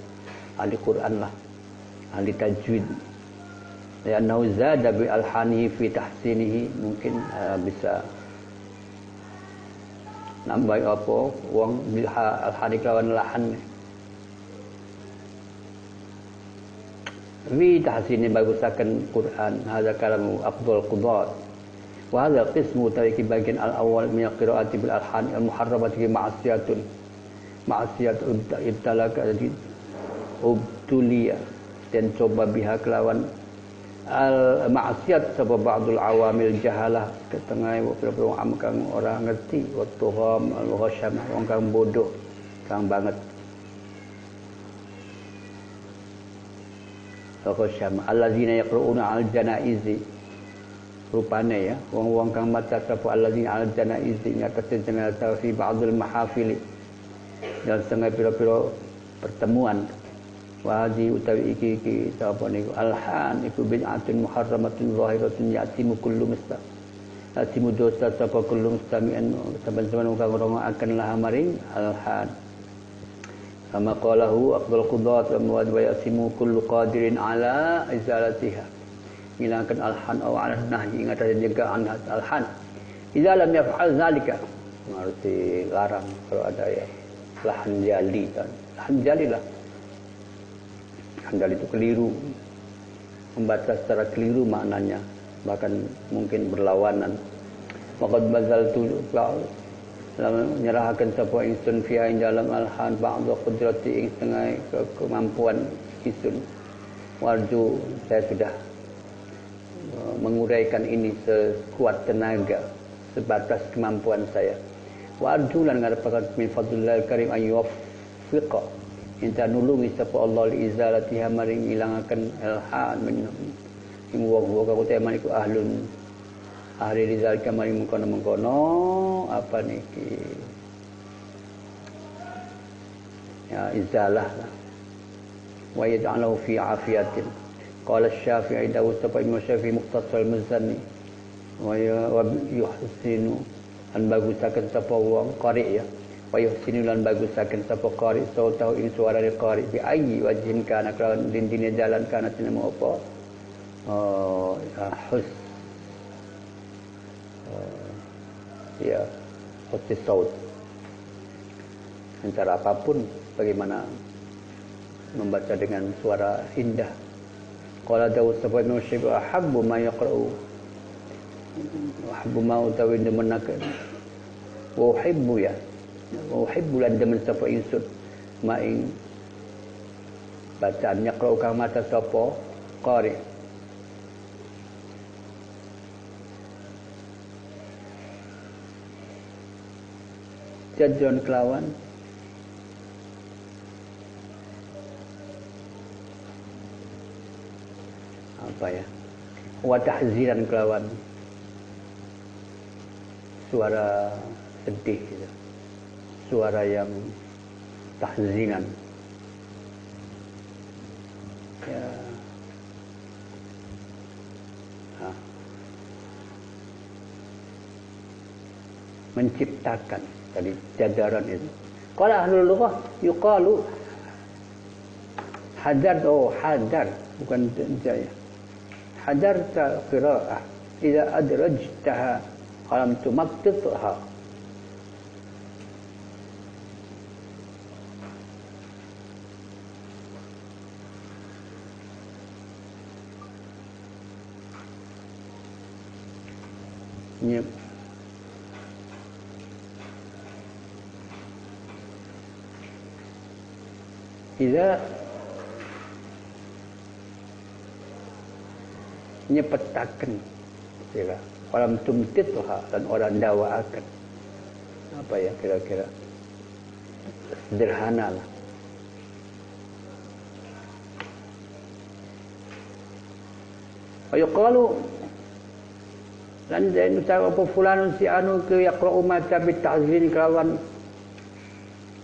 ahli Quran lah. Ahli tajwid. Ya nauzada bi alhanihi fi tahsinihi mungkin uh, bisa nambah apa wong bilha alhadi kelawan lahan fi tahsini bagusakan Quran. Hadza kalamu afdal qudat wa hadha qismu tariki bagian al awal min qiraati bil alhan al muharramati ma'siyatun ma'siyat ibtalaka jadi ubtulia dan coba biha kelawan al maksiat sebab ba'dul awamil jahalah ketengah beberapa orang ngerti. Waktu ham al ghasyam orang kang bodoh kang banget ghasyam allazina yaqra'una al janaizi rupane ya wong-wong kang maca sapa allazina al janaizi ngatas jenazah fi ba'dul mahafili. Dan setengah pira-pira pertemuan. Wadi utawi iki iki sapa niku. Alhan iku bid'atun muharramatun zahiratun ya'timu kullu mustaq Ya'timu dosa sapa kullu mustami'an saban-saban kang akan lah maring alhan Kama qalahu afdal qudat wa wa ya'timu kullu qadirin ala izalatiha. Hilangkan alhan aw ala nahyi ingat ada jaga alhan. Idza lam yaf'al zalika. Arti larang kalau ada ya lahan jali kan. Lahan jali lah. Handal itu keliru. Membaca secara keliru maknanya. Bahkan mungkin berlawanan. Waqad bazaltu menyerahkan sapa ingsun fi ing dalam alhan ba'd qudrati ing setengah ke kemampuan ingsun warju saya sudah uh, menguraikan ini sekuat tenaga sebatas kemampuan saya. Warju lan ngarapaken min fadlillah karim ayyufiqa minta nulungi sapa Allah li izalatiha maring ilangaken wong wong kau tema iku ahlun ahli rizal kamari mengkono mengkono apa niki ya izalah lah. Wa yaj'alahu fi afiyatin. Qala asy-syafi'i dawu sapa imam syafi'i muqtasal muzanni wa yuhsinu an bagusaken sapa wong qari ya. Wa yuhsinu lan bagusaken sapa qari. Sautahu ing suarane qari. Bi ayyi wajhin kana kelawan dindine jalan kana tinemu apa? Oh ya hus ya husni saut. Cara apa pun bagaimana membaca dengan suara indah. Qala daud sapa ibnu syib ahabbu ma yaqra'u. Ahabbu ma utawi demenaken wa uhibbu ya. Uhibbu lan demen sapa ingsun maing bacaannya kalau kang mata sopo qari jadron kelawan apa ya? Wa tahziran kelawan suara sedih gitu. suara yang tahzinan. Ya. Menciptakan tadi jadaran itu. Kalau ahlul lughah yuqalu hadar oh hadar bukan jaya. Hadar ta qiraah. Idza adrajtaha alam tumattitha Tidak. Nyepetakan. Kira orang tumtit dan orang akan. Apa ya kira-kira? Sederhana lah. Ayo kalau dan dan ucapan apa fulanun si anu ke yaqra'u ma bi ta'zin kelawan?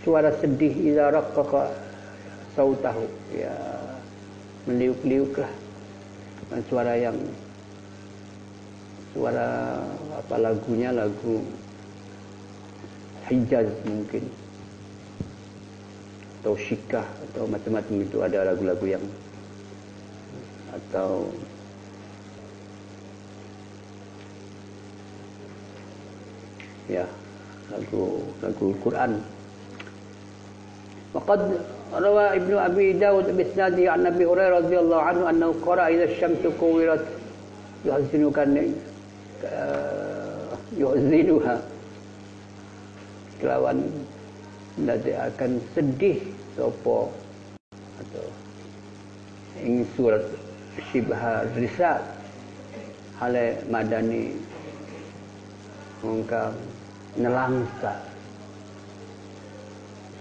Suara sedih idza raqqaqa sautahu ya meliuk-liuklah. Suara yang suara apa lagunya lagu Hijaz mungkin. Atau Syikah atau macam-macam itu. Ada lagu-lagu yang atau ya lagu lagu Quran. maka روى ابن أبي داود بإسناده عن أبي هريرة رضي الله عنه أنه قرأ إذا الشمس كورت يحزنك يحزنها kelawan nanti akan sedih sopo atau ing surat syibha risal hale madani mungkam nelangsa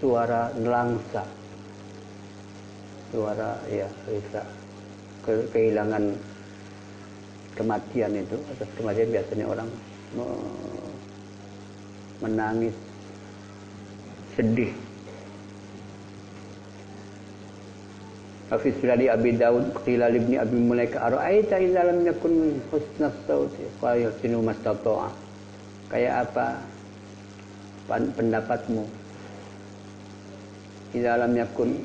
suara nelangsa suara ya bisa. Ke, kehilangan kematian itu. Atas kematian biasanya orang menangis sedih. Hafiz Bilali Abi Daud Qila libni Abi Mulaika Ara'aita idza lam yakun husna sauti Qala yusinu mastata'a. Kayak apa? Pendapatmu. Idza lam yakun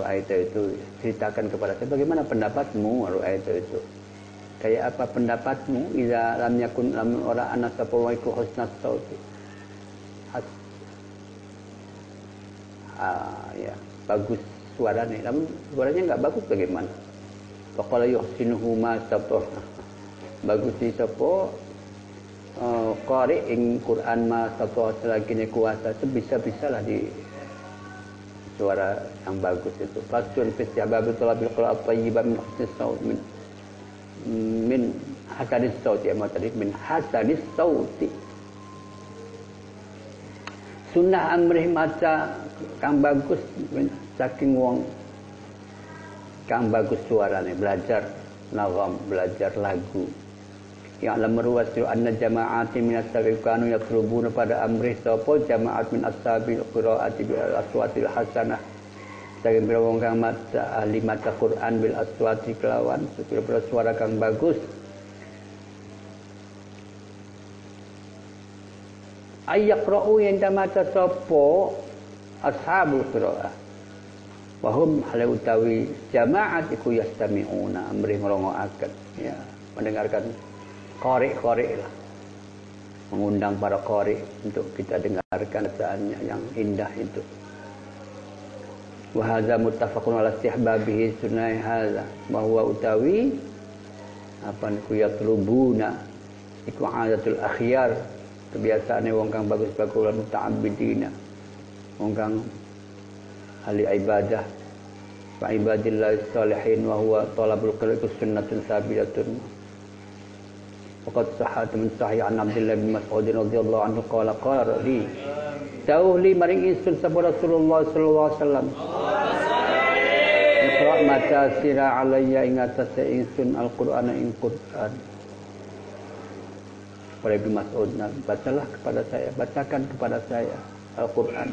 ayat itu ceritakan kepada saya bagaimana pendapatmu ayat itu? Kayak apa pendapatmu idza lam yakun lam ora ana sapa wa iku husnat sauti ah ya bagus suaranya. Namun suaranya enggak bagus bagaimana? Faqala yuhsinuhu ma sapa. [laughs] Bagus di sapa uh, qari ing Quran ma sapa. Selagi kuasa itu bisa-bisalah di suara yang bagus itu. Fasun fi istihbab talabil qira'at thayyiban min husni min min hasanis saut ya tadi min hasanis sauti. Sunnah amrih maca kang bagus saking wong kang bagus suaranya belajar nagam belajar lagu yang alam meruwasiru anna jama'ati min as-sabi kanu yatrubuna pada amrih sapa jama'at min as-sabi qira'ati bil aswatil hasanah. Saking pira wong kang maca ahli maca Quran bil aswati kelawan pira suara kang bagus. Ayyaqra'u yang maca sapa ashabul qira'ah. Wahum hal utawi jamaat iku yastami'una amrih ya mendengarkan korek-korek lah. Mengundang para korek untuk kita dengarkan bacaannya yang indah itu. Wahada muttafaqun ala istihbabihi sunai hadza. Bahwa utawi apa niku yatlubuna iku adatul akhyar. Kebiasaane wong kang bagus-bagus lan muta'abbidina. Wong kang ahli ibadah. Wa ibadillahi salihin wa huwa talabul qira'ati sunnatun sabilatun Sahhat min sahih an Abdullah bin Mas'ud radhiyallahu anhu qala qala li Tauh li maring insun sapa Rasulullah sallallahu alaihi wasallam. Iqra mata sira alayya ing atase insun Al-Qur'an ing Qur'an. Oleh Ibn Mas'ud bacalah kepada saya bacakan kepada saya Al-Qur'an.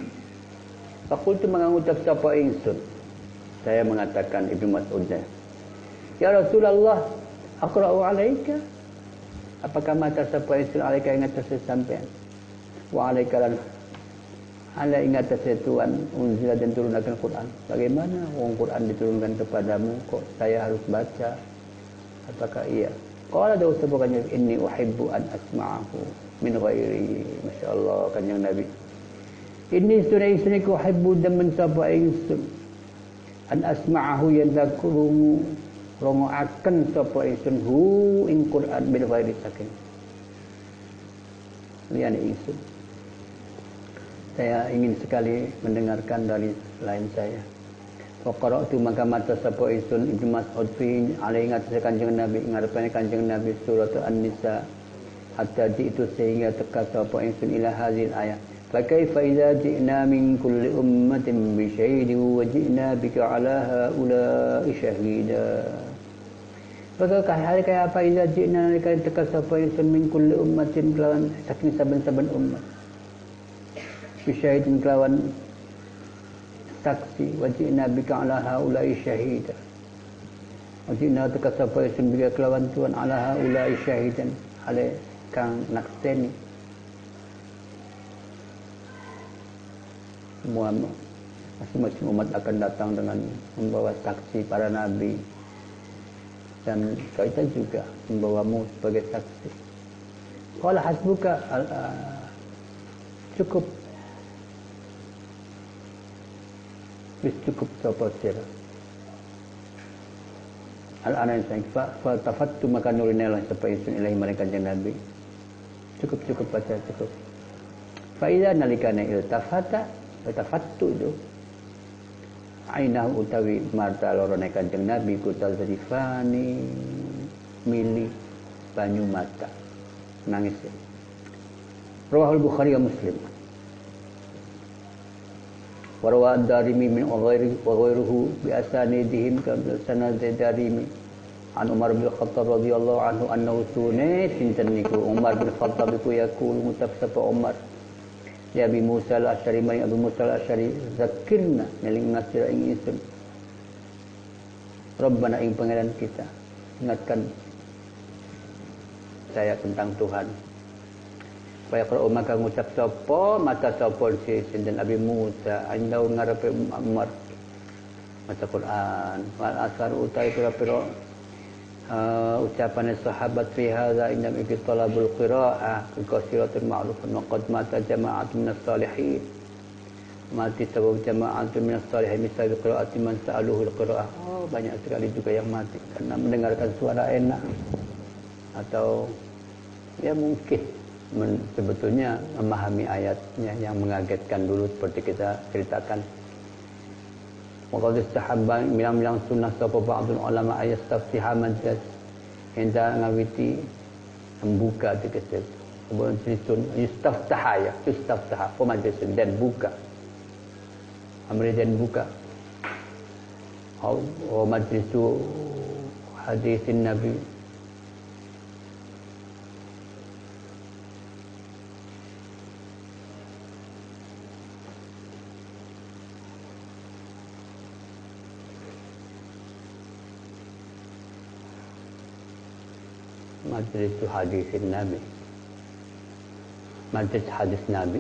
Fakultu mengucap sapa insun. Saya mengatakan Ibnu Mas'udnya Ya Rasulullah Aqra'u alaika Apakah mata siapa yang alaika ingat saya sampai? Wa alaika lan Ala ingat saya Tuhan Unzila dan turunkan Quran. Bagaimana Wong Quran diturunkan kepadamu? Kok saya harus baca? Apakah iya? Qala dawu sebukannya Inni uhibbu an asma'ahu Min ghairi. Masya Allah kan yang Nabi. Ini sunnah istri ku uhibbu dan mencapa ingsun an asma'ahu yadzakuruhu rongo akan sapa ingsun hu ing Quran bil ghairi saking liyane ingsun. Saya ingin sekali mendengarkan dari lain saya. Faqara'tu maka mata sapa ingsun Ibnu Mas'ud fi alai ngatas kanjeng Nabi ngarepane kanjeng Nabi surat An-Nisa hatta itu sehingga teka sapa ingsun ila hadhil ayat فكيف إذا جئنا من كل أمة بشهيد وجئنا بك على هؤلاء شهيدا؟ فكيف كيف apa إذا جئنا لكي تكسفين من كل أمة كلاوان سكن سبن سبن أمة. بشهيد كلاوان saksi wajib nabi ka ala haula syahid wajib nabi ka sapa sembiga kelawan tuan ala haula syahidan ale semua masing-masing umat akan datang dengan membawa saksi para nabi dan kita juga membawamu sebagai saksi. Kalau hasbuka uh, cukup bis cukup sapa sira. Al-ana yang saya fa tafattu maka nurinela supaya sun ilahi mereka nabi. Cukup cukup baca cukup. Fa nalikana iltafata tafattu tu. Ainah utawi mata lorone kanjeng Nabi kutal fani mili banyu mata nangis ya. Rawahul Bukhari wa Muslim. Warwa darimi min ghairi wa ghairuhu bi asanidihim ka sanad darimi an Umar bin Khattab radhiyallahu anhu annahu sunat sinten niku? Umar bin Khattab iku yaqul mutafsapa Umar Ya Abi Musa al-Asyari Mari Abu Musa al-Asyari Zakirna Nyaling nasir ing isun Rabbana ing pangeran kita Ingatkan Saya tentang Tuhan. Supaya kalau maka ngucap sopo Mata sopo si Sinten Abi Musa. Andau ngarepe Umar. Mata Quran. Wal asar utai pira-pira uh, ucapan sahabat fi hadza indam iki talabul qiraah qasiratul ma'rufun wa qad mata jama'atun minas salihin. Mati sebab jama'atun minas salihin misal qiraati man sa'aluhu qiraah oh banyak sekali juga yang mati karena mendengarkan suara enak. Atau ya mungkin men, sebetulnya memahami ayatnya yang mengagetkan dulu seperti kita ceritakan Waqad istahabba bilang-bilang sunnah sapa ba'dul ulama ayat tafsihah majlis. Hendak ngawiti membuka tegese kemudian sun yustaftaha ya yustaftaha apa majlis dan buka. Amri dan buka. Oh, oh majlis tu hadisin nabi majlis hadis Nabi majlis hadis Nabi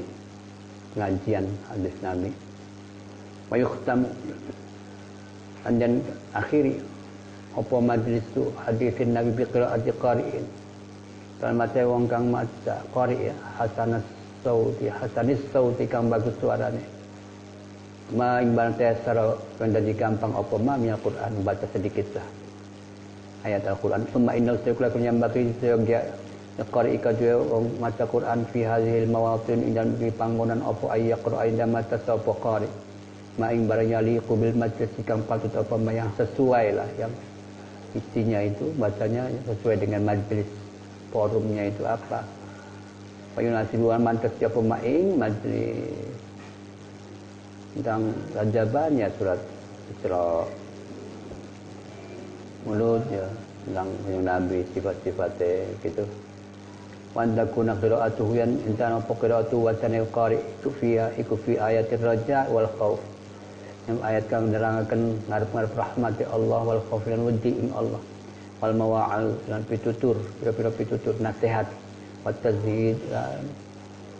pengajian hadis Nabi wa yukhtamu dan akhiri apa majlis tu hadis Nabi bi qiraati qari'in dan mata wong kang maca qari' hasanas sauti hasanis sauti kang bagus suarane ma imbang saya secara gampang apa ma Quran baca sedikit lah ayat Al-Quran. Summa innal sayakula kun yambaki sayagya qari ika jua maca Quran fi hadhil mawatin dan di panggonan apa ayat Quran dan mata sapa qari. Maing barang yaliqu bil majlis kang patut apa yang sesuai lah yang isinya itu bacanya sesuai dengan majlis. Forumnya itu apa? Payun nasibuan mantas siapa maing majlis. Tentang rajabannya surat Isra mulut ya. Tentang yang Nabi sifat-sifatnya gitu. Wan takuna qira'atuhu yan intana apa qira'atu wa tanil qari itu fiha iku fi ayatir raja wal khauf yang ayat kang nerangaken ngarep-ngarep rahmat ya Allah wal khauf lan wedi ing Allah. Wal mawa'al lan pitutur pira-pira pitutur nasihat. Wa tazhid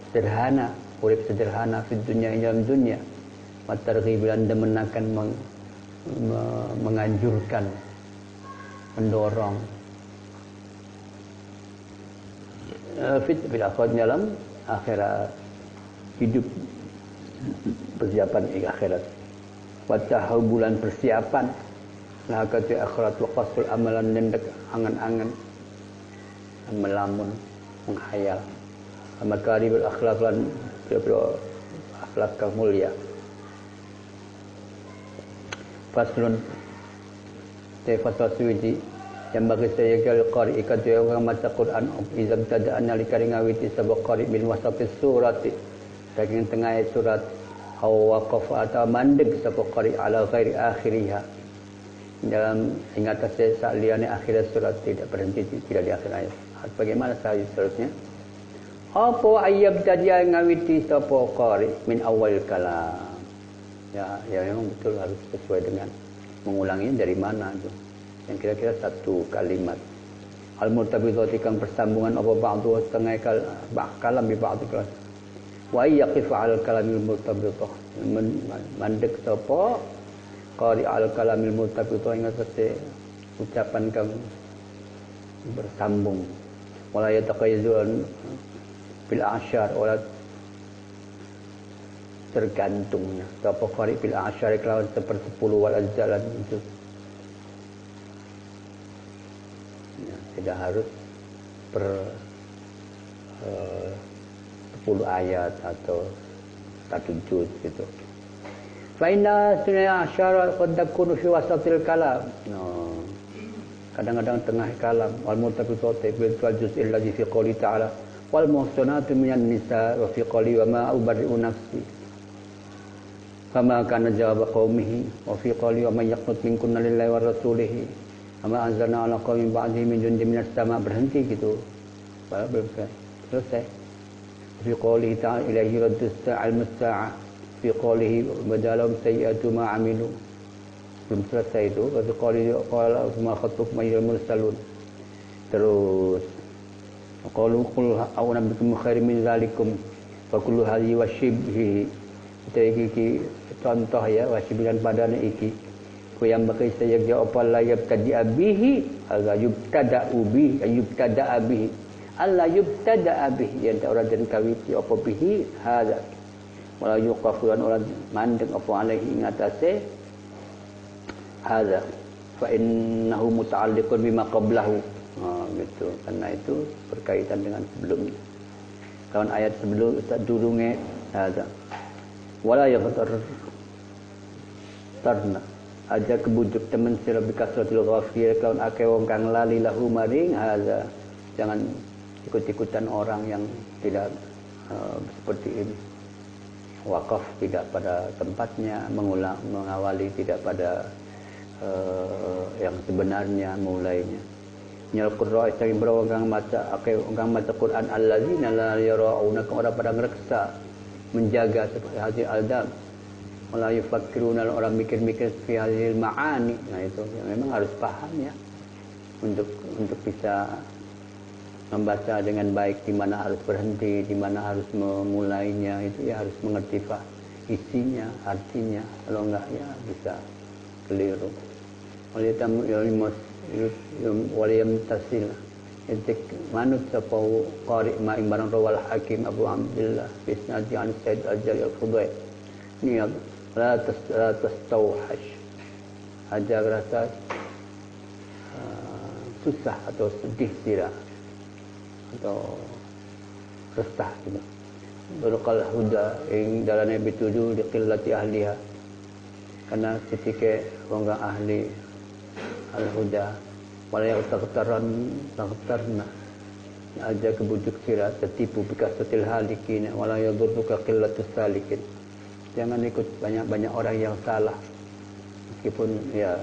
sederhana urip sederhana di dunia ing dalam dunia wa targhib lan demenakan meng, me, menganjurkan mendorong. Eh, fit bil akhirat dalam akhirat. Hidup persiapan di akhirat. Wajah bulan persiapan. Lah kata akhirat wa qasul amalan nendek angan-angan. Melamun menghayal. Makaribul akhlak lan akhlak mulia. Faslun tafat suwiji yang bagi saya kal qari ikat dia orang maca Quran. Izam tada analika ngawiti sabaq qari bil wasati surati saking tengah surat aw waqaf atau mandek sabaq qari ala ghairi akhiriha. Dalam ingat saya saliane akhir surat tidak berhenti tidak di akhir ayat. Bagaimana saya seterusnya? Apa ayat tadi ngawiti sabaq qari min awal kalam? Ya ya memang betul harus sesuai dengan mengulanginya dari mana itu? Yang kira-kira satu kalimat. Al murtabitati kang persambungan apa ba'du setengah kal kalam bi ba'du kalam wa yaqif al kalamil murtabitah mandek sapa? Qari al kalamil murtabitah ingat sate ucapan kang bersambung. Wala yataqayyadun bil asyar wala tergantungnya sapa qari bil asyar kelawan sepersepuluh wal jalan itu tidak harus per uh, 10 ayat atau satu juz gitu. Faina sunnah asyara qad takunu fi wasatil kalam. No. Kadang-kadang tengah kalam wal murtabitatu bil juz allazi fi qouli ta'ala wal muhsanatu minan nisa wa fi qouli wa ma nafsi. Fama kana jawab qaumihi wa fi qouli wa man yaqnut minkunna lillahi wa Ama anzalna ala qawmin ba'di min jundin minas sama berhenti gitu. Belum selesai. Fi qawlihi ta'ala ilaihi raddus sa'al musta'ah. Fi qawlihi badalahum sayyi'atu ma amilu. Belum selesai itu. Fi qawlihi qala ma khatub mayyul mursalun. Terus qalu qul a'una bikum khairin min zalikum fa kullu hadhihi wa. Kita contoh ya wasibilan padane iki. Yang bagi saya jawab la yabtadi bihi ala yubtada ubi yubtada bihi alla yubtada bihi yang orang dan kawiti apa bihi? Hada wala yuqafu an orang mandeng apa alaihi? Ingatase hada fa innahu muta'alliqun bima qablahu. Ha gitu. Karena itu berkaitan dengan sebelumnya. Kawan ayat sebelum dulunya hada wala yaghtar tarna. Aja kebujuk temen sira bikasratil ghafir kaun ake wong kang lali lahu maring hadza jangan ikut-ikutan orang yang tidak uh, seperti ini. Wakaf tidak pada tempatnya mengulang mengawali tidak pada uh, yang sebenarnya mulainya. Nyal qurra istri berawa kang maca ake kang maca Quran allazina la yarauna orang pada ngreksa menjaga seperti hadis al-dam Malah yufakiruna orang mikir-mikir fi hadhil ma'ani. Nah itu ya, memang harus paham ya untuk untuk bisa membaca dengan baik di mana harus berhenti, di mana harus memulainya itu ya harus mengerti pak isinya, artinya. Kalau enggak ya bisa keliru. Oleh tamu ilmus waliyam tasil Intik manut sapa qari ma imbarang rawal hakim Abu Abdullah bisnadi an Said Al-Jari Al-Khudai. Ini la tastauhash ada rasa uh, susah atau sedih tidak atau resah gitu berqal huda ing dalane bituju di qillati ahliha karena ketika orang ahli al-huda wala yang taghtaran taghtarna aja kebujuk sirat tertipu bikasatil halikin wala yadurruka qillatus salikin jangan ikut banyak-banyak orang yang salah. Meskipun ya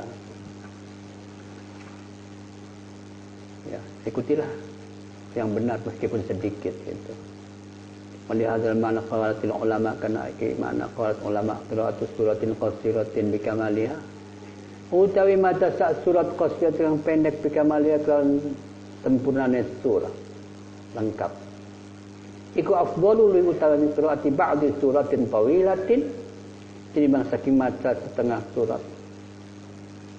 ya ikutilah yang benar meskipun sedikit gitu. Walihadzal mana qalatil ulama kana mana qalat ulama qiraatus suratin qasiratin bikamaliha utawi maca sak surat qasiyat yang pendek bikamalia kan sempurnane surah lengkap iku afdalu li utawi surati ba'di suratin tawilatin. Jadi bang saking maca setengah surat.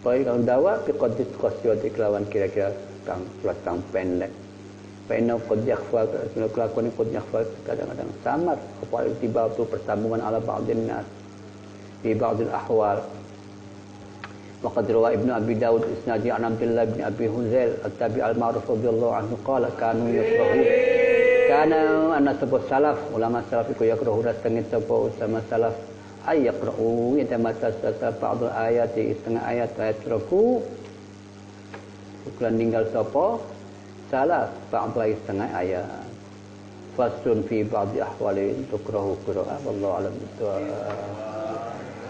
Baik kalau dawa fi qadis kelawan kira-kira kang surat kang pendek. Fainau qad yakhfa kelakuan qad yakhfa kadang-kadang samar. Apa tiba itu persambungan ala ba'din nas di ba'dil ahwal وقد روى ابن أبي داود إسنادي عن عبد الله بن أبي هزيل التابع المعروف رضي الله عنه قال كانوا يكرهون كان أن سبب salaf ulama salaf iku yakrahu setengah sapa sama salaf ay yaqra'u yatamata ba'd ayat setengah ayat ayat ruku ukuran tinggal sapa salaf ba'd setengah ayat fasun fi ba'd ahwali tukrahu qira'ah wallahu alam bisawab